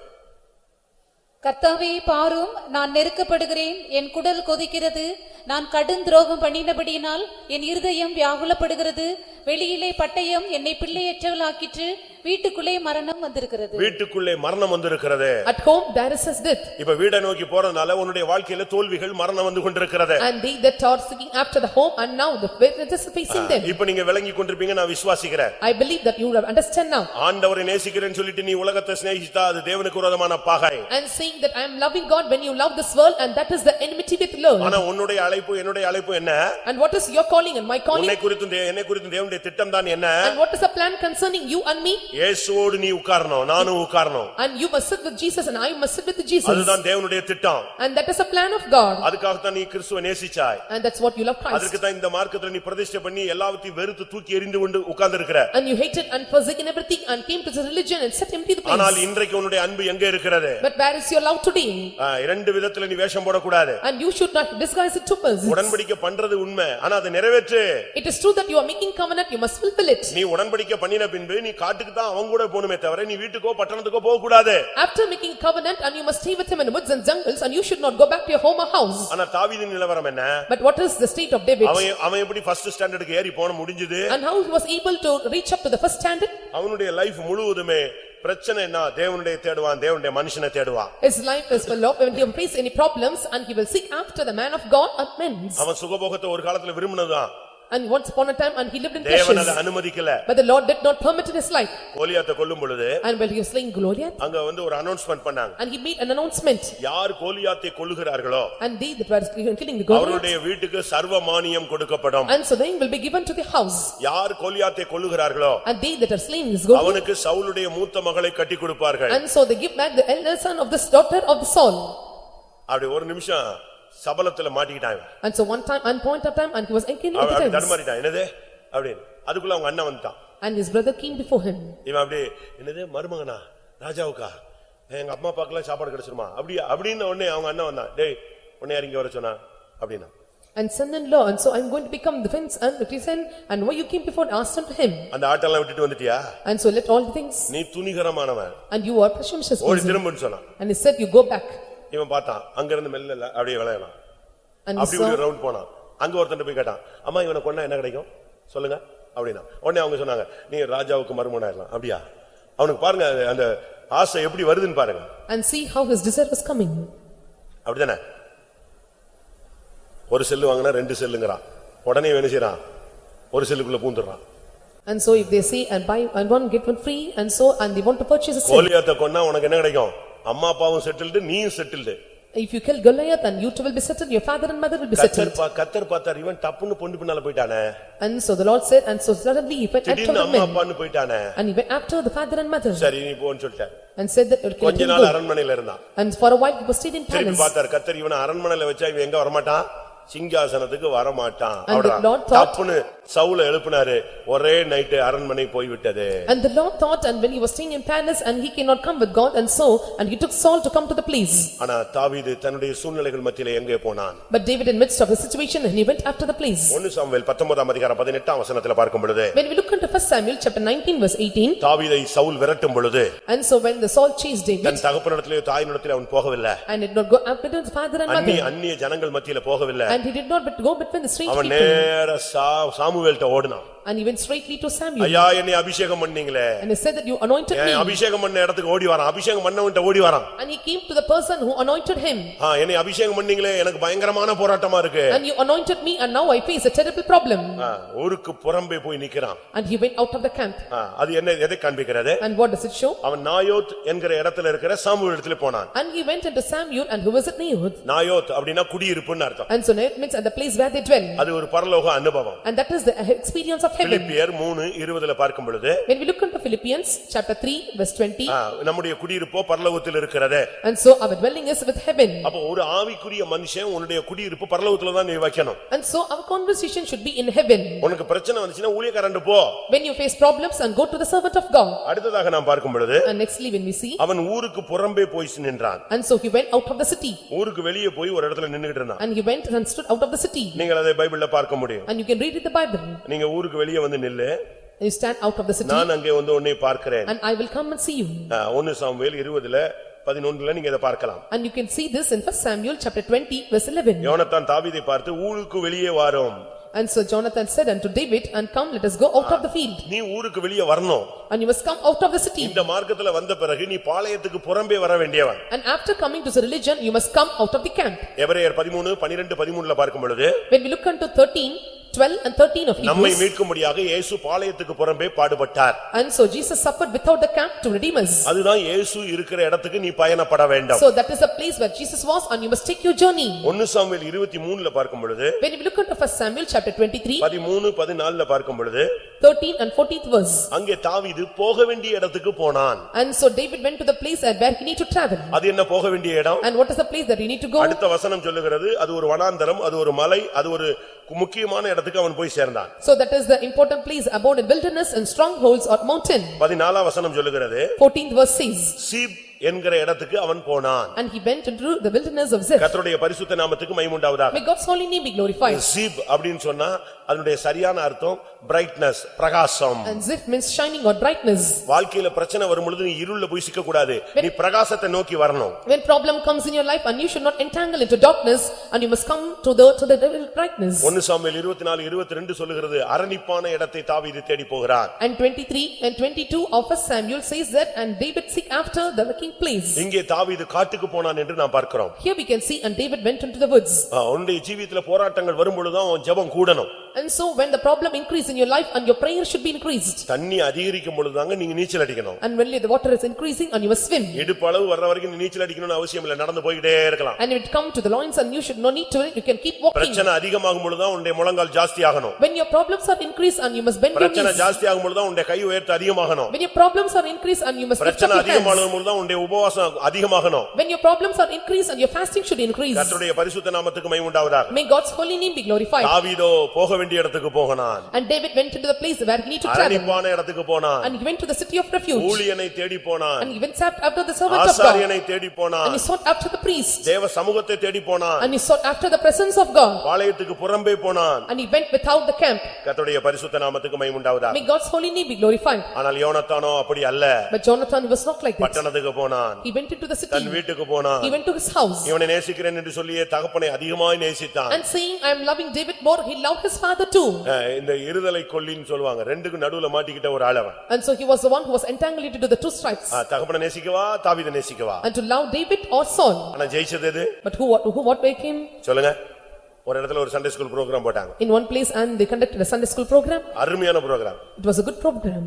Speaker 4: கர்த்தாவே பாரும் நான் நெருக்கப்படுகிறேன் என் குடல் கொதிக்கிறது நான் கடும் துரோகம் பண்ணினபடியினால் என் இருதயம் வியாகுலப்படுகிறது வெளியிலே பட்டயம் என்னை பிள்ளையற்றவளாக்கிற்று வீட்டுக்குள்ளே மரணம் வந்திருக்கிறது
Speaker 1: வீட்டுக்குள்ளே மரணம் வந்திருக்கிறது
Speaker 2: At home, there is his death.
Speaker 1: இப்ப வீடை நோக்கி போறதுனால உன்னுடைய வாழ்க்கையில தோல்விகள் மரணம் வந்து கொண்டிருக்கிறது
Speaker 2: And they that are seeking after the home and now the witness is facing them.
Speaker 1: இப்ப நீங்க விளங்கி கொண்டிருப்பீங்க நான் விசுவாசிக்கிறேன்
Speaker 2: I believe that you have understand now.
Speaker 1: ஆண்டவரை நேசிக்கிறேன்னு சொல்லிட்டு நீ உலகத்தை சிநேகித்தா அது தேவனுக்கு விரோதமான பகை
Speaker 2: And saying that I am loving God when you love this world and that is the enmity with love.
Speaker 1: ஆனா உன்னுடைய அழைப்பு என்னுடைய அழைப்பு என்ன
Speaker 2: And what is your calling and my calling?
Speaker 1: உன்னை குறித்தும் தே- என்னை குறித்தும் தேவனுடைய திட்டம் தான் என்ன
Speaker 2: And what is the plan concerning you and me?
Speaker 1: இயேசுவோடு நீ உட்காரணும் நானும் உட்காரணும்
Speaker 2: And you must sit with Jesus and I must sit with Jesus.
Speaker 1: அதுதான் தேவனுடைய திட்டம்
Speaker 2: And that is a plan of God.
Speaker 1: அதுக்காகத்தான் நீ கிறிஸ்துவ நேசிச்சாய்
Speaker 2: And that's what you love Christ.
Speaker 1: அதற்கு தான் இந்த மார்க்கத்துல நீ பிரதிஷ்டை பண்ணி எல்லாவற்றையும் வெறுத்து தூக்கி எறிந்து கொண்டு உட்கார்ந்திருக்கிற
Speaker 2: And you hated and forsaken everything and came to the religion and set empty the
Speaker 1: ஆனால்
Speaker 2: place.
Speaker 1: இன்றைக்கு உன்னுடைய அன்பு எங்க இருக்கிறது
Speaker 2: But where is your love today?
Speaker 1: ஆ, இரண்டு விதத்துல நீ வேஷம் போடக்கூடாது
Speaker 2: And you should not disguise it two persons.
Speaker 1: உடன்படிக்கை பண்றது உண்மை ஆனா அதை நிறைவேற்று
Speaker 2: It is true that you are making covenant, you must fulfill it.
Speaker 1: நீ உடன்படிக்கை பண்ணின பின்பு நீ காட்டுக்கு தான் அவங்க கூட போகணுமே தவிர நீ வீட்டுக்கோ பட்டணத்துக்கோ போக கூடாது
Speaker 2: After making covenant and you must stay with him in woods and jungles and you should not go back to your home or house.
Speaker 1: ஆனா தாவீதின் நிலவரம் என்ன
Speaker 2: But what is the state of David?
Speaker 1: அவன் அவன் எப்படி first ஸ்டாண்டர்டுக்கு ஏறி போன முடிஞ்சது
Speaker 2: And how he was able to reach up to the first standard?
Speaker 1: அவனுடைய லைஃப் முழுவதுமே பிரச்சனை என்ன தேவனுடைய தேடுவான் தேவனுடைய மனுஷனை தேடுவான்
Speaker 2: His life is full of, when he face any problems and he will seek after the man of God and men.
Speaker 1: அவன் சுகபோகத்தை ஒரு காலத்துல விரும்பினதுதான்
Speaker 2: And once upon a time, and he lived in
Speaker 1: தேவன் அதை
Speaker 2: pleasures.
Speaker 1: அனுமதிக்கல
Speaker 2: But the Lord did not permit in his life.
Speaker 1: கோலியாத்தை கொல்லும் பொழுது
Speaker 2: And when he was slaying Goliath,
Speaker 1: அங்க வந்து ஒரு அனௌன்ஸ்மெண்ட் பண்ணாங்க
Speaker 2: and he made an announcement.
Speaker 1: யார் கோலியாத்தை கொல்லுகிறார்களோ
Speaker 2: And they that were killing the Goliath,
Speaker 1: அவருடைய வீட்டுக்கு சர்வ மானியம் கொடுக்கப்படும்
Speaker 2: and so they will be given to the house.
Speaker 1: யார் கோலியாத்தை கொல்லுகிறார்களோ
Speaker 2: And they that are slain is Goliath.
Speaker 1: அவனுக்கு சவுலுடைய மூத்த மகளை கட்டி கொடுப்பார்கள்
Speaker 2: And so they give back the elder son of this daughter of the Saul.
Speaker 1: அப்படி ஒரு நிமிஷம் சபலத்துல மாட்டிக்கிட்டான்.
Speaker 2: And so one time, one point of time, and he was
Speaker 1: அப்படி
Speaker 2: the times.
Speaker 1: தடுமாறிட்டான் என்னது அப்படின்னு அதுக்குள்ள அவங்க அண்ணன் வந்துட்டான்
Speaker 2: And his brother came before him.
Speaker 1: இவன் அப்படி என்னது மருமகனா ராஜாவுக்கா எங்க அம்மா அப்பாக்கெல்லாம் சாப்பாடு கிடைச்சிருமா அப்படியா அப்படின்னு உடனே அவங்க அண்ணன் வந்தான் டேய் உன்னை இங்க வர சொன்னா அப்படின்னா
Speaker 2: And son-in-law, and so I'm going to become the fence and is in, and why you came before and asked unto him.
Speaker 1: அந்த ஆட்டெல்லாம் விட்டுட்டு வந்துட்டியா
Speaker 2: And so let all the things,
Speaker 1: நீ துணிகரமானவன்
Speaker 2: and you are presumptuous
Speaker 1: ஓடி. திரும்புன்னு சொன்னான்
Speaker 2: And he said, you go back.
Speaker 1: இவன் பார்த்தான். அங்க இருந்து மெல்ல அப்படியே
Speaker 2: he
Speaker 1: அப்படி
Speaker 2: saw,
Speaker 1: ரவுண்ட் போனான். அங்க ஒருத்தன் போய் கேட்டான் அம்மா இவனை கொன்னா என்ன கிடைக்கும்? சொல்லுங்க. அப்படின்னா உடனே அவங்க சொன்னாங்க நீ ராஜாவுக்கு மருமனாயிரலாம் அப்படியா? அவனுக்கு பாருங்க அந்த ஆசை எப்படி வருதுன்னு பாருங்க.
Speaker 2: And see how his desire was coming.
Speaker 1: அப்படிதானே? ஒரு செல்லு வாங்கினா ரெண்டு செல்லுங்கிறான். உடனே என்ன செய்றான்? ஒரு செல்லுக்குள்ள பூந்துடுறான்.
Speaker 2: And so if they say and buy and one get one free and so and they want to purchase a.
Speaker 1: கோலியாத்த கொன்னா உனக்கு என்ன கிடைக்கும்? அம்மா அப்பாவும் செட்டில்டு நீயும் settled
Speaker 2: If you kill Goliath and you too will be settled, your father and mother will be
Speaker 1: கத்தர்
Speaker 2: settled.
Speaker 1: பா- கத்தர் பார்த்தார் இவன் டப்புன்னு பொண்டு பின்னால போயிட்டானே
Speaker 2: And so the Lord said, and so suddenly he went after
Speaker 1: திடீர்னு
Speaker 2: the
Speaker 1: அம்மா
Speaker 2: men.
Speaker 1: அப்பான்னு போயிட்டானே
Speaker 2: And he went after the father and mother
Speaker 1: சரி நீ போன்னு சொல்லிட்டார்
Speaker 2: and said that, "Okay, let
Speaker 1: கொஞ்ச
Speaker 2: him
Speaker 1: நாள்
Speaker 2: go."
Speaker 1: அரண்மனையில இருந்தான்
Speaker 2: And for a while he was stayed in
Speaker 1: திருப்பி
Speaker 2: palace.
Speaker 1: பார்த்தார் கத்தர் இவனை அரண்மனையில வச்சா இவன் எங்க வரமாட்டான் சிங்காசனத்துக்கு வரமாட்டான்
Speaker 2: the
Speaker 1: டப்புன்னு சவுல எழுப்பினாரு ஒரே நைட்டு அரண்மனை போய்விட்டது
Speaker 2: And the Lord thought, and when he was staying in palace, and he cannot come with God, and so, and he took Saul to come to the place.
Speaker 1: ஆனா தாவீது தன்னுடைய சூழ்நிலைகள் மத்தியில எங்கே போனான்
Speaker 2: But David in midst of the situation, and he went after the place.
Speaker 1: ஒன்னு Samuel பத்தொன்பதாம் அதிகாரம் பதினெட்டாம் வசனத்துல பார்க்கும் பொழுது
Speaker 2: When we look into first Samuel, chapter nineteen, verse eighteen,
Speaker 1: தாவீதை சவுல் விரட்டும் பொழுது
Speaker 2: and so when the Saul chased David,
Speaker 1: தன் தகப்பனிடத்திலேயோ தாயினிடத்திலே அவன் போகவில்லை
Speaker 2: and did not go after his father and mother,
Speaker 1: அந்நிய ஜனங்கள் மத்தியில போகவில்லை
Speaker 2: and he did not but go between the strange
Speaker 1: அவன்
Speaker 2: people,
Speaker 1: நேர சாமுவேல்ட்ட ஓடினான்
Speaker 2: and he went straightly to Samuel,
Speaker 1: ஐயா என்னை அபிஷேகம் பண்ணீங்களே
Speaker 2: and he said that you anointed
Speaker 1: N
Speaker 2: me,
Speaker 1: அபிஷேகம் பண்ண இடத்துக்கு ஓடி வரான் அபிஷேகம் பண்ணவன்ட்ட ஓடி வரான்
Speaker 2: and he came to the person who anointed him,
Speaker 1: ஆ, என்னை அபிஷேகம் பண்ணீங்களே எனக்கு பயங்கரமான போராட்டமா இருக்கு
Speaker 2: and you anointed me, and now I face a terrible problem.
Speaker 1: ஆ, ஊருக்கு புறம்பே போய் நிக்கிறான்
Speaker 2: And he went out of the camp,
Speaker 1: ஆ, அது என்ன எதை காண்பிக்கிறது
Speaker 2: and what does it show?
Speaker 1: அவன் நாயோத் என்கிற இடத்துல இருக்கிற சாமுவேல் இடத்துல போனான்
Speaker 2: And he went into Samuel, and who was it Naoth?
Speaker 1: நாயோத் அப்படின்னா குடியிருப்புன்னு அர்த்தம்
Speaker 2: And so Naoth means at the place where they dwell,
Speaker 1: அது ஒரு பரலோக அனுபவம்
Speaker 2: and that is the experience of heaven.
Speaker 1: பிலிப்பியர் மூணு இருபதுல பார்க்கும் பொழுது
Speaker 2: When we look into Philippians, chapter three, verse twenty,
Speaker 1: ஆ, நம்முடைய குடியிருப்போ பரலோகத்தில் இருக்கிறது
Speaker 2: and so our dwelling is with heaven.
Speaker 1: அப்போ ஒரு ஆவிக்குரிய மனுஷன் உன்னுடைய குடியிருப்பு பரலோகத்துல தான் நீ வைக்கணும்
Speaker 2: And so our conversation should be in heaven.
Speaker 1: உனக்கு பிரச்சனை வந்துச்சுன்னா ஊழியக்காரன் போ
Speaker 2: When you face problems and go to the servant of God.
Speaker 1: அடுத்ததாக நாம் பார்க்கும் பொழுது
Speaker 2: And nextly, when we see,
Speaker 1: அவன் ஊருக்கு புறம்பே போய் நின்றான்
Speaker 2: and so he went out of the city,
Speaker 1: ஊருக்கு வெளியே போய் ஒரு இடத்துல நின்னுகிட்டு இருந்தான்
Speaker 2: and he went and stood out of the city.
Speaker 1: நீங்கள் அதை பைபிள்ல பார்க்க முடியும்
Speaker 2: And you can read in the Bible,
Speaker 1: நீங்க ஊருக்கு வெளியே வந்து நில்லு
Speaker 2: you stand out of the city,
Speaker 1: நான் அங்கே வந்து உன்னை பார்க்கிறேன்
Speaker 2: and I will come and see you.
Speaker 1: ஆ, ஒன்னு சாமுவேல் இருபதுல பதினொன்றுல நீங்க இதை பார்க்கலாம்
Speaker 2: And you can see this in first Samuel, chapter twenty, verse eleven.
Speaker 1: யோனத்தான் தாவீதை பார்த்து ஊருக்கு வெளியே வாரோம்
Speaker 2: And so Jonathan said unto David, and come, let us go out of the field,
Speaker 1: நீ ஊருக்கு வெளியே வரணும்
Speaker 2: and you must come out of the city.
Speaker 1: இந்த மார்க்கத்துல வந்த பிறகு நீ பாளையத்துக்கு புறம்பே வர வேண்டியவன்
Speaker 2: And after coming to the religion, you must come out of the camp.
Speaker 1: எபிரேயர் பதிமூணு பனிரெண்டு பதிமூணுல பார்க்கும் பொழுது
Speaker 2: When we look unto thirteen, twelve and thirteen of
Speaker 1: நம்மை
Speaker 2: Hebrews,
Speaker 1: மீட்கும்படியாக இயேசு பாளையத்துக்கு புறம்பே பாடுபட்டார்
Speaker 2: and so Jesus suffered without the camp to redeem us.
Speaker 1: அதுதான் இயேசு இருக்கிற இடத்துக்கு நீ பயணப்பட வேண்டும்
Speaker 2: So that is the place where Jesus was, and you must take your journey.
Speaker 1: ஒன்னு சாமுவேல் இருபத்தி மூணுல பார்க்கும் பொழுது
Speaker 2: When we look into first Samuel, chapter twenty-three,
Speaker 1: பதிமூணு பதினாலுல பார்க்கும் பொழுது
Speaker 2: thirteen and fourteenth verse.
Speaker 1: அங்கே தாவீது போக வேண்டிய இடத்துக்கு போனான்
Speaker 2: And so David went to the place where he need to travel.
Speaker 1: அது என்ன போக வேண்டிய இடம்
Speaker 2: And what is the place that you need to go?
Speaker 1: அடுத்த வசனம் சொல்லுகிறது அது ஒரு வனாந்தரம் அது ஒரு மலை அது ஒரு கு- முக்கியமான இடத்துக்கு அவன் போய் சேர்ந்தான்
Speaker 2: So that is the important place abode in wilderness and strongholds or mountain.
Speaker 1: பதினாலாம் வசனம் சொல்லுகிறது
Speaker 2: Fourteenth verse says,
Speaker 1: சீப் என்கிற இடத்துக்கு அவன் போனான்
Speaker 2: And he went into the wilderness of Ziph.
Speaker 1: கர்த்தருடைய பரிசுத்த நாமத்துக்கு மைமுண்டாவதாக
Speaker 2: May God's holy name be glorified.
Speaker 1: Ziph அப்படின்னு சொன்னா அதனுடைய சரியான அர்த்தம் பிரைட்னஸ் பிரகாசம்
Speaker 2: And Ziph means shining or brightness.
Speaker 1: வாழ்க்கையில பிரச்சனை வரும் பொழுது நீ இருள்ல போய் சிக்க கூடாது நீ பிரகாசத்தை நோக்கி வரணும்
Speaker 2: When problem comes in your life and you should not entangle into darkness and you must come to the, to the brightness.
Speaker 1: ஒன்னு சாமுவேல் இருபத்தி நாலு இருபத்தி ரெண்டு சொல்லுகிறது அரணிப்பான இடத்தை தாவீது தேடி போகிறான்
Speaker 2: And twenty-three and twenty-two of first Samuel says that and David seek after the king place.
Speaker 1: இங்கே தாவீது காட்டுக்கு போனான் என்று நாம் பார்க்கிறோம்
Speaker 2: Here we can see and David went into the woods.
Speaker 1: ஆ, உன்னுடைய ஜீவியத்துல போராட்டங்கள் வரும் பொழுதுதான் உன் ஜெபம் கூடணும்
Speaker 2: And so when the problem increase in your life and your prayer should be increased.
Speaker 1: தண்ணி அதிகரிக்கும் பொழுதுதாங்க நீங்க நீச்சல் அடிக்கணும்
Speaker 2: And when the water is increasing and you must swim.
Speaker 1: இடுப்பு அளவு வர்ற வரைக்கும் நீ நீச்சல் அடிக்கணும்னு அவசியம் இல்ல நடந்து போய்கிட்டே இருக்கலாம்
Speaker 2: And when it come to the loins and you should no need to, you can keep walking.
Speaker 1: பிரச்சனை அதிகமாகும் பொழுதுதான் உன்னுடைய முழங்கால் ஜாஸ்தி ஆகணும்
Speaker 2: When your problems are increased and you must bend your
Speaker 1: பிரச்சனை
Speaker 2: knees.
Speaker 1: ஜாஸ்தி ஆகும் பொழுதுதான் உன்னுடைய கை உயர்த்து அதிகமாகணும்
Speaker 2: When your problems are increased and you must lift up
Speaker 1: பிரச்சனை
Speaker 2: your hands.
Speaker 1: அதிகமாகும் பொழுதுதான் உன்னுடைய உபவாசம் அதிகமாகணும்
Speaker 2: When your problems are increased and your fasting should increase.
Speaker 1: கர்த்தருடைய பரிசுத்த நாமத்துக்கு மை உண்டாவதாக
Speaker 2: May God's holy name be glorified.
Speaker 1: தாவீதோ போக வேண்டிய இடத்துக்கு போகனான்
Speaker 2: And David went into the place where he need to travel.
Speaker 1: அரணிப்பான இடத்துக்கு போனான்
Speaker 2: And he went to the city of refuge.
Speaker 1: ஊழியனை தேடி போனான்
Speaker 2: And he went sought after the servant of God.
Speaker 1: ஆசாரியனை தேடி
Speaker 2: And
Speaker 1: போனான்
Speaker 2: he sought after the priest.
Speaker 1: தேவ சமூகத்தை தேடி போனான்
Speaker 2: And he sought after the presence of God.
Speaker 1: பாளையத்துக்கு புறம்பே போனான்
Speaker 2: And he went without the camp.
Speaker 1: கர்த்தருடைய பரிசுத்த நாமத்துக்கு மை உண்டாவதாக
Speaker 2: May God's holy name be glorified.
Speaker 1: ஆனால் யோனத்தானோ அப்படி அல்ல
Speaker 2: But Jonathan was not like that.
Speaker 1: பட்டணத்துக்கு போனான்
Speaker 2: He went into the
Speaker 1: than
Speaker 2: city.
Speaker 1: வீட்டுக்கு போனான்
Speaker 2: He went to his house.
Speaker 1: இவனை நேசிக்கிறேன் என்று சொல்லியே தகப்பனை அதிகமாய் நேசித்தான்
Speaker 2: And saying, I am loving David more, he loved his father too.
Speaker 1: அஹ் இந்த இருதலை கொல்லின்னு சொல்லுவாங்க ரெண்டுக்கு நடுவுல மாட்டிக்கிட்ட ஒரு ஆளவன்
Speaker 2: And so he was the one who was entangled into the two stripes.
Speaker 1: அஹ் தகப்பனை நேசிக்கவா தாவீதை நேசிக்கவா
Speaker 2: And to love David or Saul.
Speaker 1: ஆனா ஜெயிச்சது எது
Speaker 2: But who, who, what make him?
Speaker 1: சொல்லுங்க ஒரு இடத்துல ஒரு சண்டே ஸ்கூல் ப்ரோக்ராம் போட்டாங்க
Speaker 2: In one place and they conducted a Sunday school program.
Speaker 1: அருமையான program
Speaker 2: It was a good program.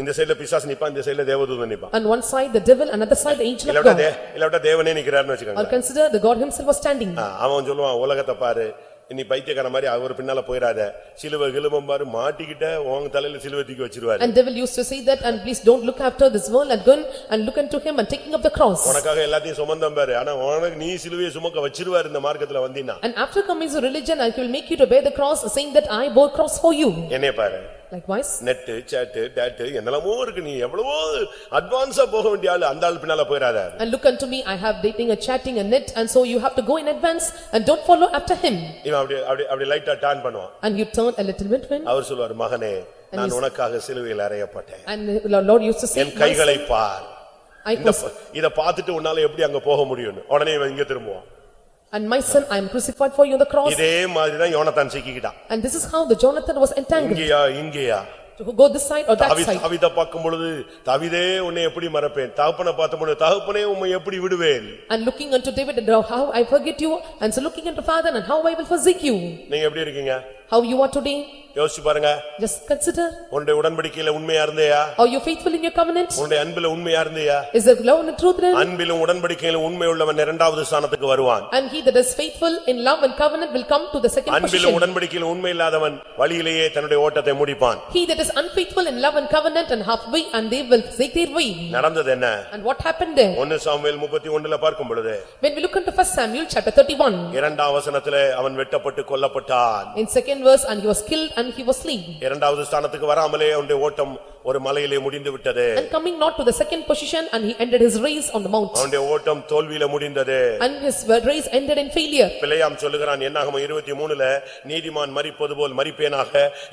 Speaker 1: இந்த சைடுல பிசாஸ் நிப்பான் இந்த சைடுல தேவதூதன் நிப்பான்
Speaker 2: On one side the devil, another side the angel of
Speaker 1: இல்லாவிட்டா
Speaker 2: God.
Speaker 1: தே- இல்லாவிட்டா தேவனே நிக்கிறாருன்னு
Speaker 2: Or
Speaker 1: வச்சுக்கோங்க
Speaker 2: consider the God himself was standing.
Speaker 1: அஹ் அவன் சொல்லுவான் உலகத்தை பாரு நீ பைத்தியக்கார மாதிரி அவர் பின்னால போயிடாத சிலுவை கிலுமம் பாரு மாட்டிக்கிட்ட உங்க தலையில சிலுவை தூக்கி வச்சிருவாரு
Speaker 2: And devil used to say that and please don't look after this world and go and look unto him and taking up the cross.
Speaker 1: உனக்காக எல்லாத்தையும் சுமந்தம் பாரு ஆனா உனக்கு நீ சிலுவையை சுமக்க வச்சிருவாரு இந்த மார்க்கத்துல வந்தீன்னா
Speaker 2: And after coming to religion he will make you to bear the cross saying that I bore cross for you.
Speaker 1: என்னைய பாரு
Speaker 2: Likewise.
Speaker 1: என்னெல்லாமோ இருக்கு. நீ எவ்வளவோ அட்வான்ஸா போக வேண்டிய ஆளு அந்த ஆள் பின்னால போயிடாத
Speaker 2: And look unto me, I have dating and chatting and net and so you have to go in advance and don't follow after him.
Speaker 1: இவன் அப்படி அப்படி அப்படி லைட்டா டான் பண்ணுவான்.
Speaker 2: And you turn a little bit when?
Speaker 1: அவர் சொல்லுவார் மகனே நான் உனக்காக சிலுவையில் அறையப்பட்டேன்.
Speaker 2: And the Lord used to say,
Speaker 1: N
Speaker 2: "My
Speaker 1: கைகளை பார்.
Speaker 2: I
Speaker 1: இந்த
Speaker 2: was,
Speaker 1: ப- இத பார்த்துட்டு உன்னால எப்படி அங்க போக முடியும்னு. உடனே இவன் இங்க திரும்புவான்.
Speaker 2: And my son, I am crucified for you on the cross.
Speaker 1: இதே மாதிரிதான் யோனத்தான் சிக்கிக்கிட்டான்
Speaker 2: And this is how the Jonathan was entangled,
Speaker 1: இங்கேயா இங்கேயா
Speaker 2: to go this side or that
Speaker 1: தாவி
Speaker 2: side.
Speaker 1: தாவித பார்க்கும் பொழுது தாவிதே உன்னை எப்படி மறப்பேன் தகப்பனை பார்த்த பொழுது தகப்பனே உம்மை எப்படி விடுவேன்
Speaker 2: And looking unto David and how I forget you, and so looking unto father and how I will forsake you.
Speaker 1: நீங்க எப்படி இருக்கீங்க
Speaker 2: How you are today,
Speaker 1: யோசிச்சு பாருங்க
Speaker 2: just consider,
Speaker 1: உன்னுடைய உடன்படிக்கையில உண்மையா இருந்தேயா
Speaker 2: are you faithful in your covenant?
Speaker 1: உன்னுடைய அன்பில உண்மையா இருந்தியா
Speaker 2: Is there love and truth then?
Speaker 1: அன்பிலும் உடன்படிக்கையிலும் உண்மை உள்ளவன் இரண்டாவது ஸ்தானத்துக்கு வருவான்
Speaker 2: And he that is faithful in love and covenant will come to the second
Speaker 1: அன்பிலும்
Speaker 2: position.
Speaker 1: உடன்படிக்கையிலும் உண்மை இல்லாதவன் வழியிலேயே தன்னுடைய ஓட்டத்தை முடிப்பான்
Speaker 2: He that is unfaithful in love and covenant and halfway and they will forsake their way.
Speaker 1: நடந்தது என்ன
Speaker 2: And what happened there?
Speaker 1: ஒன்னு Samuel முப்பத்தி ஒண்ணுல பார்க்கும் பொழுது
Speaker 2: When we look into first Samuel chapter thirty-one,
Speaker 1: இரண்டாம் வசனத்திலே அவன் வெட்டப்பட்டு கொல்லப்பட்டான்
Speaker 2: in second verse, and he was killed and he was slain.
Speaker 1: இரண்டாவது ஸ்தானத்துக்கு வராமலே அவனுடைய ஓட்டம் ஒரு மலையிலே முடிந்து விட்டது
Speaker 2: And coming not to the second position and he ended his race on the mount.
Speaker 1: அவனுடைய ஓட்டம் தோல்வியில முடிந்தது
Speaker 2: And his race ended in failure.
Speaker 1: பிள்ளையாம் சொல்லுகிறான் என்னாகம இருபத்தி மூணுல நீதிமான் மரிப்பது போல் மரிப்பேனாக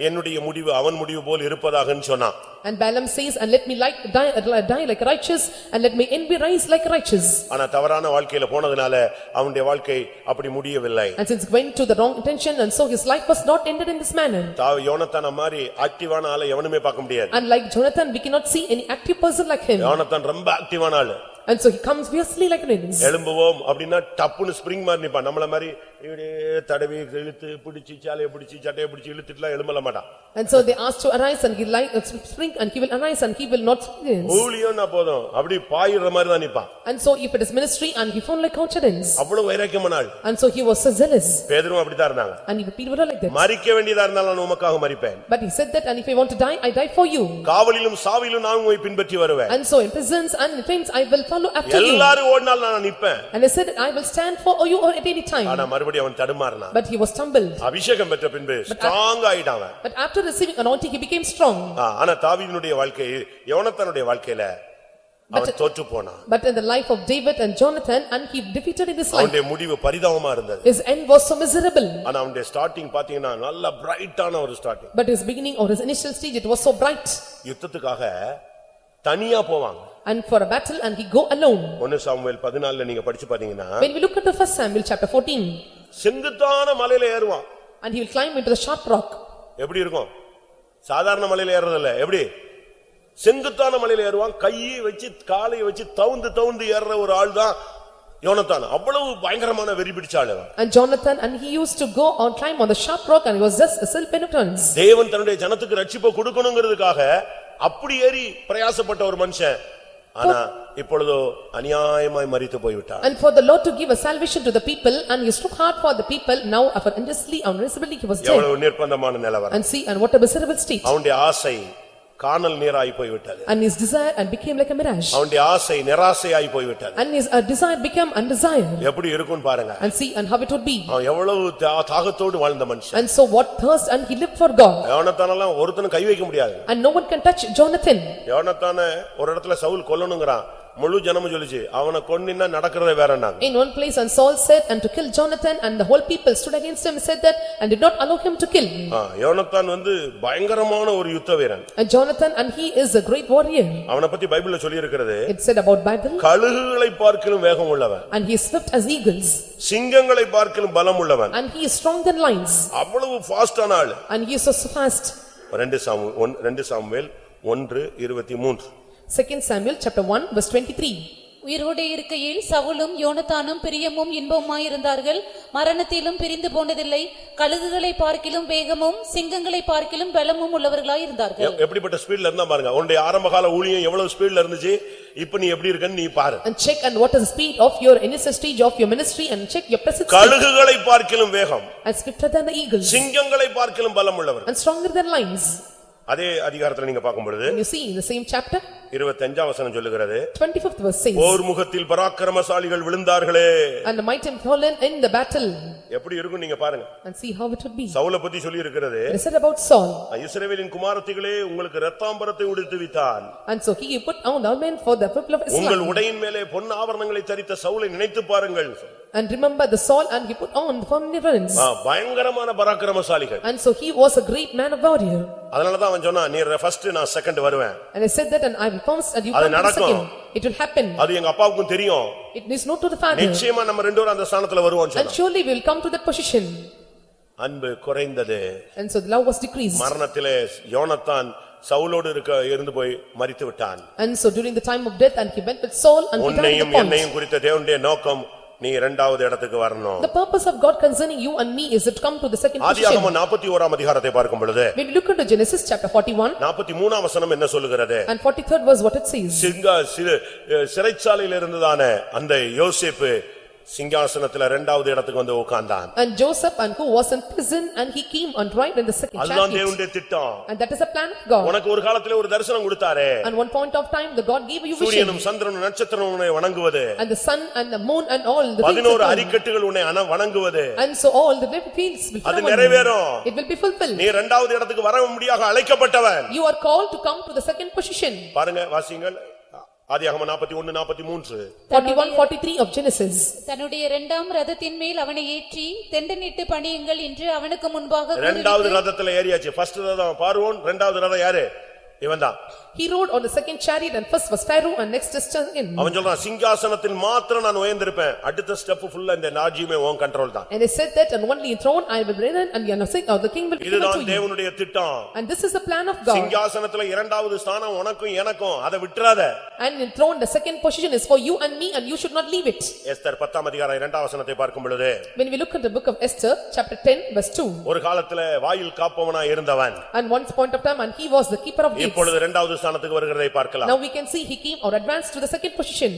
Speaker 1: என்னுடைய முடிவு அவன் முடிவு போல் இருப்பதாகன்னு சொன்னான்
Speaker 2: And Balaam says, and let me like, die, die like righteous and let me end be rise like righteous.
Speaker 1: ஆனா தவறான வாழ்க்கையில போனதுனால அவனுடைய வாழ்க்கை அப்படி முடியவில்லை
Speaker 2: And since went to the wrong intention and so his life was not ended in this manner.
Speaker 1: யோனத்தான மாதிரி ஆக்டிவான ஆளை எவனுமே பார்க்க முடியாது
Speaker 2: And like Jonathan, we cannot see any active person like him.
Speaker 1: யோனத்தான் ரொம்ப ஆக்டிவான ஆளு
Speaker 2: And so he comes fiercely like an enemy.
Speaker 1: எழும்புவோம் அப்படின்னா டப்புன்னு spring மாதிரி நிப்பான் நம்மள மாதிரி இப்படியே தடவி இழுத்து பிடிச்சு சாலையை பிடிச்சு சட்டையை பிடிச்சு இழுத்துட்டுலாம் எழும்பல மாட்டான்
Speaker 2: And so they asked to arise and he like, uh, spring and he will arise and he will not spring.
Speaker 1: ஊழியம்னா போதும் அப்படி பாயிடுற மாதிரி தான் நிப்பான்
Speaker 2: And so if it is ministry and he found like confidence.
Speaker 1: அவ்வளவு வைராக்கியமான ஆள்
Speaker 2: And so he was so zealous.
Speaker 1: பேதரும் அப்படித்தான் இருந்தாங்க
Speaker 2: And even Peter were like that.
Speaker 1: மறிக்க வேண்டியதா இருந்தாலும் நான் உமக்காக மறிப்பேன்
Speaker 2: But he said that and if I want to die, I die for you.
Speaker 1: காவலிலும் சாவிலும் நான் உம்மை பின்பற்றி வருவேன்
Speaker 2: And so in prisons and in pains, I will follow after you.
Speaker 1: எல்லாரும் ஓடினாலும் நான் நிப்பேன்
Speaker 2: And I said, I will stand for you at any time.
Speaker 1: ஆனா மறுபடியும் அவன் தடுமாறினான்
Speaker 2: But he was stumbled.
Speaker 1: அபிஷேகம் பெற்ற பின்பு ஸ்ட்ராங் ஆயிட்டான் அவன்.
Speaker 2: But after receiving anointing, he became strong.
Speaker 1: ஆ, ஆனா தாவீதினுடைய வாழ்க்கை யோனத்தானுடைய வாழ்க்கையில அவன் தோற்று போனான்
Speaker 2: But in the life of David and Jonathan, and he defeated in this life.
Speaker 1: அவனுடைய முடிவு பரிதாபமா இருந்தது
Speaker 2: His end was so miserable.
Speaker 1: ஆனா அவனுடைய ஸ்டார்டிங் பாத்தீங்கன்னா நல்ல பிரைட்டான ஒரு starting
Speaker 2: But his beginning or his initial stage, it was so bright.
Speaker 1: யுத்தத்துக்காக தனியா போவாங்க
Speaker 2: And for a battle, and he go alone.
Speaker 1: ஒன்னு சாமுவேல் பதினாலுல நீங்க படிச்சு பாத்தீங்கன்னா
Speaker 2: When we look at the first Samuel chapter
Speaker 1: செங்குத்தான மலையில ஏறுவான்.
Speaker 2: And he will climb into the sharp rock.
Speaker 1: எப்படி இருக்கும்? சாதாரண மலையில ஏறுறதில்ல. எப்படி? செங்குத்தான மலையில ஏறுவான். கையை வச்சு காலை வச்சு தவுந்து தவுந்து ஏறுற ஒரு ஆள் தான் யோனத்தான். அவ்வளவு பயங்கரமான வெறி பிடிச்ச ஆளு.
Speaker 2: And Jonathan, and he used to go on climb on the sharp rock and he was just a self-penetrance.
Speaker 1: தேவன் தன்னுடைய ஜனத்துக்கு ரட்சிப்பை கொடுக்கணுங்கிறதுக்காக அப்படி ஏறி பிரயாசப்பட்ட ஒரு மனுஷன். ஆனா இப்பொழுதோ அநியாயமாய் மரித்து போய்விட்டான்
Speaker 2: And for the Lord to give a salvation to the people and he struck hard for the people, now for unjustly, unreasonably he was dead.
Speaker 1: எவ்வளவு நிர்பந்தமான நிலவரம்
Speaker 2: And see, and what a miserable state.
Speaker 1: அவனுடைய ஆசை காணல் நீராய் போய்விட்டது
Speaker 2: And his desire and became like a mirage.
Speaker 1: அவனுடைய ஆசை நிராசையாய் போய்விட்டது
Speaker 2: And his uh, desire became undesired.
Speaker 1: எப்படி இருக்கும்னு பாருங்க
Speaker 2: And see, and how it would be.
Speaker 1: அவன் எவ்வளவு தா- தாகத்தோடு வாழ்ந்த மனுஷன்
Speaker 2: And so what thirst and he lived for God.
Speaker 1: யோனத்தானெல்லாம் ஒருத்தனும் கை வைக்க முடியாது
Speaker 2: And no one can touch Jonathan.
Speaker 1: யோனத்தான ஒரு இடத்துல சவுல் கொல்லணுங்கிறான் முழு ஜனமும் சொல்லிச்சு அவனை கொன்னின்னா நடக்கிறதே வேறன்னாங்க
Speaker 2: In one place and Saul said and to kill Jonathan and the whole people stood against him said that and did not allow him to kill.
Speaker 1: ஆ, யோனத்தான் வந்து பயங்கரமான ஒரு யுத்த வீரன்
Speaker 2: And Jonathan and he is a great warrior.
Speaker 1: அவனை பத்தி பைபிள்ல சொல்லி இருக்கிறது
Speaker 2: It said about Bible
Speaker 1: கழுகுகளை பார்க்கிலும் வேகம் உள்ளவன்
Speaker 2: and he is swift as eagles
Speaker 1: சிங்கங்களை பார்க்கிலும் பலம் உள்ளவன்
Speaker 2: and he is strong than lions
Speaker 1: அவ்வளவு ஃபாஸ்டான ஆளு
Speaker 2: and he is so fast.
Speaker 1: ரெண்டு சாமு ஒன்- ரெண்டு சாமுவேல் ஒன்று இருபத்தி மூன்று
Speaker 2: Second Samuel chapter 1 verse 23.
Speaker 4: உயிரோடு இருக்கையில் சவுலும் யோனத்தானும் பிரியமும் இன்பமுமாயிருந்தார்கள். மரணத்திலும் பிரிந்து போனதில்லை. கழுகுகளை பார்க்கிலும் வேகமும் சிங்கங்களை பார்க்கிலும் பலமும் உள்ளவர்களாய் இருந்தார்கள்
Speaker 1: எப்படிப்பட்ட ஸ்பீட்ல இருந்தா பாருங்க. உன்னுடைய ஆரம்பகால ஊழியம் எவ்வளவு ஸ்பீட்ல இருந்துச்சு? இப்ப நீ எப்படி இருக்கன்னு நீ பாரு.
Speaker 2: And check and what is the speed of your initial stage of your ministry and check your present state.
Speaker 1: கழுகுகளை பார்க்கிலும் வேகம்.
Speaker 2: And swifter than the eagles.
Speaker 1: சிங்கங்களை பார்க்கிலும் பலம் உள்ளவர்.
Speaker 2: And stronger than lions.
Speaker 1: அதே அதிகாரத்துல நீங்க
Speaker 2: And you see in the same chapter,
Speaker 1: இருபத்தஞ்சாம் வசனம் சொல்லுகிறது
Speaker 2: twenty-fifth verse says,
Speaker 1: போர் முகத்தில் பராக்கிரமசாலிகள் விழுந்தார்களே
Speaker 2: And the mighty have fallen in the battle.
Speaker 1: எப்படி இருக்கும் நீங்க பாருங்க
Speaker 2: And see how it would be.
Speaker 1: சவுல பத்தி சொல்லி இருக்கிறது
Speaker 2: It said about Saul.
Speaker 1: இஸ்ரவேலின் குமாரத்திகளே உங்களுக்கு ரத்தாம்பரத்தை உடுத்துவித்தான்
Speaker 2: And so he put on men for the people of
Speaker 1: உங்கள்
Speaker 2: Israel.
Speaker 1: உடையின் மேலே பொன் ஆபரணங்களை தரித்த சவுலை நினைத்து பாருங்கள்
Speaker 2: And remember the Saul and he put on the.
Speaker 1: ஆ, பயங்கரமான பராக்கிரமசாலிகள்
Speaker 2: And so he was a great man of warrior.
Speaker 1: அதனாலதான் அவன் சொன்னான் நீ ஃபர்ஸ்ட் நான் செகண்ட் வருவேன்
Speaker 2: And I said that and I will promise and you
Speaker 1: அது
Speaker 2: come to the
Speaker 1: நடக்கும்.
Speaker 2: second. It will happen.
Speaker 1: அது எங்க அப்பாவுக்கும் தெரியும்
Speaker 2: It is known to the father.
Speaker 1: நிச்சயமா நம்ம ரெண்டு பேரும் அந்த ஸ்தானத்துல வருவோம்
Speaker 2: And surely we will come to that position.
Speaker 1: அன்பு குறைந்தது
Speaker 2: And so the love was decreased.
Speaker 1: மரணத்திலே யோனத்தான் சவுலோடு இருக்க இருந்து போய் மரித்து விட்டான்
Speaker 2: And so during the time of death and he went with Saul and he died
Speaker 1: உன்னையும்
Speaker 2: the point.
Speaker 1: என்னையும் குறித்த தேவனுடைய நோக்கம் நீ இரண்டாவது இடத்துக்கு வரணும்
Speaker 2: The purpose of God concerning you and me is to come to the second
Speaker 1: ஆதியாகமம்
Speaker 2: position.
Speaker 1: நாற்பத்தி ஓராம் அதிகாரத்தை பார்க்கும் பொழுது
Speaker 2: When we look into Genesis chapter forty-one
Speaker 1: நாற்பத்தி மூணாம் வசனம் என்ன சொல்லுகிறது
Speaker 2: and forty-third verse what it says.
Speaker 1: சிங்கா சிறைச்சாலையில் இருந்ததான அந்த யோசேப்பு சிங்காசனத்துல இரண்டாவது இடத்துக்கு வந்து உட்கார்ந்தான்
Speaker 2: And Joseph and who was in prison and he came and right in the second
Speaker 1: அதுதான்
Speaker 2: chariot.
Speaker 1: தேவனுடைய திட்டம்
Speaker 2: And that is the plan of God.
Speaker 1: உனக்கு ஒரு காலத்துல ஒரு தரிசனம் கொடுத்தாரே
Speaker 2: And one point of time the God gave you vision.
Speaker 1: சூரியனும் சந்திரனும் நட்சத்திரம் உன்னை வணங்குவது
Speaker 2: And the sun and the moon and all the things
Speaker 1: பதினோரு
Speaker 2: that come.
Speaker 1: அரிக்கட்டுகள் உன்னை அன- வணங்குவது
Speaker 2: And so all the living fields will
Speaker 1: அது
Speaker 2: flower.
Speaker 1: நிறைவேறும்.
Speaker 2: It will be fulfilled.
Speaker 1: நீ இரண்டாவது இடத்துக்கு வர முடியாக அழைக்கப்பட்டவன்
Speaker 2: You are called to come to the second position.
Speaker 1: பாருங்க வாசிங்கள் ஆதியாகமம் நாற்பத்தி ஒன்னு நாற்பத்தி மூன்று.
Speaker 2: Forty-one, forty-three of Genesis.
Speaker 4: தன்னுடைய இரண்டாம் ரதத்தின் மேல் அவனை ஏற்றி தெண்டனிட்டு பணியுங்கள் என்று அவனுக்கு முன்பாக
Speaker 1: இரண்டாவது
Speaker 4: கூறிவிட்டு,
Speaker 1: ரதத்துல ஏறியாச்சு. ஃபர்ஸ்ட் ரதம் பார்வோன் இரண்டாவது ரதம் யாரு? இவன்தான்.
Speaker 2: He rode on the second chariot and first was Pharaoh and next is in.
Speaker 1: அவன் சொல்றான் சிங்காசனத்தில் மாத்திரம் நான் உயர்ந்திருப்பேன் அடுத்த ஸ்டெப் ஃபுல்லா இந்த ராஜ்யமே உன் கண்ட்ரோல் தான்
Speaker 2: And he said that and only throne I will reign and you know, or the king will be given
Speaker 1: இதுதான்
Speaker 2: to you.
Speaker 1: தேவனுடைய திட்டம்
Speaker 2: And this is the plan of God.
Speaker 1: சிங்காசனத்துல இரண்டாவது ஸ்தானம் உனக்கும் எனக்கும் அதை விட்டுறாத
Speaker 2: And in throne, the second position is for you and me and you should not leave it.
Speaker 1: Esther பத்தாம் அதிகாரம் இரண்டாம் வசனத்தை பார்க்கும் பொழுது
Speaker 2: When we look at the book of Esther, chapter ten, verse two.
Speaker 1: ஒரு காலத்துல வாயில் காப்பவனா இருந்தவன்
Speaker 2: And once point of time and he was the keeper of gates.
Speaker 1: இப்பொழுது இரண்டாவது ஸ்தானத்துக்கு வருகிறதை பார்க்கலாம்
Speaker 2: Now we can see he came or advanced to the second position.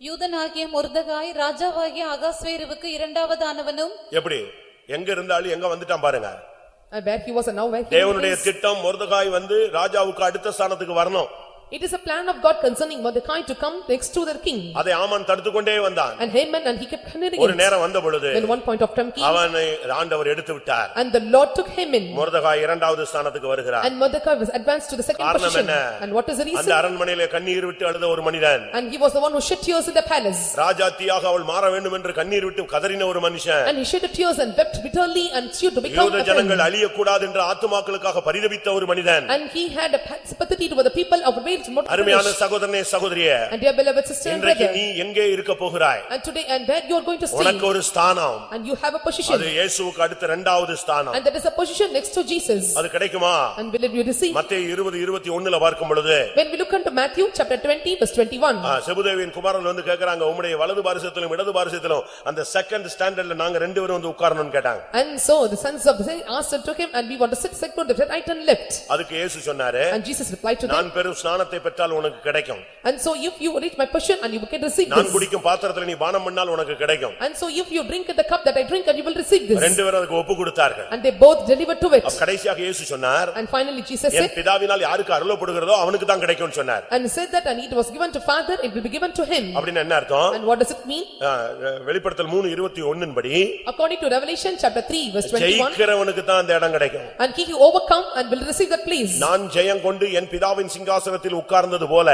Speaker 4: யூதனாகிய Mordecai ராஜாவாகிய அகாஸ்வேருவுக்கு இரண்டாவதானவனும்
Speaker 1: எப்படி எங்க இருந்தாலும் எங்க வந்துட்டான் பாருங்க
Speaker 2: And where he was and now where he
Speaker 1: தேவனுடைய. திட்டம் மொர்தகாய் வந்து ராஜாவுக்கு அடுத்த ஸ்தானத்துக்கு வரணும்
Speaker 2: It is a plan of God concerning Mordecai to come next to the king.
Speaker 1: அதை ஆமான் தடுத்து கொண்டே வந்தான்
Speaker 2: And Haman and he kept hindering
Speaker 1: ஒரு
Speaker 2: it.
Speaker 1: நேரம் வந்த பொழுது
Speaker 2: When one point of time came
Speaker 1: அவனை ஆண்டவர் எடுத்து விட்டார்
Speaker 2: and the Lord took Haman.
Speaker 1: Mordecai இரண்டாவது ஸ்தானத்துக்கு வருகிறார்
Speaker 2: And Mordecai was advanced to the second
Speaker 1: காரணம்
Speaker 2: position.
Speaker 1: என்ன?
Speaker 2: And what is the
Speaker 1: அந்த
Speaker 2: reason?
Speaker 1: அரண்மனையிலே கண்ணீர் விட்டு அழுத ஒரு மனிதன்
Speaker 2: And he was the one who shed tears in the palace.
Speaker 1: ராஜாத்தியாக அவள் மாற வேண்டும் என்று கண்ணீர் விட்டு கதறின ஒரு மனுஷன்
Speaker 2: And he shed tears and wept bitterly and sued to become
Speaker 1: யூத
Speaker 2: a friend.
Speaker 1: ஜனங்கள் அழியக்கூடாது என்று ஆத்துமாக்களுக்காக பரிதபித்த ஒரு மனிதன்
Speaker 2: And he had a sympathy toward the people of the failed to not
Speaker 1: அருமையான
Speaker 2: finish.
Speaker 1: சகோதரனே சகோதரியே
Speaker 2: And dear beloved sister and
Speaker 1: இன்றைக்கு
Speaker 2: brother,
Speaker 1: நீ எங்கே இருக்க போகிறாய்
Speaker 2: and today and where you are going to
Speaker 1: உனக்கு
Speaker 2: stay,
Speaker 1: ஒரு ஸ்தானம்
Speaker 2: and you have a
Speaker 1: அது
Speaker 2: position,
Speaker 1: இயேசுவுக்கு அடுத்த இரண்டாவது ஸ்தானம்
Speaker 2: and that is a position next to Jesus.
Speaker 1: அது கிடைக்குமா
Speaker 2: And will it be received?
Speaker 1: மத்தேயு இருபது இருபத்தி ஒண்ணுல பார்க்கும் பொழுது
Speaker 2: When we look into Matthew chapter twenty verse twenty-one,
Speaker 1: ஆ, செபுதேவியின் குமாரன் வந்து கேக்குறாங்க உம்முடைய வலது பாரிசத்திலும் இடது பாரிசத்திலும் அந்த செகண்ட் ஸ்டாண்டர்ட்ல நாங்க ரெண்டு பேரும் வந்து உட்காரணும்னு கேட்டாங்க
Speaker 2: and so the sons of Zebedee asked unto him, and we want to sit second to the right and left.
Speaker 1: அதுக்கு இயேசு சொன்னாரு
Speaker 2: And Jesus replied to them,
Speaker 1: நான் பெரும் ஸ்நானத்தை பெற்றால் உனக்கு கிடைக்கும்
Speaker 2: and so if you reach my position and you can receive
Speaker 1: நான்
Speaker 2: this.
Speaker 1: குடிக்கும் பாத்திரத்துல நீ பானம் பண்ணால் உனக்கு கிடைக்கும்
Speaker 2: And so if you drink in the cup that I drink and you will receive this.
Speaker 1: ரெண்டு பேரும் அதுக்கு ஒப்பு கொடுத்தார்கள்
Speaker 2: And they both delivered to it.
Speaker 1: கடைசியாக இயேசு சொன்னார்
Speaker 2: And finally Jesus
Speaker 1: N
Speaker 2: said,
Speaker 1: பிதாவினால் யாருக்கு அருளப்படுகிறதோ அவனுக்கு தான் கிடைக்கும்னு சொன்னார்
Speaker 2: and said that and it was given to father, it will be given to him.
Speaker 1: அப்படின்னு என்ன அர்த்தம்
Speaker 2: And what does it mean?
Speaker 1: வெளிப்படுத்தல் மூணு இருபத்தி ஒண்ணின் படி
Speaker 2: According to Revelation chapter three verse twenty-one,
Speaker 1: ஜெயிக்கிறவனுக்கு தான் அந்த இடம் கிடைக்கும்
Speaker 2: and he who overcome and will receive that place.
Speaker 1: நான் ஜெயம் கொண்டு என் பிதாவின் சிங்காசனத்தில் உட்கார்ந்தது போல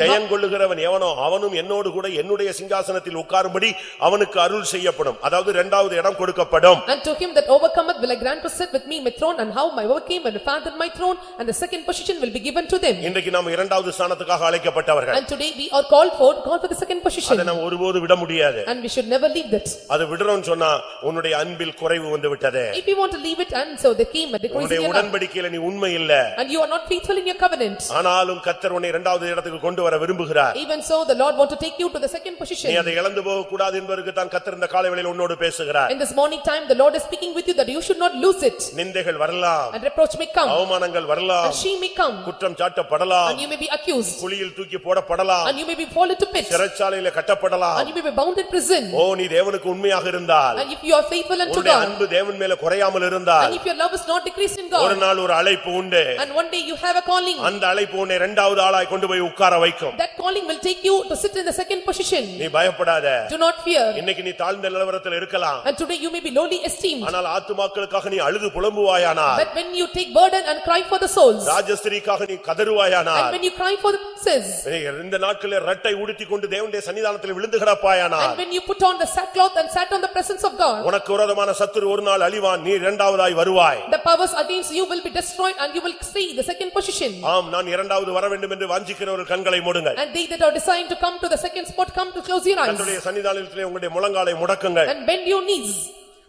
Speaker 1: ஜெயம் கொள்ளுகிறவன் எவனோ அவனும் என்னோடு கூட என்னுடைய சிங்காசனத்தில் உட்காரும்படி அவனுக்கு அருள் செய்யப்படும் அதாவது இரண்டாவது இடம் கொடுக்கப்படும்
Speaker 2: And to him that overcometh will I grant to sit with me in my throne, and how my overcame and fathered my throne, and the second position will be given to them.
Speaker 1: இன்றைக்கு நாம் இரண்டாவது ஸ்தானத்துக்காக அழைக்கப்பட்டவர்கள்
Speaker 2: And today we are called for, called for the second
Speaker 1: அதை
Speaker 2: position,
Speaker 1: நாம் ஒருபோது விட முடியாது
Speaker 2: and we should never leave that.
Speaker 1: அது விடுறோம்னு சொன்னா உன்னுடைய அன்பில் குறைவு வந்து விட்டது
Speaker 2: If you want to leave it, and so they came and decreased
Speaker 1: உன்னுடைய
Speaker 2: in your love,
Speaker 1: உடன்படிக்கையில நீ உண்மை இல்ல
Speaker 2: and you are not faithful in your covenant.
Speaker 1: ஆனாலும் கத்தர் உன்னை இரண்டாவது இடத்துக்கு கொண்டு வர விரும்புகிறார்
Speaker 2: Even so, the Lord want to take you to the second
Speaker 1: நீ
Speaker 2: position.
Speaker 1: அதை இழந்து போக கூடாது என்பதற்கு தான் கத்தர் இந்த காலைகளில் உன்னோடு பேசுகிறார்
Speaker 2: In this morning time, the Lord is speaking with you that you should not lose it,
Speaker 1: நிந்தைகள் வரலாம்
Speaker 2: and reproach may come,
Speaker 1: அவமானங்கள் வரலாம்
Speaker 2: and shame may come,
Speaker 1: குற்றம் சாட்டப்படலாம்
Speaker 2: and you may be accused,
Speaker 1: குழியில் தூக்கி போடப்படலாம்
Speaker 2: and you may be fall into pit,
Speaker 1: சிறைச்சாலையில கட்டப்படலாம்
Speaker 2: and you may be bound in prison.
Speaker 1: ஓ நீ தேவனுக்கு உண்மையாக இருந்தால்
Speaker 2: And if you are faithful unto God,
Speaker 1: அன்பு தேவன் மேல குறையாமல் இருந்தால்
Speaker 2: and if your love is not decreased in
Speaker 1: ஒரு
Speaker 2: God,
Speaker 1: நாள் ஒரு அழைப்பு உண்டு
Speaker 2: and one day you have a calling,
Speaker 1: அந்த அழைப்பு உன்னை இரண்டாவது ஆளாய் கொண்டு போய் உட்கார வைக்கும்
Speaker 2: that calling will take you to sit in the second position.
Speaker 1: நீ பயப்படாத
Speaker 2: Do not fear,
Speaker 1: இன்னைக்கு நீ தாழ்ந்த நிலவரத்தில் இருக்கலாம்
Speaker 2: and today you may be lowly esteemed,
Speaker 1: ஆனால் ஆத்துமாக்களுக்காக நீ அழுது புலம்புவாயானால்
Speaker 2: but when you take burden and cry for the souls,
Speaker 1: ராஜஸ்திரிக்காக நீ கதறுவாயானால்
Speaker 2: and when you cry for the sins,
Speaker 1: நீ இந்த நாட்களில் ரட்டை உடுத்தி கொண்டு தேவனுடைய சன்னிதானத்தில் விழுந்து கிடப்பாயானால்
Speaker 2: and when you put on the sackcloth and sat on the presence of God,
Speaker 1: உனக்கு விரோதமான சத்துரு ஒரு நாள் அழிவான் நீ இரண்டாவதாய் வருவாய்
Speaker 2: the powers against you will be destroyed and you will stay the second position.
Speaker 1: ஆம் நான் இரண்டாவது வர வேண்டும் என்று வாஞ்சிக்கிறவர்கள் கண்களை மூடுங்கள்
Speaker 2: And they that are designed to come to the second spot, come to close your eyes
Speaker 1: கர்த்தருடைய சன்னிதானத்திலே உங்களுடைய முழங்காலை முடக்குங்கள்
Speaker 2: and bend your knees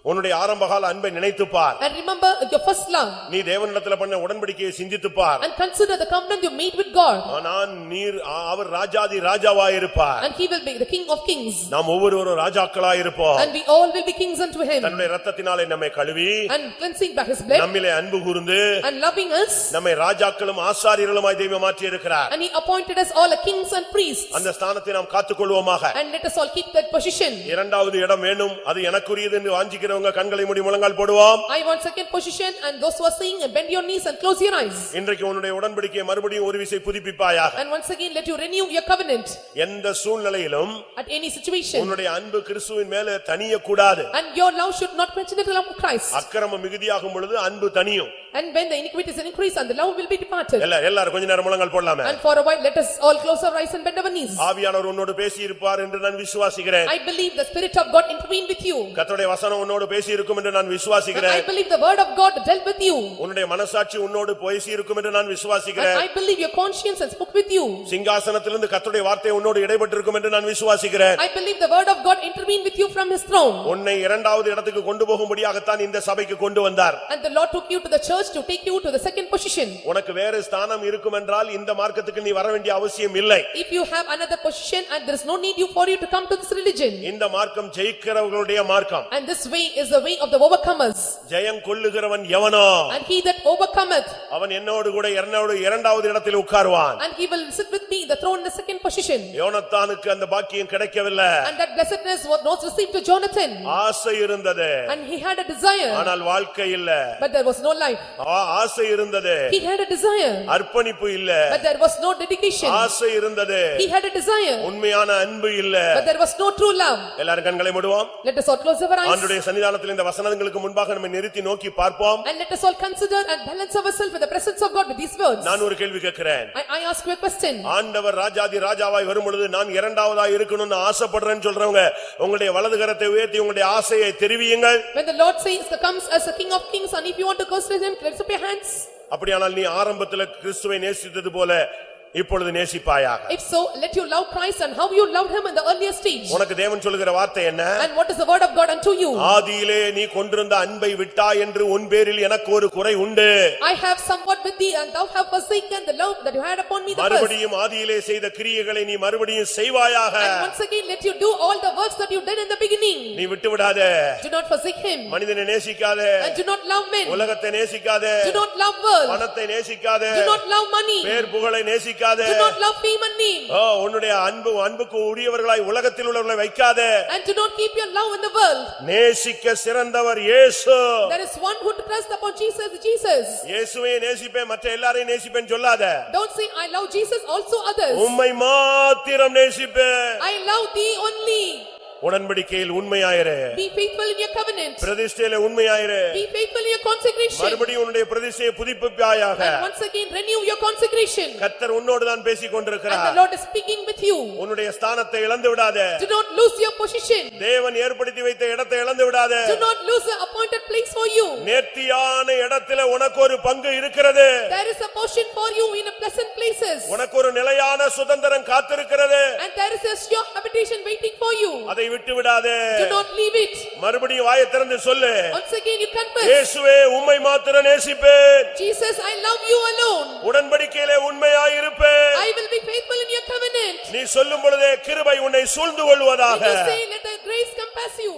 Speaker 1: உன்னுடைய ஆரம்பகால அன்பை நினைத்துப் பார்
Speaker 2: and remember your first love
Speaker 1: நீ தேவனிடத்துல பண்ண உடன்படிக்கையை சிந்தித்துப் பார்
Speaker 2: and consider the covenant you made with God
Speaker 1: நான் நீர் அவர் ராஜாதி ராஜாவாயிருப்பார்
Speaker 2: and he will be the king of kings
Speaker 1: நாம் ஒவ்வொருவரும் ராஜாக்களாயிருப்போம்
Speaker 2: and we all will be kings unto him
Speaker 1: தன்னுடைய ரத்தத்தினாலே நம்மை கழுவி
Speaker 2: and cleansing by his blood
Speaker 1: நம்மிலே அன்பு கூர்ந்து
Speaker 2: and loving us
Speaker 1: நம்மை ராஜாக்களும் ஆசாரியர்களுமாய் தெய்வம் மாற்றி இருக்கிறார்
Speaker 2: and he appointed us all a kings and priests
Speaker 1: அந்த ஸ்தானத்தை நாம் காத்துக்கொள்வோமாக
Speaker 2: and let us all keep that position.
Speaker 1: இரண்டாவது இடம் வேணும் அது எனக்குரியது என்று வாஞ்சிக்கிறவங்க கண்களை மூடி முழங்கால் போடுவோம்
Speaker 2: I want second position and those who are saying and bend your knees and close your eyes.
Speaker 1: இன்றைக்கு உன்னுடைய உடன்படிக்கையை மறுபடியும் ஒரு விசை புதுப்பிப்பாயாக
Speaker 2: And once again let you renew your covenant
Speaker 1: எந்த சூழ்நிலையிலும்
Speaker 2: at any situation
Speaker 1: உன்னுடைய அன்பு கிறிஸ்துவின் மேல தனியக்கூடாது
Speaker 2: and your love should not quench in the love of Christ.
Speaker 1: அக்கிரமம் மிகுதியாகும் பொழுது அன்பு தனியும்
Speaker 2: And when the iniquity is increased and the love will be departed.
Speaker 1: எல்லா எல்லாரும் கொஞ்ச நேரம் முழங்கால் போடலாமே
Speaker 2: And for a while let us all close our eyes and bend our knees.
Speaker 1: ஆவியானவர் உன்னோடு பேசி இருப்பார் என்று நான் விசுவாசிக்கிறேன்
Speaker 2: I believe the spirit of God intervene with you.
Speaker 1: கர்த்தருடைய வசனம் உன்னோடு பேசி இருக்கும் என்று நான்
Speaker 2: And I
Speaker 1: விசுவாசிக்கிறேன்
Speaker 2: believe the word of God dealt with you.
Speaker 1: உன்னுடைய மனசாட்சி உன்னோடு பேசி இருக்கும் என்று நான்
Speaker 2: And
Speaker 1: விசுவாசிக்கிறேன்
Speaker 2: I believe your conscience has spoke with you.
Speaker 1: சிங்காசனத்திலிருந்து கர்த்தருடைய வார்த்தை உன்னோடு இடைப்பட்டிருக்கும் என்று நான் விசுவாசிக்கிறேன்
Speaker 2: I believe the word of God intervene with you from his throne.
Speaker 1: உன்னை இரண்டாவது இடத்துக்கு கொண்டு போகும்படியாகத்தான் இந்த சபைக்கு கொண்டு வந்தார்
Speaker 2: And the Lord took you to the church to take you to the second position.
Speaker 1: உனக்கு வேறு ஸ்தானம் இருக்கும் என்றால் இந்த மார்க்கத்துக்கு நீ வர வேண்டிய அவசியம் இல்லை
Speaker 2: If you have another position and there is no need you for you to come to this religion.
Speaker 1: இந்த மார்க்கம் ஜெயிக்கிறவர்களுடைய மார்க்கம்
Speaker 2: And this way is the way of the overcomers.
Speaker 1: ஜெயம் கொள்ளுகிறவன் எவனோ
Speaker 2: And he that overcometh,
Speaker 1: அவன் என்னோடு கூட என்னோடு இரண்டாவது இடத்தில் உட்காருவான்
Speaker 2: and he will sit with me in the throne in the second position.
Speaker 1: யோனத்தானுக்கு அந்த பாக்கியம் கிடைக்கவில்லை
Speaker 2: And that blessedness was not received to Jonathan.
Speaker 1: ஆசை இருந்தது
Speaker 2: And he had a desire,
Speaker 1: ஆனால் வாழ்க்கை இல்ல
Speaker 2: but there was no life.
Speaker 1: ஆ- ஆசை இருந்தது
Speaker 2: He had a desire,
Speaker 1: அர்ப்பணிப்பு இல்ல
Speaker 2: but there was no dedication.
Speaker 1: ஆசை இருந்தது
Speaker 2: He had a desire,
Speaker 1: உண்மையான அன்பு இல்ல
Speaker 2: but there was no true love.
Speaker 1: எல்லாரும் கண்களை மூடுவோம்
Speaker 2: Let us all close our eyes.
Speaker 1: ஆண்டுடைய சன்னிதானத்தில் இந்த வசனங்களுக்கு முன்பாக நம்ம நிறுத்தி நோக்கி பார்ப்போம்
Speaker 2: And let us all consider and balance ourselves with the presence of God with these words.
Speaker 1: நான் ஒரு கேள்வி கேட்கிறேன்
Speaker 2: I, I ask you a question.
Speaker 1: ஆண்டவர் ராஜாதி ராஜாவாய் வரும் பொழுது நான் இரண்டாவதா இருக்கணும்னு ஆசைப்படுறேன்னு சொல்றவங்க உங்களுடைய வலது கரத்தை உயர்த்தி உங்களுடைய ஆசையை தெரிவியுங்கள்
Speaker 2: When the Lord says, comes as a king of kings, and if you want to consider him, lift up your hands.
Speaker 1: அப்படியானால் நீ ஆரம்பத்துல கிறிஸ்துவை நேசித்தது போல இப்பொழுது நேசிப்பாயாக
Speaker 2: If so, let you love Christ and how you loved him in the earlier stage.
Speaker 1: உனக்கு தேவன் சொல்லுகிற வார்த்தை என்ன
Speaker 2: And what is the word of God unto you?
Speaker 1: ஆதியிலே நீ கொண்டிருந்த அன்பை விட்டா என்று உன் பேரில் எனக்கு ஒரு குறை உண்டு
Speaker 2: I have somewhat with thee and thou have forsaken the love that you had upon me the first.
Speaker 1: மறுபடியும் ஆதியிலே செய்த கிரியைகளை நீ மறுபடியும் செய்வாயாக
Speaker 2: And once again, let you do all the works that you did in the beginning.
Speaker 1: நீ விட்டு விடாத
Speaker 2: Do not forsake him
Speaker 1: மனிதனை நேசிக்காத
Speaker 2: and do not love men.
Speaker 1: உலகத்தை நேசிக்காத
Speaker 2: Do not love world.
Speaker 1: பணத்தை நேசிக்காத
Speaker 2: Do not love money.
Speaker 1: பேர் புகழை நேசிக்காத
Speaker 2: Do not love fame and name.
Speaker 1: ஓ உன்னுடைய அன்பு அன்புக்கு உரியவர்களாய் உலகத்தில் உள்ளவர்களை வைக்காத
Speaker 2: And do not keep your love in the world.
Speaker 1: நேசிக்க சிறந்தவர் இயேசு
Speaker 2: There is one who trusts upon Jesus, Jesus.
Speaker 1: இயேசுவை நேசிப்பேன் மற்ற எல்லாரையும் நேசிப்பேன் சொல்லாத
Speaker 2: Don't say, I love Jesus, also others.
Speaker 1: உம்மை மாத்திரம் நேசிப்பேன்
Speaker 2: I love thee only.
Speaker 1: உடன்படிக்கையில் உண்மையாயிரு
Speaker 2: Be faithful in your covenant.
Speaker 1: பிரதிஷ்டையில உண்மையாயிரு
Speaker 2: Be faithful in your consecration.
Speaker 1: மறுபடியும் உன்னுடைய பிரதிஷ்டையை புதுப்பிப்பாயாக
Speaker 2: And once again renew your consecration.
Speaker 1: கத்தர் உன்னோடு தான் பேசிக்
Speaker 2: And the
Speaker 1: கொண்டிருக்கிறார்
Speaker 2: Lord is speaking with you.
Speaker 1: உன்னுடைய ஸ்தானத்தை இழந்து விடாத
Speaker 2: Do not lose your position.
Speaker 1: தேவன் ஏற்படுத்தி வைத்த இடத்தை இழந்து விடாத
Speaker 2: Do not lose the appointed place for you.
Speaker 1: நேர்த்தியான இடத்துல உனக்கு ஒரு பங்கு இருக்கிறது
Speaker 2: There is a portion for you in a pleasant places.
Speaker 1: உனக்கு ஒரு நிலையான சுதந்திரம் காத்திருக்கிறது
Speaker 2: And there is a sure habitation waiting for you.
Speaker 1: அதை விட்டு விடாதே
Speaker 2: Do not leave it.
Speaker 1: மறுபடியும் வாயை திறந்து சொல்லு
Speaker 2: Once again you confess.
Speaker 1: இயேசுவே உம்மை மாத்திரம் நேசிப்பேன்
Speaker 2: Jesus, I love you alone.
Speaker 1: உடன்படிக்கையிலே உண்மையாயிருப்பேன்
Speaker 2: I will be faithful in your covenant.
Speaker 1: நீ சொல்லும் பொழுதே கிருபை உன்னை சூழ்ந்து கொள்வதாக
Speaker 2: When you say, let the grace compass you.